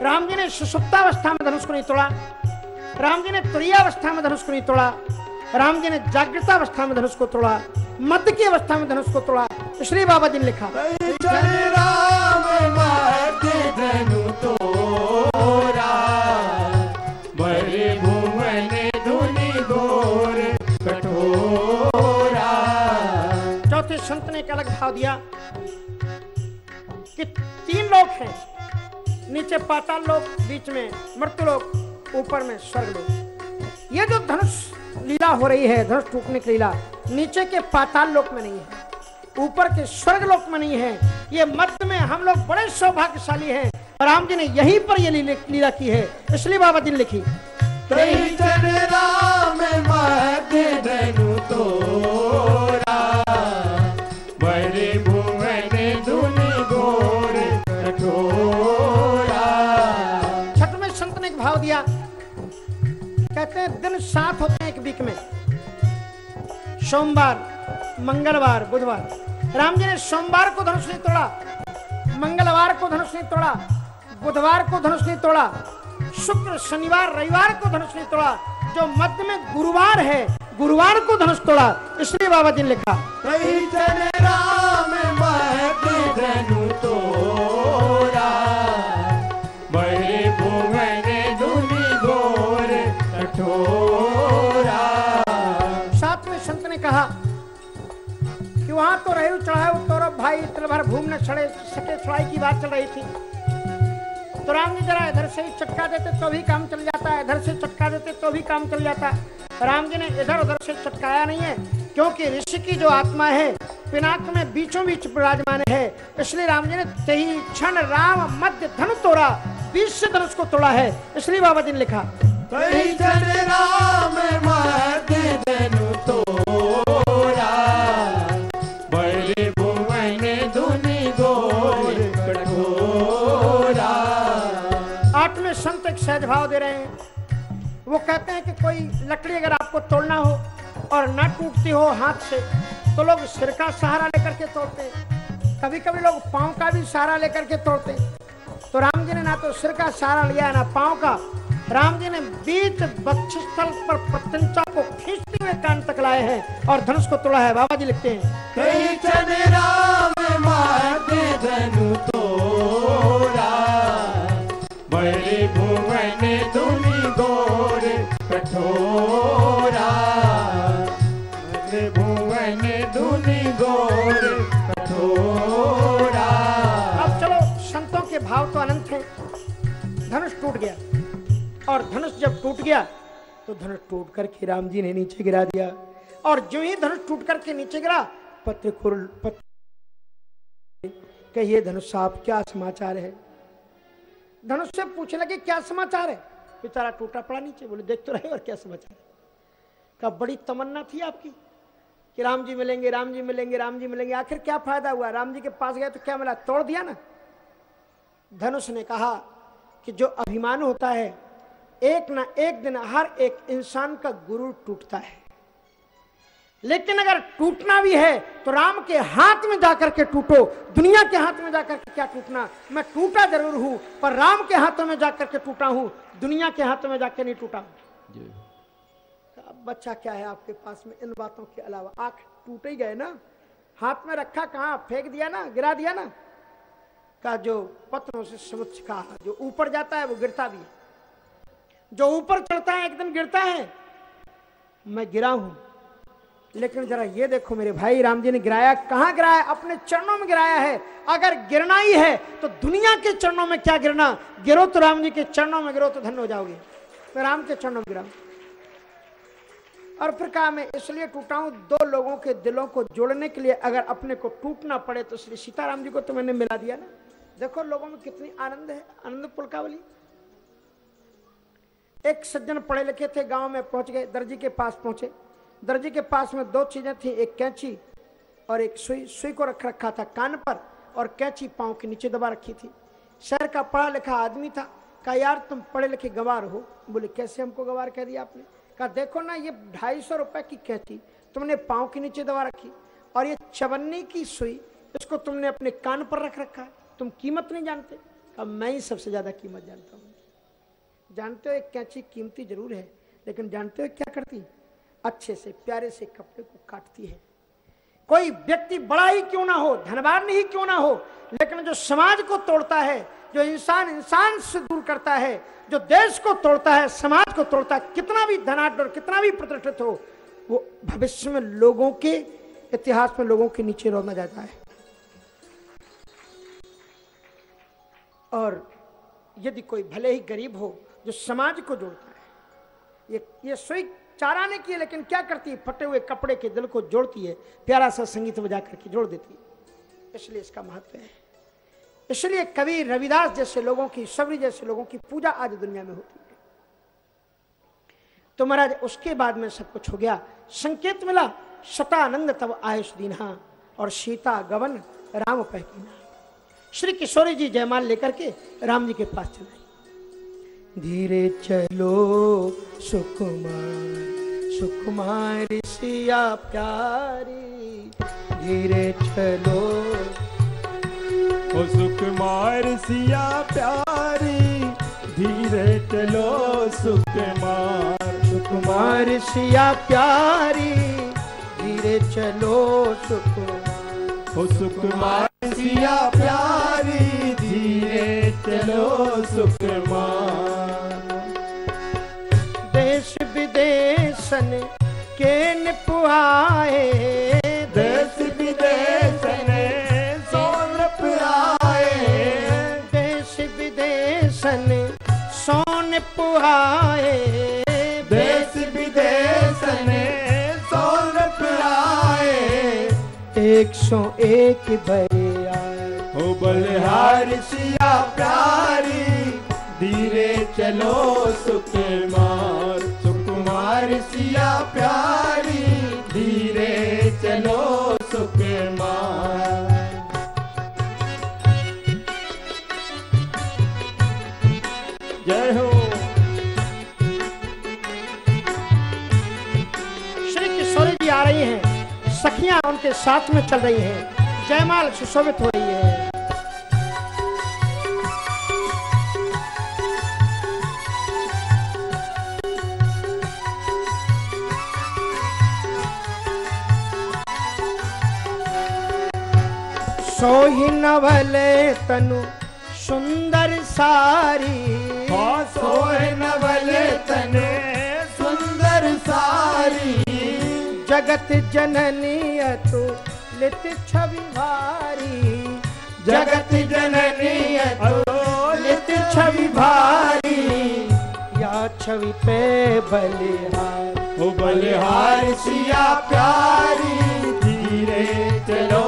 राम जी ने सुषुप्तावस्था में धनुष को नहीं तोड़ा। राम जी ने तुरीयावस्था में धनुष को नहीं तोड़ा। राम जी ने जागृतावस्था में धनुष को तोड़ा। मध्य की अवस्था में धनुष को तोड़ा। श्री बाबा जी ने लिखा। राम धनु तोरा भाव दिया। कि तीन लोग हैं नीचे पाताल लोक, बीच में मृत्यु लोक, ऊपर में स्वर्ग लोक। ये जो धनुष लीला हो रही है, धनुष टूटने की लीला, नीचे के पाताल लोक में नहीं है। ऊपर के स्वर्ग लोक में नहीं है। ये मध्य में हम लोग बड़े सौभाग्यशाली हैं। राम जी ने यहीं पर ये लीला की है। इसलिए बाबा जी ने लिखी। राम मध्य धनु कहते हैं, दिन सात होते हैं एक वीक में। सोमवार, मंगलवार, बुधवार। राम जी ने सोमवार को धनुष नहीं तोड़ा, मंगलवार को धनुष नहीं तोड़ा, बुधवार को धनुष नहीं तोड़ा, शुक्र, शनिवार, रविवार को धनुष नहीं तोड़ा, जो मध्य में गुरुवार है, गुरुवार को धनुष तोड़ा, इसलिए बाबा जी ने लिखा राम छड़े सके छुड़ाई की बात चल रही थी। तो राम जी जरा इधर से चटका देते तो भी काम चल जाता है इधर से चटका देते तो भी काम चल जाता। है राम जी ने इधर उधर से चटकाया नहीं है, क्योंकि ऋषि की जो आत्मा है, पिनाक में बीचों बीच विराजमान है। इसलिए राम जी ने तही क्षण राम मध्य धन तोड़ा बीच से धनुष को तोड़ा है। इसलिए बाबा जी ने लिखा राम मध्य भाव दे रहे हैं। वो कहते हैं कि कोई लकड़ी अगर आपको तोड़ना हो और न टूटती हो हाथ से तो लोग सिर का सहारा लेकर के तोड़ते हैं। कभी कभी लोग पाँव का भी सहारा लेकर के तोड़ते हैं। तो राम जी ने ना तो सिर का सहारा लिया, ना पाँव का। राम जी ने बीच बक्षस्थल पर प्रत्यंचा को खींचते हुए कान तक लाए हैं और धनुष को तोड़ा है। बाबा जी लिखते हैं। जन राम मध्य धनु तोरा धनुष टूट गया। और धनुष जब टूट गया तो धनुष टूट करके राम जी ने नीचे गिरा दिया। और जो ही धनुष टूट करके नीचे गिरा पत्र पत्र कहिए, धनुष साहब, क्या समाचार है? धनुष से पूछने लगे, क्या समाचार है? बेचारा टूटा पड़ा नीचे, बोले, देख तो रहे और क्या समाचार का बड़ी तमन्ना थी आपकी कि राम जी मिलेंगे, राम जी मिलेंगे, राम जी मिलेंगे। आखिर क्या फ़ायदा हुआ? राम जी के पास गया तो क्या मिला? तोड़ दिया ना? धनुष ने कहा कि जो अभिमान होता है एक ना एक दिन हर एक इंसान का गुरु टूटता है। लेकिन अगर टूटना भी है तो राम के हाथ में जाकर के टूटो दुनिया के हाथ में जाकर के क्या टूटना? मैं टूटा ज़रूर हूँ पर राम के हाथों में जाकर के टूटा हूँ दुनिया के हाथों में जाकर नहीं टूटा अब बच्चा क्या है आपके पास में? इन बातों के अलावा आँख टूट ही गए ना? हाथ में रखा कहा? फेंक दिया ना? गिरा दिया ना? का जो पत्रों से समुच का जो ऊपर जाता है वो गिरता भी है। जो ऊपर चढ़ता है, एकदम गिरता है। मैं गिरा हूँ। लेकिन जरा ये देखो मेरे भाई, राम जी ने गिराया। कहाँ गिराया? अपने चरणों में गिराया है। अगर गिरना ही है तो दुनिया के चरणों में क्या गिरना? गिरो तो राम जी के चरणों में गिरो तो धन्य हो जाओगे। तो राम के चरणों में गिरा और फिर कहा, मैं इसलिए टूटा हूँ, दो लोगों के दिलों को जोड़ने के लिए अगर अपने को टूटना पड़े तो इसलिए सीताराम जी को तो मैंने मिला दिया ना। देखो लोगों में कितनी आनंद है, आनंद पुलकावली। एक सज्जन पढ़े लिखे थे, गाँव में पहुँच गए, दर्जी के पास पहुँचे। दर्जी के पास में दो चीज़ें थी, एक कैंची और एक सुई सुई को रख रखा था कान पर और कैंची पाँव के नीचे दबा रखी थी। शहर का पढ़ा लिखा आदमी था, कहा, यार, तुम पढ़े लिखे गवार हो। बोले, कैसे हमको गवार कह दिया आपने? कहा, देखो ना, ये ढाई सौ रुपए की कैंची तुमने पाँव के नीचे दबा रखी और ये चवन्नी की सुई, इसको तुमने अपने कान पर रख रखा है। तुम कीमत नहीं जानते। कहा मैं ही सबसे ज़्यादा कीमत जानता हूँ। जानते हो एक कैंची कीमती ज़रूर है, लेकिन जानते हो क्या करती? अच्छे से, प्यारे से कपड़े को काटती है। कोई व्यक्ति बड़ा ही क्यों ना हो, धनवान ही क्यों ना हो, लेकिन जो समाज को तोड़ता है, जो इंसान इंसान से दूर करता है, जो देश को तोड़ता है, समाज को तोड़ता है, कितना भी धनाढ़ और कितना भी प्रतिष्ठित हो, वो भविष्य में लोगों के इतिहास में लोगों के नीचे रोना जाता है। और यदि कोई भले ही गरीब हो जो समाज को जोड़ता है, ये ये सुई चारा ने की लेकिन क्या करती है? फटे हुए कपड़े के दिल को जोड़ती है, प्यारा सा संगीत बजा करके जोड़ देती है। इसलिए इसका महत्व है। इसलिए कवि रविदास जैसे लोगों की सबरी जैसे लोगों की पूजा आज दुनिया में होती है। तो महाराज, उसके बाद में सब कुछ हो गया। संकेत मिला शतानंद तब आयुष दीना और सीता गवन राम पहकीना श्री किशोरी जी जयमाल लेकर के राम जी के पास चले धीरे चलो सुकुमार सुकुमार सिया प्यारी। धीरे चलो। ओ सुकुमार सिया प्यारी। धीरे चलो सुकुमार। सुकुमार सिया प्यारी। धीरे चलो सुकुमार। ओ सुकुमार सिया प्यारी धीरे चलो सुकुमार देश विदेशन के निपुआए देश विदेश ने सोन पुराए देश विदेशन सोन पुआए देश विदेश ने सोन पुराए एक सौ एक भरे हो बलिहार सिया प्यारी, धीरे चलो सुकुमार। सुकुमार सिया प्यारी, धीरे चलो सुकुमार। जय हो। श्री किशोरी जी आ रही हैं। सखियाँ उनके साथ में चल रही हैं। जयमाल सुशोभित हो रही है। सोही नवले तनु सुंदर सारी। हाँ सोए नवले तने सुंदर सारी। जगत जननी अतु लित छवि भारी। जगत जननी लित छवि भारी। या छवि पे बलिहार। ओ बलिहार सिया प्यारी। धीरे चलो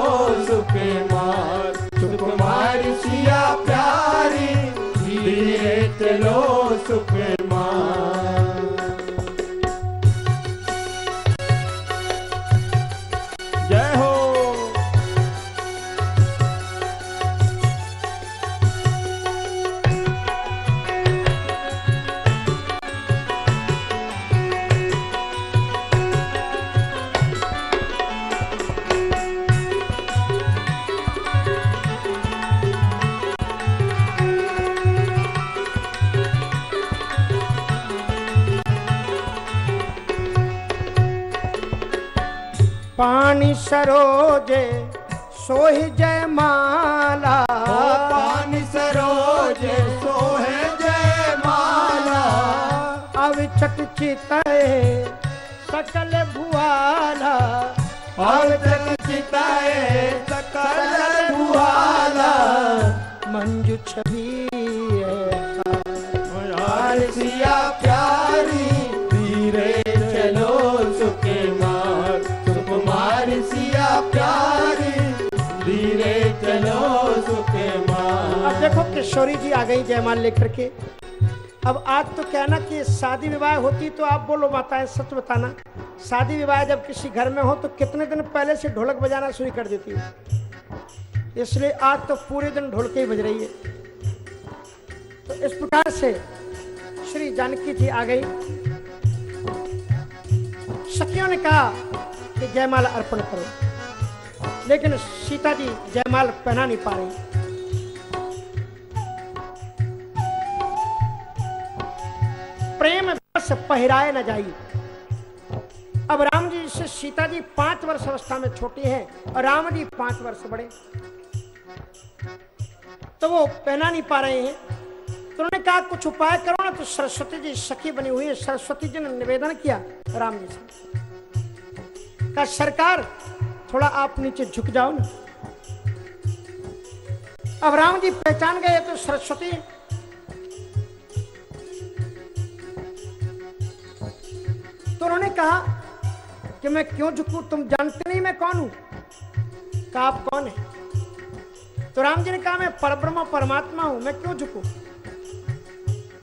सरोजे सोहि जय माला ओ पानी सरोज सोहे जय माला अब छट चितए सकल भुआला। तक चिताए सकल भुआला। मंजू किशोरी जी आ गई जयमाल लेकर के। अब आज तो कहना कि शादी विवाह होती तो आप बोलो माताएँ, सच बताना। शादी विवाह जब किसी घर में हो तो कितने दिन पहले से ढोलक बजाना शुरू कर देती हो? इसलिए आज तो पूरे दिन ढोलक ही बज रही है। तो इस प्रकार से श्री जानकी जी आ गई। सखियों ने कहा कि जयमाल अर्पण करो। लेकिन सीता जी जयमाल पहना नहीं पा रही। प्रेम बस पहराए न जाइए। अब राम जी से सीता जी पाँच वर्ष अवस्था में छोटी हैं और राम जी पाँच वर्ष बड़े। तो वो पहना नहीं पा रहे हैं। तो उन्होंने कहा, कुछ उपाय करो ना। तो सरस्वती जी सखी बनी हुई है। सरस्वती जी ने निवेदन किया राम जी से। कहा, सरकार, थोड़ा आप नीचे झुक जाओ ना। अब राम जी पहचान गए तो सरस्वती तो उन्होंने कहा कि मैं क्यों झुकूं? तुम जानते नहीं मैं कौन हूँ? कहा, आप कौन है? तो राम जी ने कहा, मैं परब्रह्म, परमात्मा हूँ, मैं क्यों झुकूं?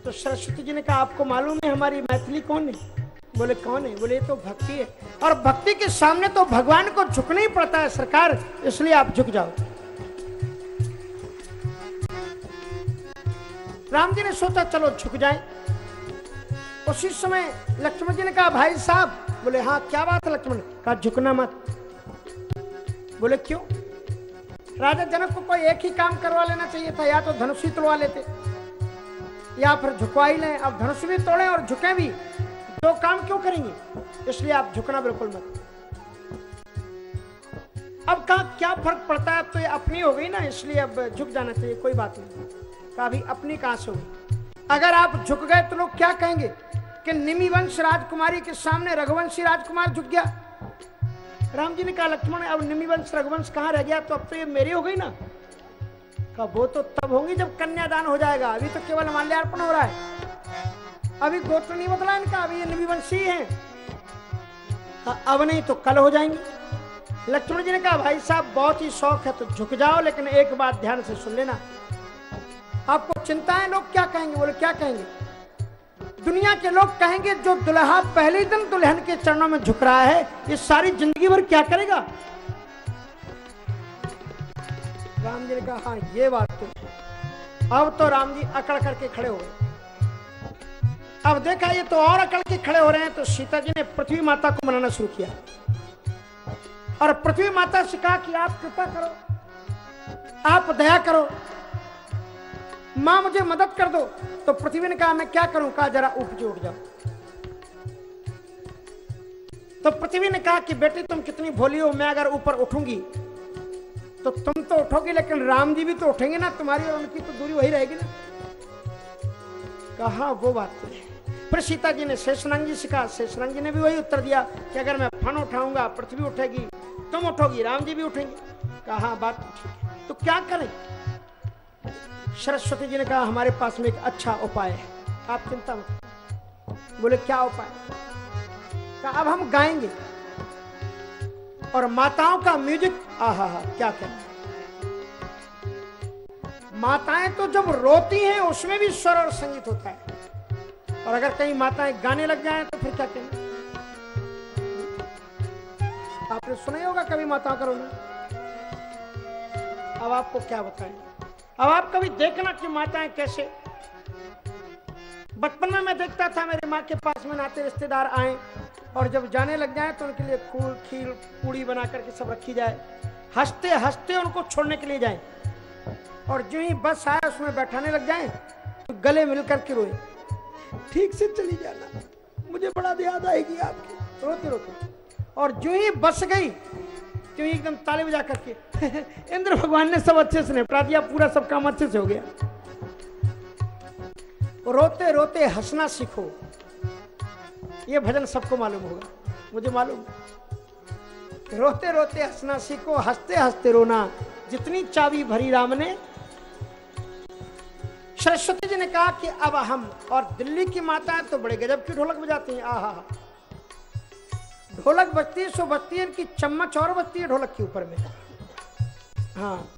तो सरस्वती जी ने कहा, आपको मालूम है हमारी मैथिली कौन है? बोले, कौन है? बोले तो भक्ति है। और भक्ति के सामने तो भगवान को झुकना ही पड़ता है सरकार, इसलिए आप झुक जाओ। राम जी ने सोचा, चलो झुक जाए। उसी समय लक्ष्मण जी ने कहा, भाई साहब, बोले हाँ क्या बात है लक्ष्मण? कहा, झुकना मत। बोले, क्यों? राजा, जनक को कोई एक ही काम करवा लेना चाहिए था, या तो धनुष ही तोड़वा लेते, या फिर झुकवा ही लें। अब धनुष भी तोड़े और झुके भी, दो काम क्यों करेंगे? इसलिए आप झुकना बिल्कुल मत। अब कहा, क्या फ़र्क पड़ता है? अब तो ये अपनी हो गई ना, इसलिए अब झुक जाना चाहिए, कोई बात नहीं। कहा अपनी कहाँ से होगी? अगर आप झुक गए तो लोग क्या कहेंगे? कि निमि वंश राजकुमारी के सामने रघुवंशी राजकुमार झुक गया। राम जी ने कहा, लक्ष्मण, अब निमि वंश रघुवंश कहाँ रह गया? तो अब तो ये मेरी हो गई ना? कहा, वो तो तब होंगी जब कन्यादान हो जाएगा। अभी तो केवल माल्यार्पण हो रहा है। अभी गोत्र नहीं बदला इनका, अभी ये निमिवंशी है। अब नहीं तो कल हो जाएँगे। लक्ष्मण जी ने कहा, भाई साहब, बहुत ही शौक है तो झुक जाओ, लेकिन एक बात ध्यान से सुन लेना। आपको चिंता है लोग क्या कहेंगे? बोले, क्या कहेंगे? दुनिया के लोग कहेंगे, जो दुल्हा पहले दिन दुल्हन के चरणों में झुक रहा है, ये सारी ज़िंदगी भर क्या करेगा? राम जी ने कहा हाँ ये बात तो अब तो राम जी अकड़ करके खड़े हो गए। अब देखा, ये तो और अकड़ के खड़े हो रहे हैं तो सीता जी ने पृथ्वी माता को मनाना शुरू किया और पृथ्वी माता से कहा कि, आप कृपा करो, आप दया करो माँ मुझे मदद कर दो। तो पृथ्वी ने कहा, मैं क्या करूँ? कहा, जरा ऊपर उठ जाओ। तो पृथ्वी ने कहा कि, बेटी, तुम कितनी भोली हो, मैं अगर ऊपर उठूँगी तो तुम तो उठोगी, लेकिन राम जी भी तो उठेंगे ना, तुम्हारी और उनकी तो दूरी वही रहेगी ना। कहा वो बात तो है। फिर सीता जी ने शेषनांग जी से कहा, शेषनांग जी ने भी वही उत्तर दिया कि अगर मैं फन उठाऊँगा, पृथ्वी उठेगी, तुम उठोगी, राम जी भी उठेंगे। कहा, बात तो तो क्या करें? सरस्वती जी ने कहा, हमारे पास में एक अच्छा उपाय है। आप चिंता मत बोले, क्या उपाय? कहा, अब हम गाएँगे। और माताओं का म्यूज़िक आहा, हा, क्या क्या माताएँ तो जब रोती हैं, उसमें भी स्वर और संगीत होता है। और अगर कहीं माताएँ गाने लग जाएँ तो फिर क्या कहें? आपने सुना ही होगा कभी माताओं का रोना। अब आपको क्या बताएँ? अब आप कभी देखना कि माताएँ कैसे? बचपन में मैं देखता था, मेरी माँ के पास में नाते रिश्तेदार आए और जब जाने लग जाए तो उनके लिए फूल खीर, पूड़ी बना करके सब रखी जाए। हँसते हँसते उनको छोड़ने के लिए जाए। और जो ही बस आए, उसमें बैठाने लग जाए तो गले मिलकर के रोए। ठीक से चली जाना। मुझे बड़ा याद आएगी आपकी। रोते रोते। और जो ही बस गई ही एकदम ताले बजा करके? इंद्र भगवान ने सब अच्छे से निपटा दिया पूरा सब काम अच्छे से हो गया। रोते रोते हंसना सीखो। ये भजन सबको मालूम होगा। मुझे मालूम। रोते रोते हंसना सीखो, हँसते हँसते रोना। जितनी चाबी भरी राम ने, सरस्वती जी ने कहा कि अब हम और दिल्ली की माता तो बड़े गजब की ढोलक बजाती हैं। आहा। ढोलक बजती है, सो बजती है, इनकी चम्मच और बजती है ढोलक के ऊपर में। हाँ।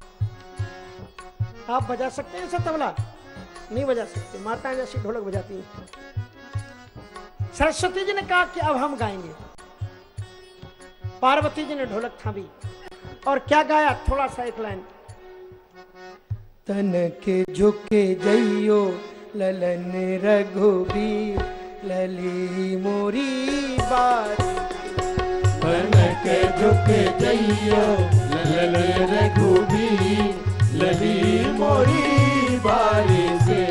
आप बजा सकते हैं इसे तबला? नहीं बजा सकते। माता जैसी ढोलक बजाती है। सरस्वती जी ने कहा कि अब हम गाएँगे। पार्वती जी ने ढोलक थामी। और क्या गाया? थोड़ा सा एक लाइन। तन के झुके जइयो, ललन रघुबीर लली मोरी बारी कनक झुके जइयो। लल रघुबीर लली मोरी बारी से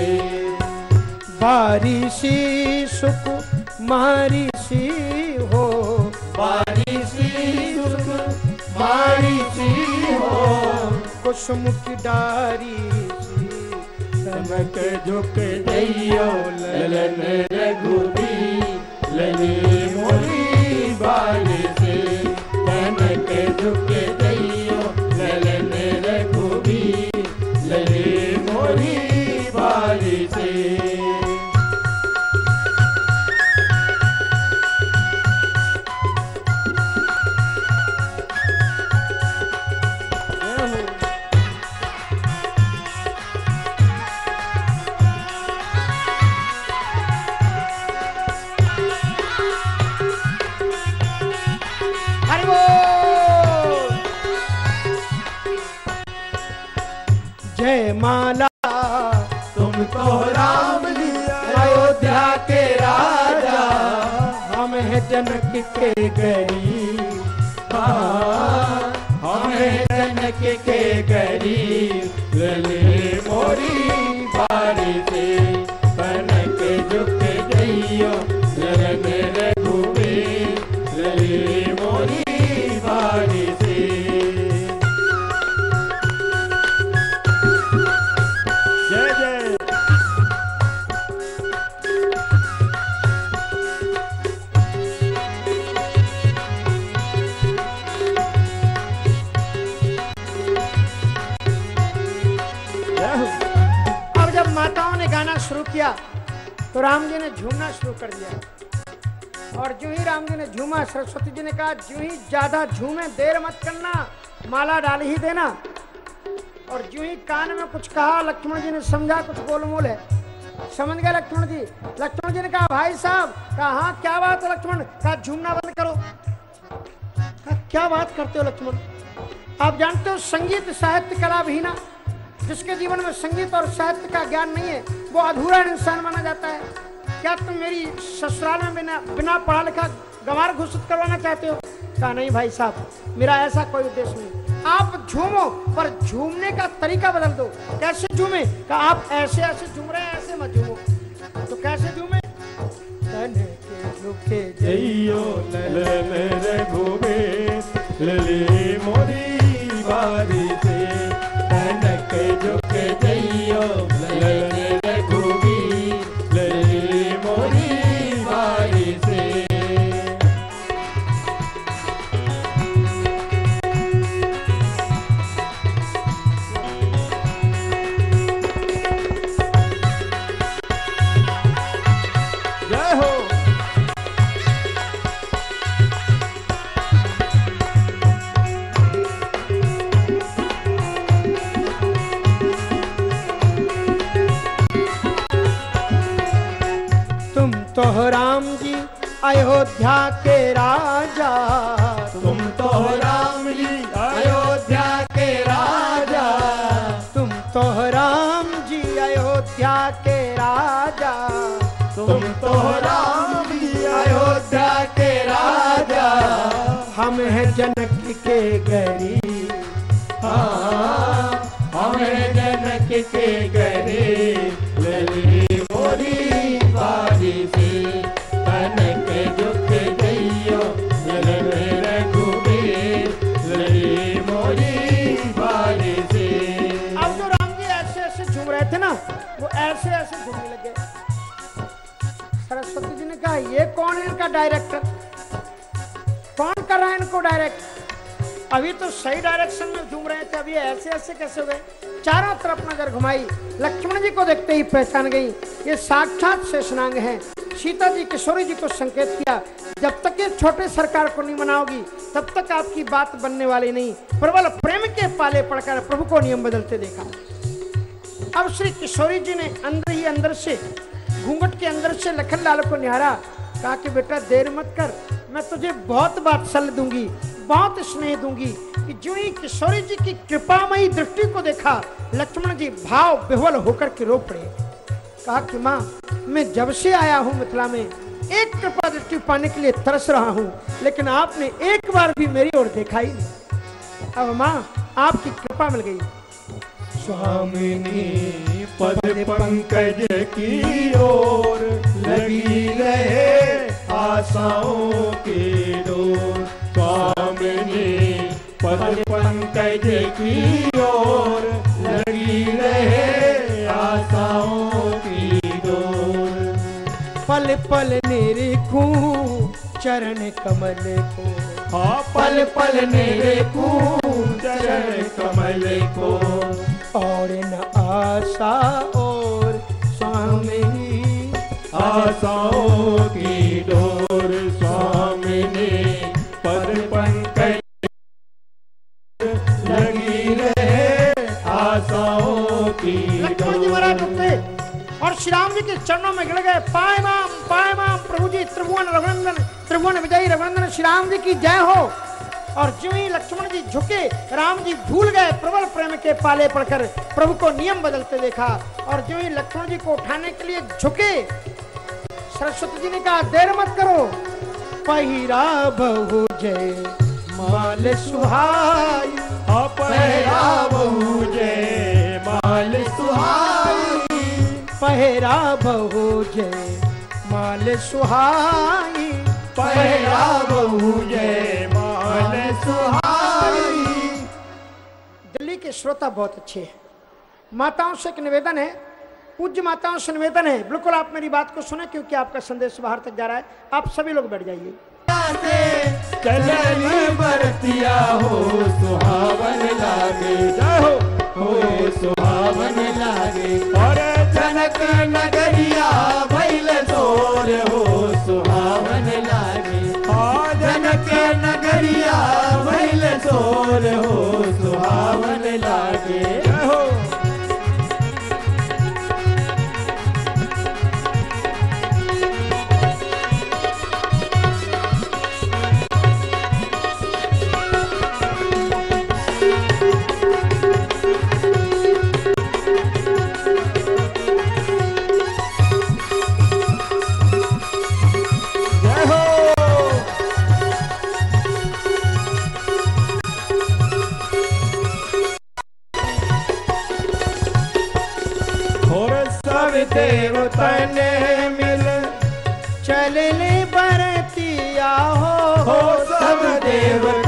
बारिशी सुख मारिशी हो। बारिशी सुख बारिशी हो। कुसुम की डारी कनक झुके जइयो। ललन रघुबीर लली मोरी बारी जनक के गरीब। हाँ, हमें जनक के गरीब। झूमे देर मत करना, माला डाल ही देना। और जो ही कान में कुछ कहा, लक्ष्मण जी ने समझा, कुछ गोलमोल है। समझ गए लक्ष्मण जी? लक्ष्मण जी ने कहा, भाई साहब, कहा हाँ क्या बात है लक्ष्मण? कहा झूमना बंद करो। कहा, क्या बात करते हो लक्ष्मण? आप जानते हो संगीत साहित्य कला भी ना जिसके जीवन में संगीत और साहित्य का ज्ञान नहीं है, वो अधूरा इंसान माना जाता है। क्या तुम मेरी ससुराल में बिना बिना पढ़ा लिखा गंवार घोषित करवाना चाहते हो? कहा नहीं भाई साहब। मेरा ऐसा कोई उद्देश्य नहीं। आप झूमो, पर झूमने का तरीका बदल दो। कैसे झूमे? कहा, आप ऐसे ऐसे झूम रहे हैं, ऐसे मत झूमो। तो कैसे झूमे? झूमे के मोरी बारी। से। कनक रघुबीर लली मोरी बारी से। जो राम जी ऐसे ऐसे झूम रहे थे ना, वो ऐसे ऐसे झूमने लगे। सरस्वती जी ने कहा, ये कौन है इनका डायरेक्टर कौन कर रहा है इनको डायरेक्ट अभी तो सही डायरेक्शन में झूम रहे थे, अभी ऐसे ऐसे कैसे हुए? चारों तरफ़ नज़र घुमाई। लक्ष्मण जी को देखते ही पहचान गई। ये साक्षात शेषनांग है। सीता जी, किशोरी जी को संकेत किया, जब तक ये छोटे सरकार को नहीं मनाओगी, तब तक आपकी बात बनने वाली नहीं। प्रबल प्रेम के पाले पड़कर प्रभु को नियम बदलते देखा। अब श्री किशोरी जी ने अंदर ही अंदर से, घूंघट के अंदर से लखन लाल को निहारा। कहा कि बेटा, देर मत कर, मैं तुझे बहुत बात सल दूँगी, बहुत स्नेह दूँगी कि जो ही किशोरी जी की कृपामयी दृष्टि को देखा, लक्ष्मण जी भाव विह्वल होकर के रो पड़े। कहा कि माँ, मैं जब से आया हूँ मिथिला में, एक कृपा दृष्टि पाने के लिए तरस रहा हूँ, लेकिन आपने एक बार भी मेरी ओर देखा ही नहीं। अब माँ, आपकी कृपा मिल गई। स्वामिनी पद पंकज की ओर लगी रहे आशाओं की डोर स्वामिनी पद पंकज की ओर लगी रहे आशाओं की डोर पल पल निरखू चरण कमल को। हाँ पल पल मेरे चरण कमल को। और न आशा और स्वामी। आशाओं की डोर पद पंकज लगी रहे। आशाओं की लक्ष्मण जी महाराज और श्री राम जी के चरणों में गिर गए। पाए माम पाए माम प्रभु जी त्रिभुवन रघुनंदन त्रिभुवन विजयी रघुनंदन श्री राम जी की जय हो। और जो ही लक्ष्मण जी झुके, राम जी भूल गए, प्रबल प्रेम के पाले पड़कर प्रभु को नियम बदलते देखा और जो ही लक्ष्मण जी को उठाने के लिए झुके, सरस्वती जी ने कहा, देर मत करो, पहिरा बहु जय माल सुहाई अपहरा बहु जय माल सुहाई, पहरा बहु जय माल सुहाई, पहरा बहु जय सुहाई दिल्ली के श्रोता बहुत अच्छे हैं। माताओं से एक निवेदन है पूज्य माताओं से निवेदन है बिल्कुल आप मेरी बात को सुने क्योंकि आपका संदेश बाहर तक जा रहा है आप सभी लोग बैठ जाइए। बरतिया हो सुहावन लागे हो। हो सुहावन लागे और जनक नगरिया सोर हो सुहावन लागे सब देवतन मिल चलने बरतिया हो हो सब देवतन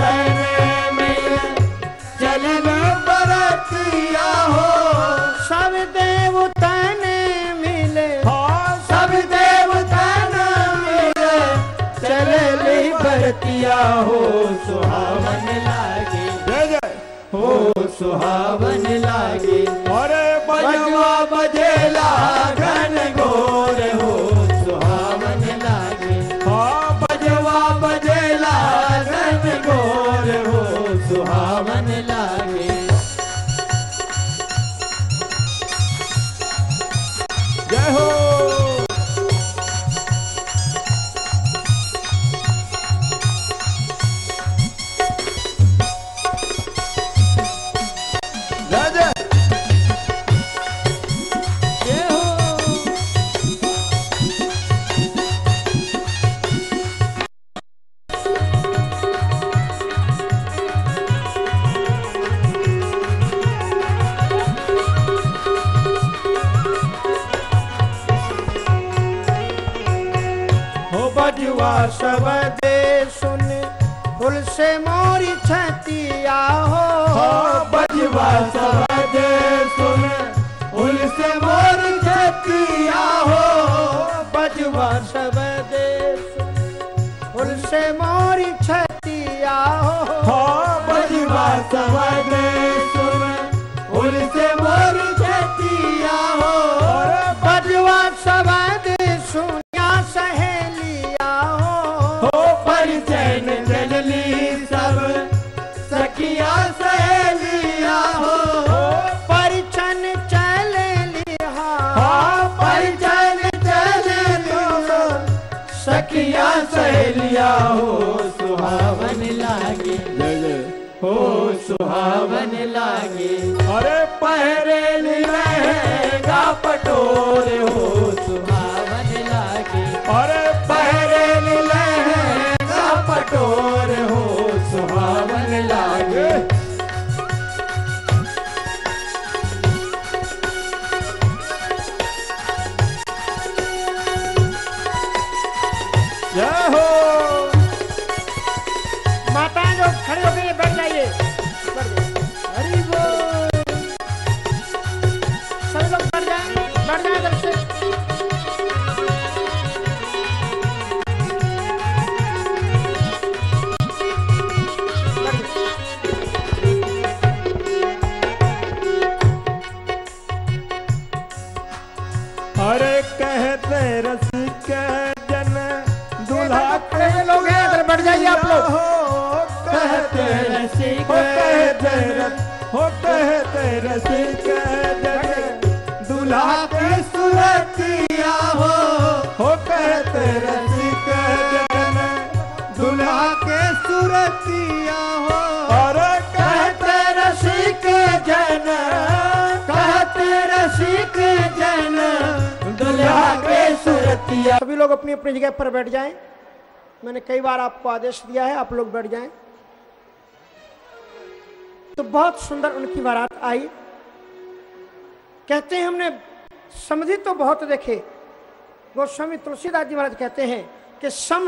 आदेश दिया है, आप लोग बैठ जाएँ। तो बहुत सुंदर उनकी बारात आई। कहते हैं हमने, समझी तो बहुत देखे। गोस्वामी तुलसीदास जी महाराज कहते हैं कि सम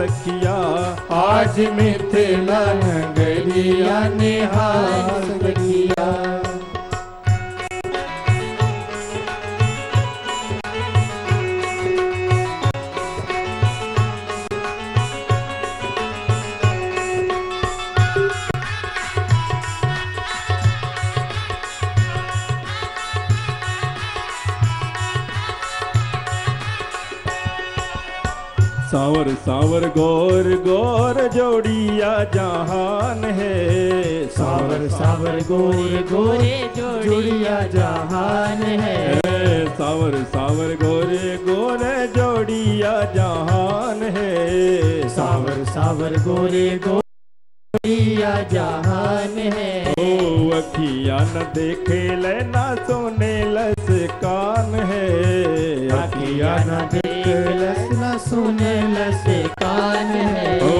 सखिया आज मिथिला नगरिया निहाल सावर गौर गौर जोड़िया जहान है। सावर सावर गोरे गोरे जोड़िया जहान है। सावर सावर गोरे गोरे जोड़िया जहान है। सावर सावर गोरे गोरिया जहान है। ओ अखिया न देखे लेना सोने लस कान है। अखिया न देख न सुने लस कान है ओ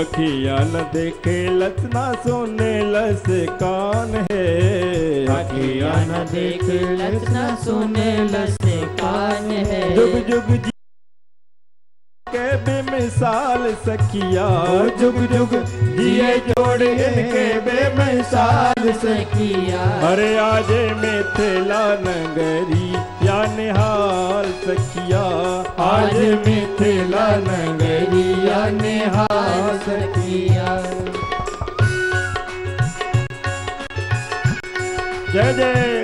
अखिया न देखे लस ना सोने लस कान है। अखिया न देख लस न सुने लस कान है। जुग जुग जी के बेमिसाल सखिया। जुग जुग जिए जोड़ इनके बेमिसाल सखिया। अरे आजे मिथिला नगरी या निहाल सखिया आज मिथिला नगरिया निहाल सखिया जय जय।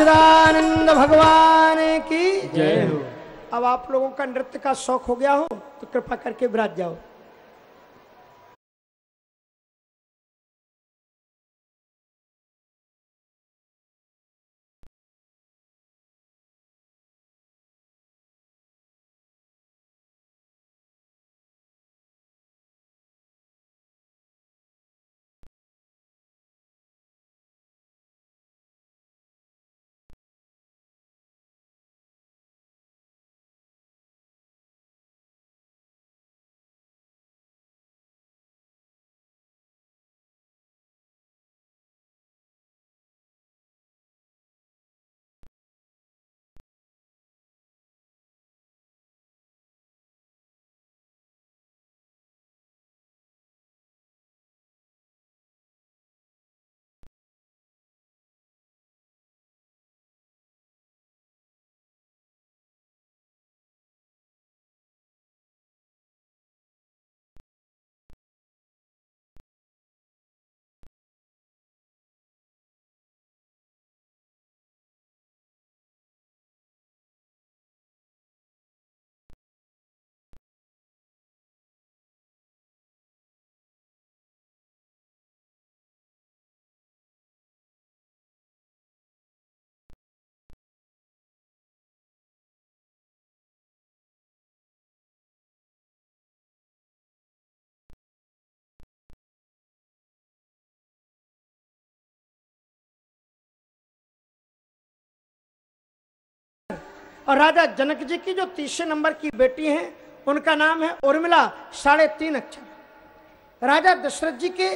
सच्चिदानंद भगवान की। जय हो। अब आप लोगों का नृत्य का शौक हो गया हो तो कृपा करके विराज जाओ। और राजा जनक जी की जो तीसरे नंबर की बेटी है, उनका नाम है उर्मिला साढ़े तीन अक्षर। राजा दशरथ जी के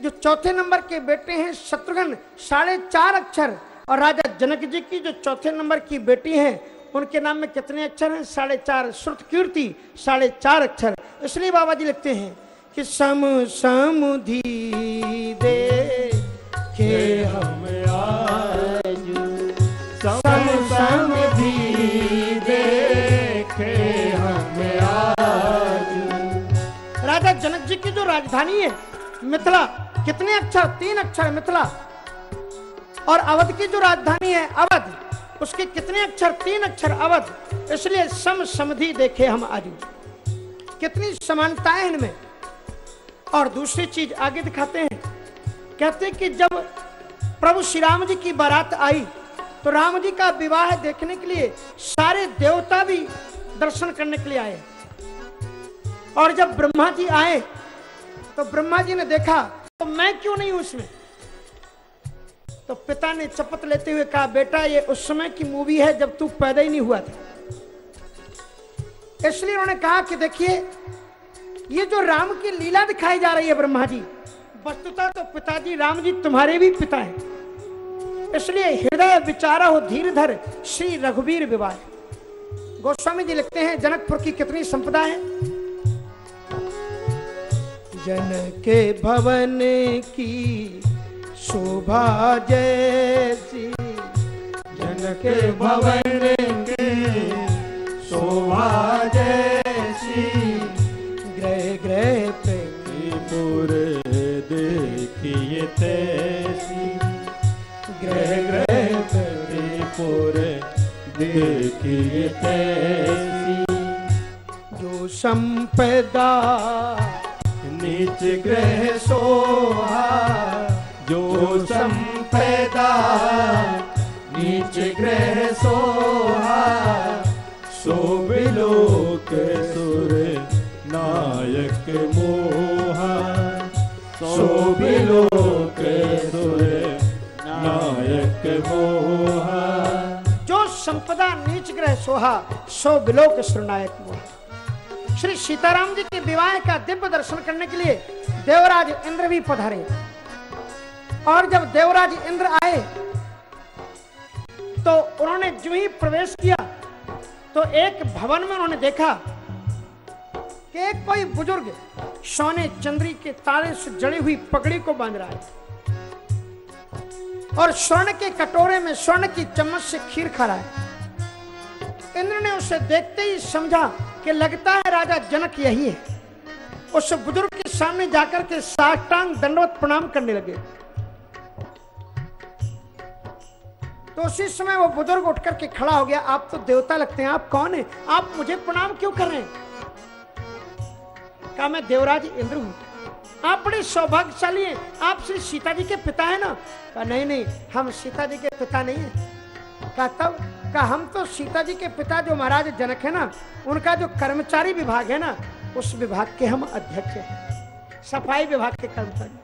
जो चौथे नंबर के बेटे हैं, शत्रुघ्न, साढ़े चार अक्षर। और राजा जनक जी की जो चौथे नंबर की बेटी है, उनके नाम में कितने अक्षर हैं? साढ़े चार। श्रुत कीर्ति, साढ़े चार अक्षर। इसलिए बाबा जी लिखते हैं कि सम, समुधि दे के हम की जो राजधानी है, मिथिला, कितने अक्षर, तीन अक्षर मिथिला। और अवध की जो राजधानी है, अवध, उसके कितने अक्षर, तीन अक्षर, अवध। इसलिए सम समधि देखे हम आज। कितनी समानताएँ इनमें। और दूसरी चीज़ आगे दिखाते हैं। कहते हैं कि जब प्रभु श्री राम जी की बारात आई तो राम जी का विवाह देखने के लिए सारे देवता भी दर्शन करने के लिए आए। और जब ब्रह्मा जी आए तो ब्रह्मा जी ने देखा तो मैं क्यों नहीं उसमें तो पिता ने शपथ लेते हुए कहा, बेटा, ये उस समय की मूवी है जब तू पैदा ही नहीं हुआ था। इसलिए उन्होंने कहा कि देखिए, ये जो राम की लीला दिखाई जा रही है ब्रह्मा जी, वस्तुता तो पिताजी, राम जी तुम्हारे भी पिता हैं। इसलिए हृदय विचारा हो धीर धर श्री रघुवीर विवाह। गोस्वामी जी लिखते हैं, जनकपुर की कितनी संपदा है? जन के भवन की शोभा जैसी। जन के भवन के शोभा जैसी। ग्रह ग्रह पे पूरे देखिए तैसी। ग्रह ग्रह पे पूरे देखिए तैसी। जो संपदा नीच ग्रह सोहा जो संपदा नीच ग्रह सोहा शोभिलोक सुर नायक मोहा शोभिलोक सुर नायक मोहा। जो संपदा नीच ग्रह सोहा, सो बिलोक सुरनायक हुआ श्री सीताराम जी के विवाह का दिव्य दर्शन करने के लिए देवराज इंद्र भी पधारे। और जब देवराज इंद्र आए तो उन्होंने जो ही प्रवेश किया तो एक भवन में उन्होंने देखा कि एक कोई बुज़ुर्ग सोने चंद्री के तारे से जड़ी हुई पगड़ी को बाँध रहा है। और स्वर्ण के कटोरे में स्वर्ण की चम्मच से खीर खा रहा है। इंद्र ने उसे देखते ही समझा कि लगता है राजा जनक यही है। उस बुज़ुर्ग के सामने जाकर के साष्टांग दंडवत प्रणाम करने लगे। तो उसी समय वो बुज़ुर्ग उठ करके खड़ा हो गया। आप तो देवता लगते हैं। आप कौन है? आप मुझे प्रणाम क्यों कर रहे हैं? कहा, मैं देवराज इंद्र हूँ। आप बड़े सौभाग्यशाली हैं। आप श्री सीता जी के पिता है ना? कहा, नहीं नहीं, हम सीता जी के पिता नहीं है। कहा, तब कहा हम तो सीता जी के पिता जो महाराज जनक है ना, उनका जो कर्मचारी विभाग है ना, उस विभाग के हम अध्यक्ष हैं। सफ़ाई विभाग के कर्मचारी।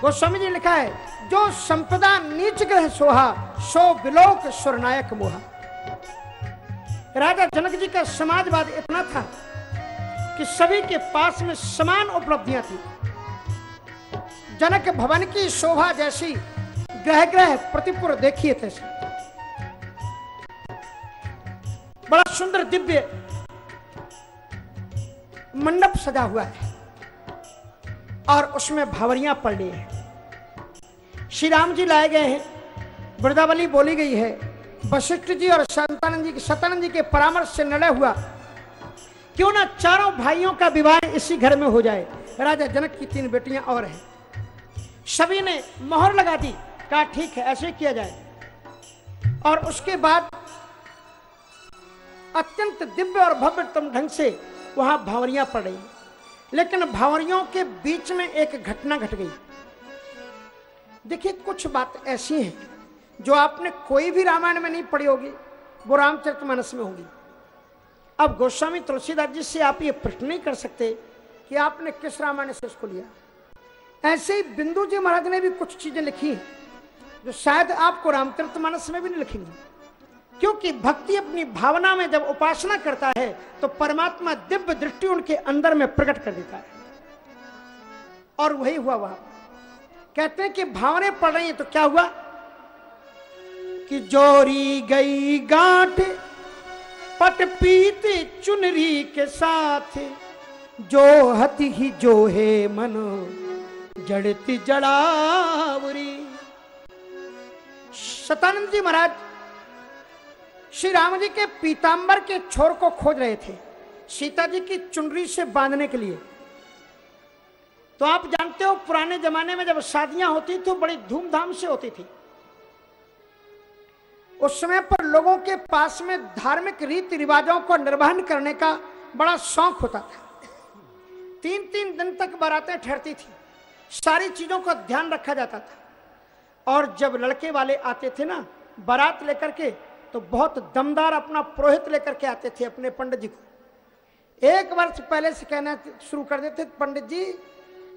गोस्वामी जी लिखा है, जो संपदा नीच ग्रह सोहा, सो विलोक सुरनायक मोहा। राजा जनक जी का समाजवाद इतना था कि सभी के पास में समान उपलब्धियाँ थी। जनक भवन की शोभा जैसी ग्रह ग्रह प्रतिपुर देखिए तैसी बड़ा सुंदर दिव्य मंडप सजा हुआ है। और उसमें भावरियाँ पड़ रही है। श्री राम जी लाए गए हैं। वृदावली बोली गई है, वशिष्ठ जी और संतानंद जी सतानंद जी के परामर्श से निर्णय हुआ। क्यों ना चारों भाइयों का विवाह इसी घर में हो जाए? राजा जनक की तीन बेटियाँ और हैं। सभी ने मोहर लगा दी, कहा, ठीक है, ऐसे किया जाए। और उसके बाद अत्यंत दिव्य और भव्यतम ढंग से वहाँ भावरियाँ पड़ रही। लेकिन भावरियों के बीच में एक घटना घट गई। देखिए, कुछ बात ऐसी है जो आपने कोई भी रामायण में नहीं पढ़ी होगी, वो रामचरितमानस में होगी। अब गोस्वामी तुलसीदास जी से आप ये प्रश्न नहीं कर सकते कि आपने किस रामायण से उसको लिया। ऐसे ही बिंदु जी महाराज ने भी कुछ चीज़ें लिखी हैं, जो शायद आपको रामचरितमानस में भी नहीं लिखेंगे। क्योंकि भक्ति अपनी भावना में जब उपासना करता है तो परमात्मा दिव्य दृष्टि उनके अंदर में प्रकट कर देता है। और वही हुआ वहाँ। कहते हैं कि भावने पड़ रही है तो क्या हुआ? कि जोरी गई गांठ, पट पीत चुनरी के साथ, जो हति ही जो है मनो, जड़ती जड़ावरी। सतानंद जी महाराज श्री राम जी के पीतांबर के छोर को खोज रहे थे, सीता जी की चुनरी से बांधने के लिए। तो आप जानते हो, पुराने जमाने में जब शादियाँ होती तो बड़ी धूमधाम से होती थी। उस समय पर लोगों के पास में धार्मिक रीति रिवाजों को निर्वहन करने का बड़ा शौक होता था। तीन तीन दिन तक बारातें ठहरती थी। सारी चीज़ों का ध्यान रखा जाता था। और जब लड़के वाले आते थे ना, बारात लेकर के तो बहुत दमदार अपना पुरोहित लेकर के आते थे अपने पंडित जी को। एक वर्ष पहले से कहना शुरू कर देते, पंडित जी,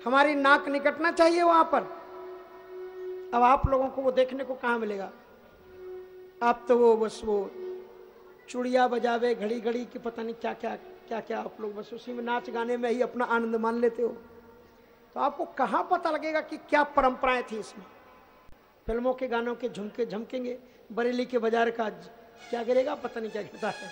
हमारी नाक निकटना चाहिए वहाँ पर। अब आप लोगों को वो देखने को कहा मिलेगा? आप तो वो बस वो चुड़िया बजावे घड़ी घड़ी की पता नहीं क्या क्या क्या क्या आप लोग बस उसी में नाच गाने में ही अपना आनंद मान लेते हो। तो आपको कहाँ पता लगेगा कि क्या परंपराएँ थी इसमें? फ़िल्मों के गानों के झुमके झमकेंगे बरेली के बाज़ार का क्या गिरेगा पता नहीं क्या गिरता है।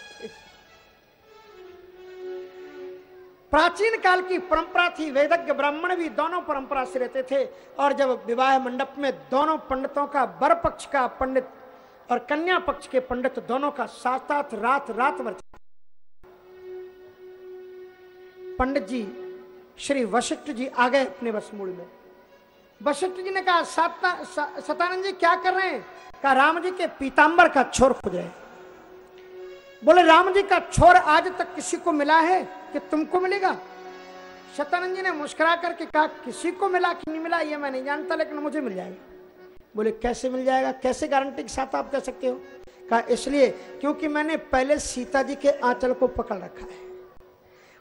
प्राचीन काल की परंपरा थी वेदज्ञ ब्राह्मण भी दोनों परंपरा से रहते थे और जब विवाह मंडप में दोनों पंडितों का बर पक्ष का पंडित और कन्या पक्ष के पंडित दोनों का साथ साथ रात रात भर पंडित जी, श्री वशिष्ठ जी आ गए अपने वसमूल में। वशिष्ठ जी ने कहा सतानंद जी क्या कर रहे हैं? कहा, राम जी के पीताम्बर का छोर खुद रहे बोले, राम जी का छोर आज तक किसी को मिला है कि तुमको मिलेगा? सतानंद जी ने मुस्कुरा करके कहा, किसी को मिला कि नहीं मिला, ये मैं नहीं जानता, लेकिन मुझे मिल जाएगा। बोले, कैसे मिल जाएगा? कैसे गारंटी के साथ आप कह सकते हो? कहा, इसलिए क्योंकि मैंने पहले सीता जी के आंचल को पकड़ रखा है।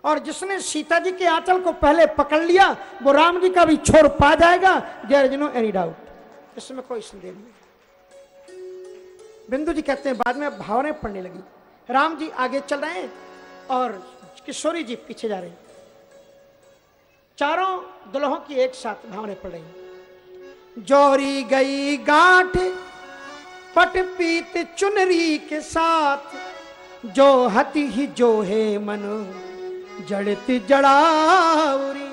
और जिसने सीता जी के आंचल को पहले पकड़ लिया, वो राम जी का भी छोर पा जाएगा। There is no any doubt. इसमें कोई संदेह नहीं बिंदु जी कहते हैं, बाद में भावनाएँ पड़ने लगी। राम जी आगे चल रहे हैं और किशोरी जी पीछे जा रहे हैं। चारों दुल्हों की एक साथ भावनाएँ पड़ रही जोरी गई गांठ, पट पीत चुनरी के साथ, जो हति ही जो है मन। जड़त जड़ावरी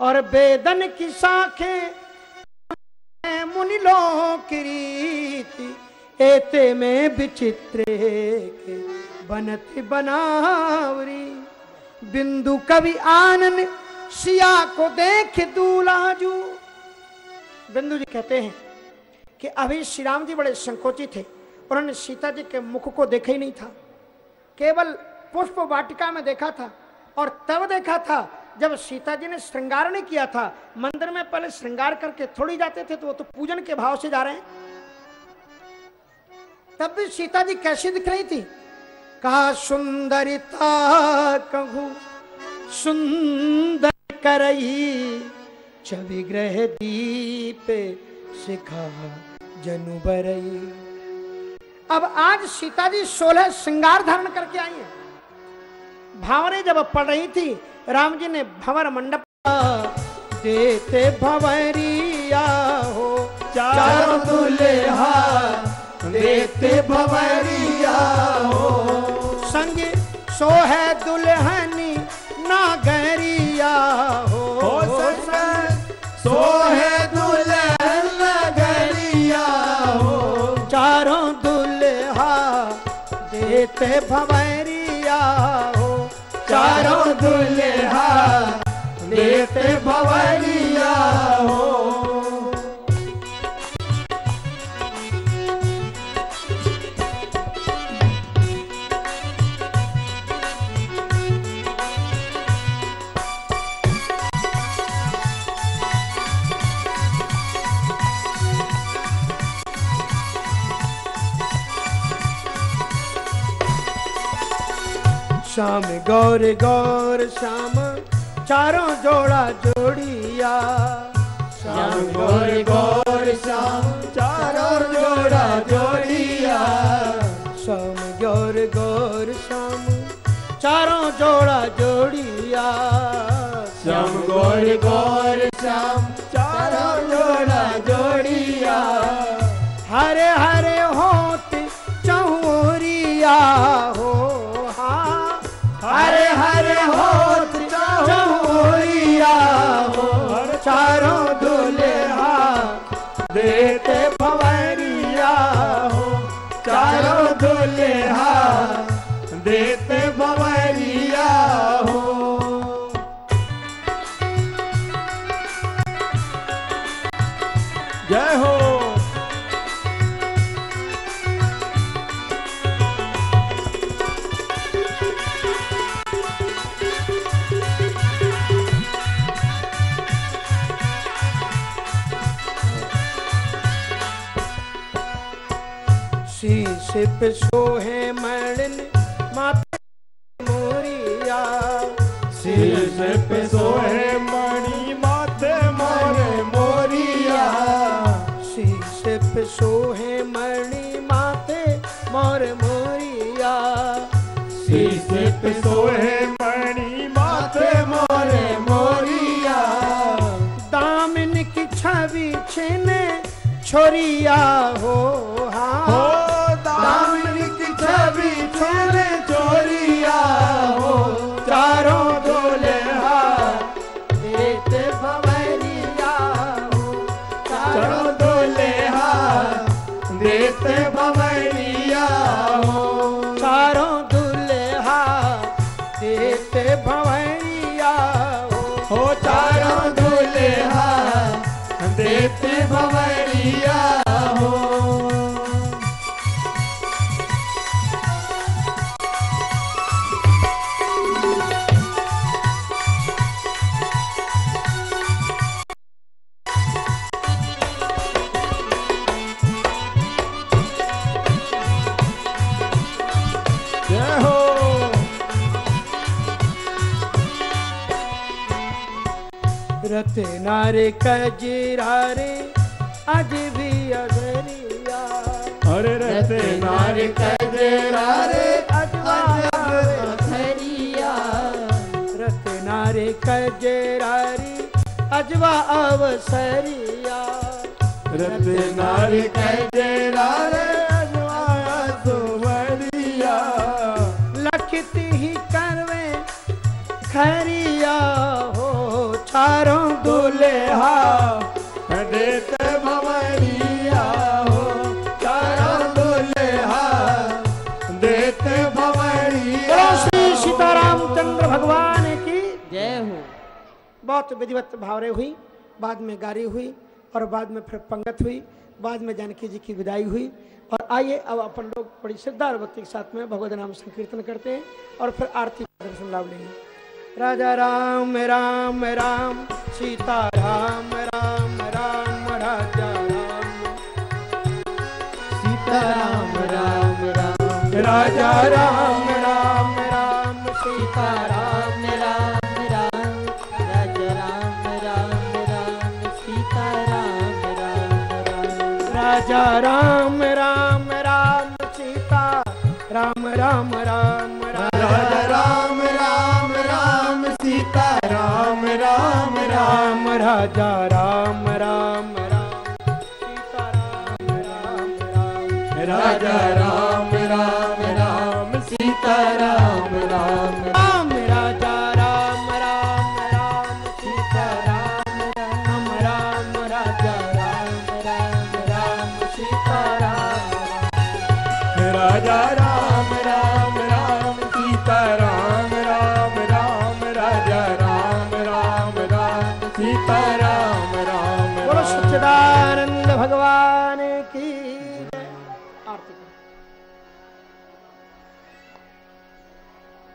और बेदन की साखे मुनिलो की रीति एते में विचित्र के बनत बनावरी बिंदु कवि आनंद सिया को देख दूल्हा जू बिंदु जी कहते हैं कि अभी श्री राम जी बड़े संकोचित थे। उन्होंने सीता जी के मुख को देखा ही नहीं था। केवल पुष्प वाटिका में देखा था। और तब देखा था, जब सीता जी ने श्रृंगार नहीं किया था, मंदिर में पहले श्रृंगार करके थोड़ी जाते थे तो वो तो पूजन के भाव से जा रहे हैं। तब भी सीता जी कैसी दिख रही थी? कहा, सुंदरिता कहू, सुंदर करई छवि ग्रह दीप सिखा जनु बरई अब आज सीता जी सोलह श्रृंगार धारण करके आई है। भावने जब पढ़ रही थी राम जी ने भंवर मंडप देते भवरिया हो चारों दुल्हा देते भवरिया हो। संग सोहे दुल्हनी नागरिया हो, हो सोहे दुल्हन नगरिया हो। चारों दुल्हा देते भवरिया हो चारों दुल्हा देते भवरिया श्याम गौर गौर श्याम चारों जोड़ा जोड़िया। श्याम गौर गौर श्याम चारों जोड़ा जोड़िया। श्याम गौर गौर श्याम चारों जोड़ा जोड़िया। श्याम गौर गौर श्याम चारों जोड़ा जोड़िया। हरे हरे होत चहुरिया। हो चहुरिया हो। चारों अवसरिया रते नारी कजरा रे अजवाया सुवरिया लखती ही करवे खरिया हो चारों दुल्हा। देते भवरिया हो चारों दुल्हा। देते भवरिया बोलो श्री सीताराम चंद्र भगवान की जय हो। बहुत विधिवत भावरे हुई। बाद में गारी हुई और बाद में फिर पंगत हुई, बाद में जानकी जी की विदाई हुई। और आइए अब अपन लोग बड़ी श्रद्धा और भक्ति के साथ में भगवत नाम संकीर्तन करते हैं और फिर आरती दर्शन लाभ लेंगे। राजा राम राम राम, सीता राम राम राम, राजा राम। सीताराम राम राम राम, राजा राम। राम राम राम सीता। राम राम राम राजा राम राम राम सीता। राम राम। राम राजा राम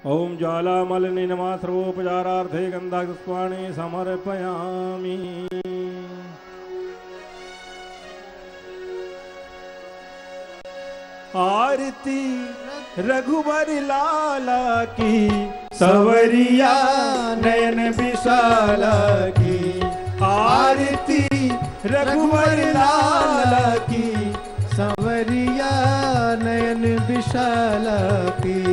ओम ज्वालामलिनी नमः सर्वोपचारार्थे गन्धापुष्पाणि समर्पयामि। आरती रघुबर लाला की, सवरिया नयन विशाला की। आरती रघुबर लाला की, सवरिया नयन विशाल की।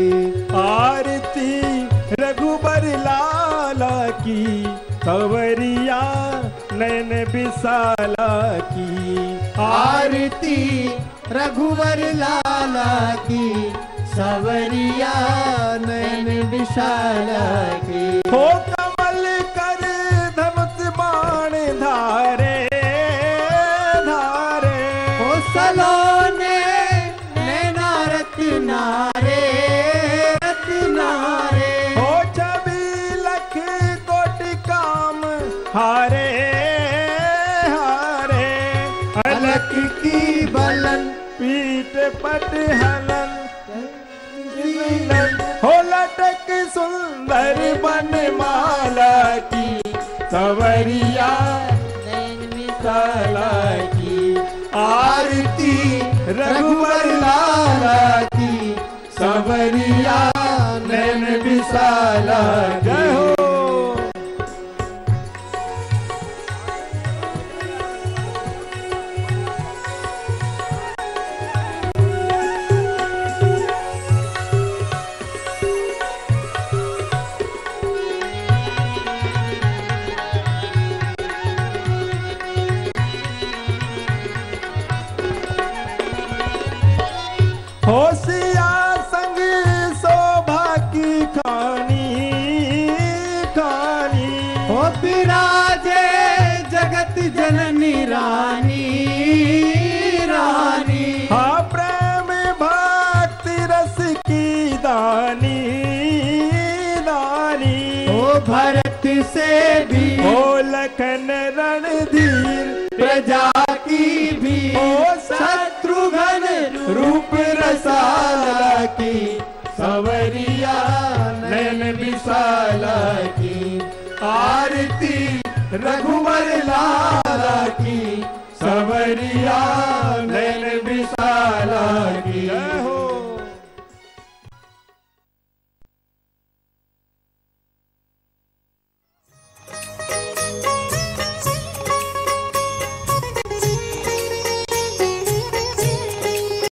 आरती रघुबर लाला की सवरिया नयन विशाला की। आरती रघुवर लाला की सवरिया नयन विशाल की। हो कमल कर धनुष बाण धारे हो लटक सुंदर बन बनमाला की, सवरिया काला की, आरती रघुवर लाला की, सवरिया नैन विशाला की दानी दानी ओ भरत से भी ओ लखन रणधीर प्रजा की भी। ओ शत्रुघ्न रूप रसाला की। सवरिया नयन विशाला की। आरती रघुवर लाला की। सवरिया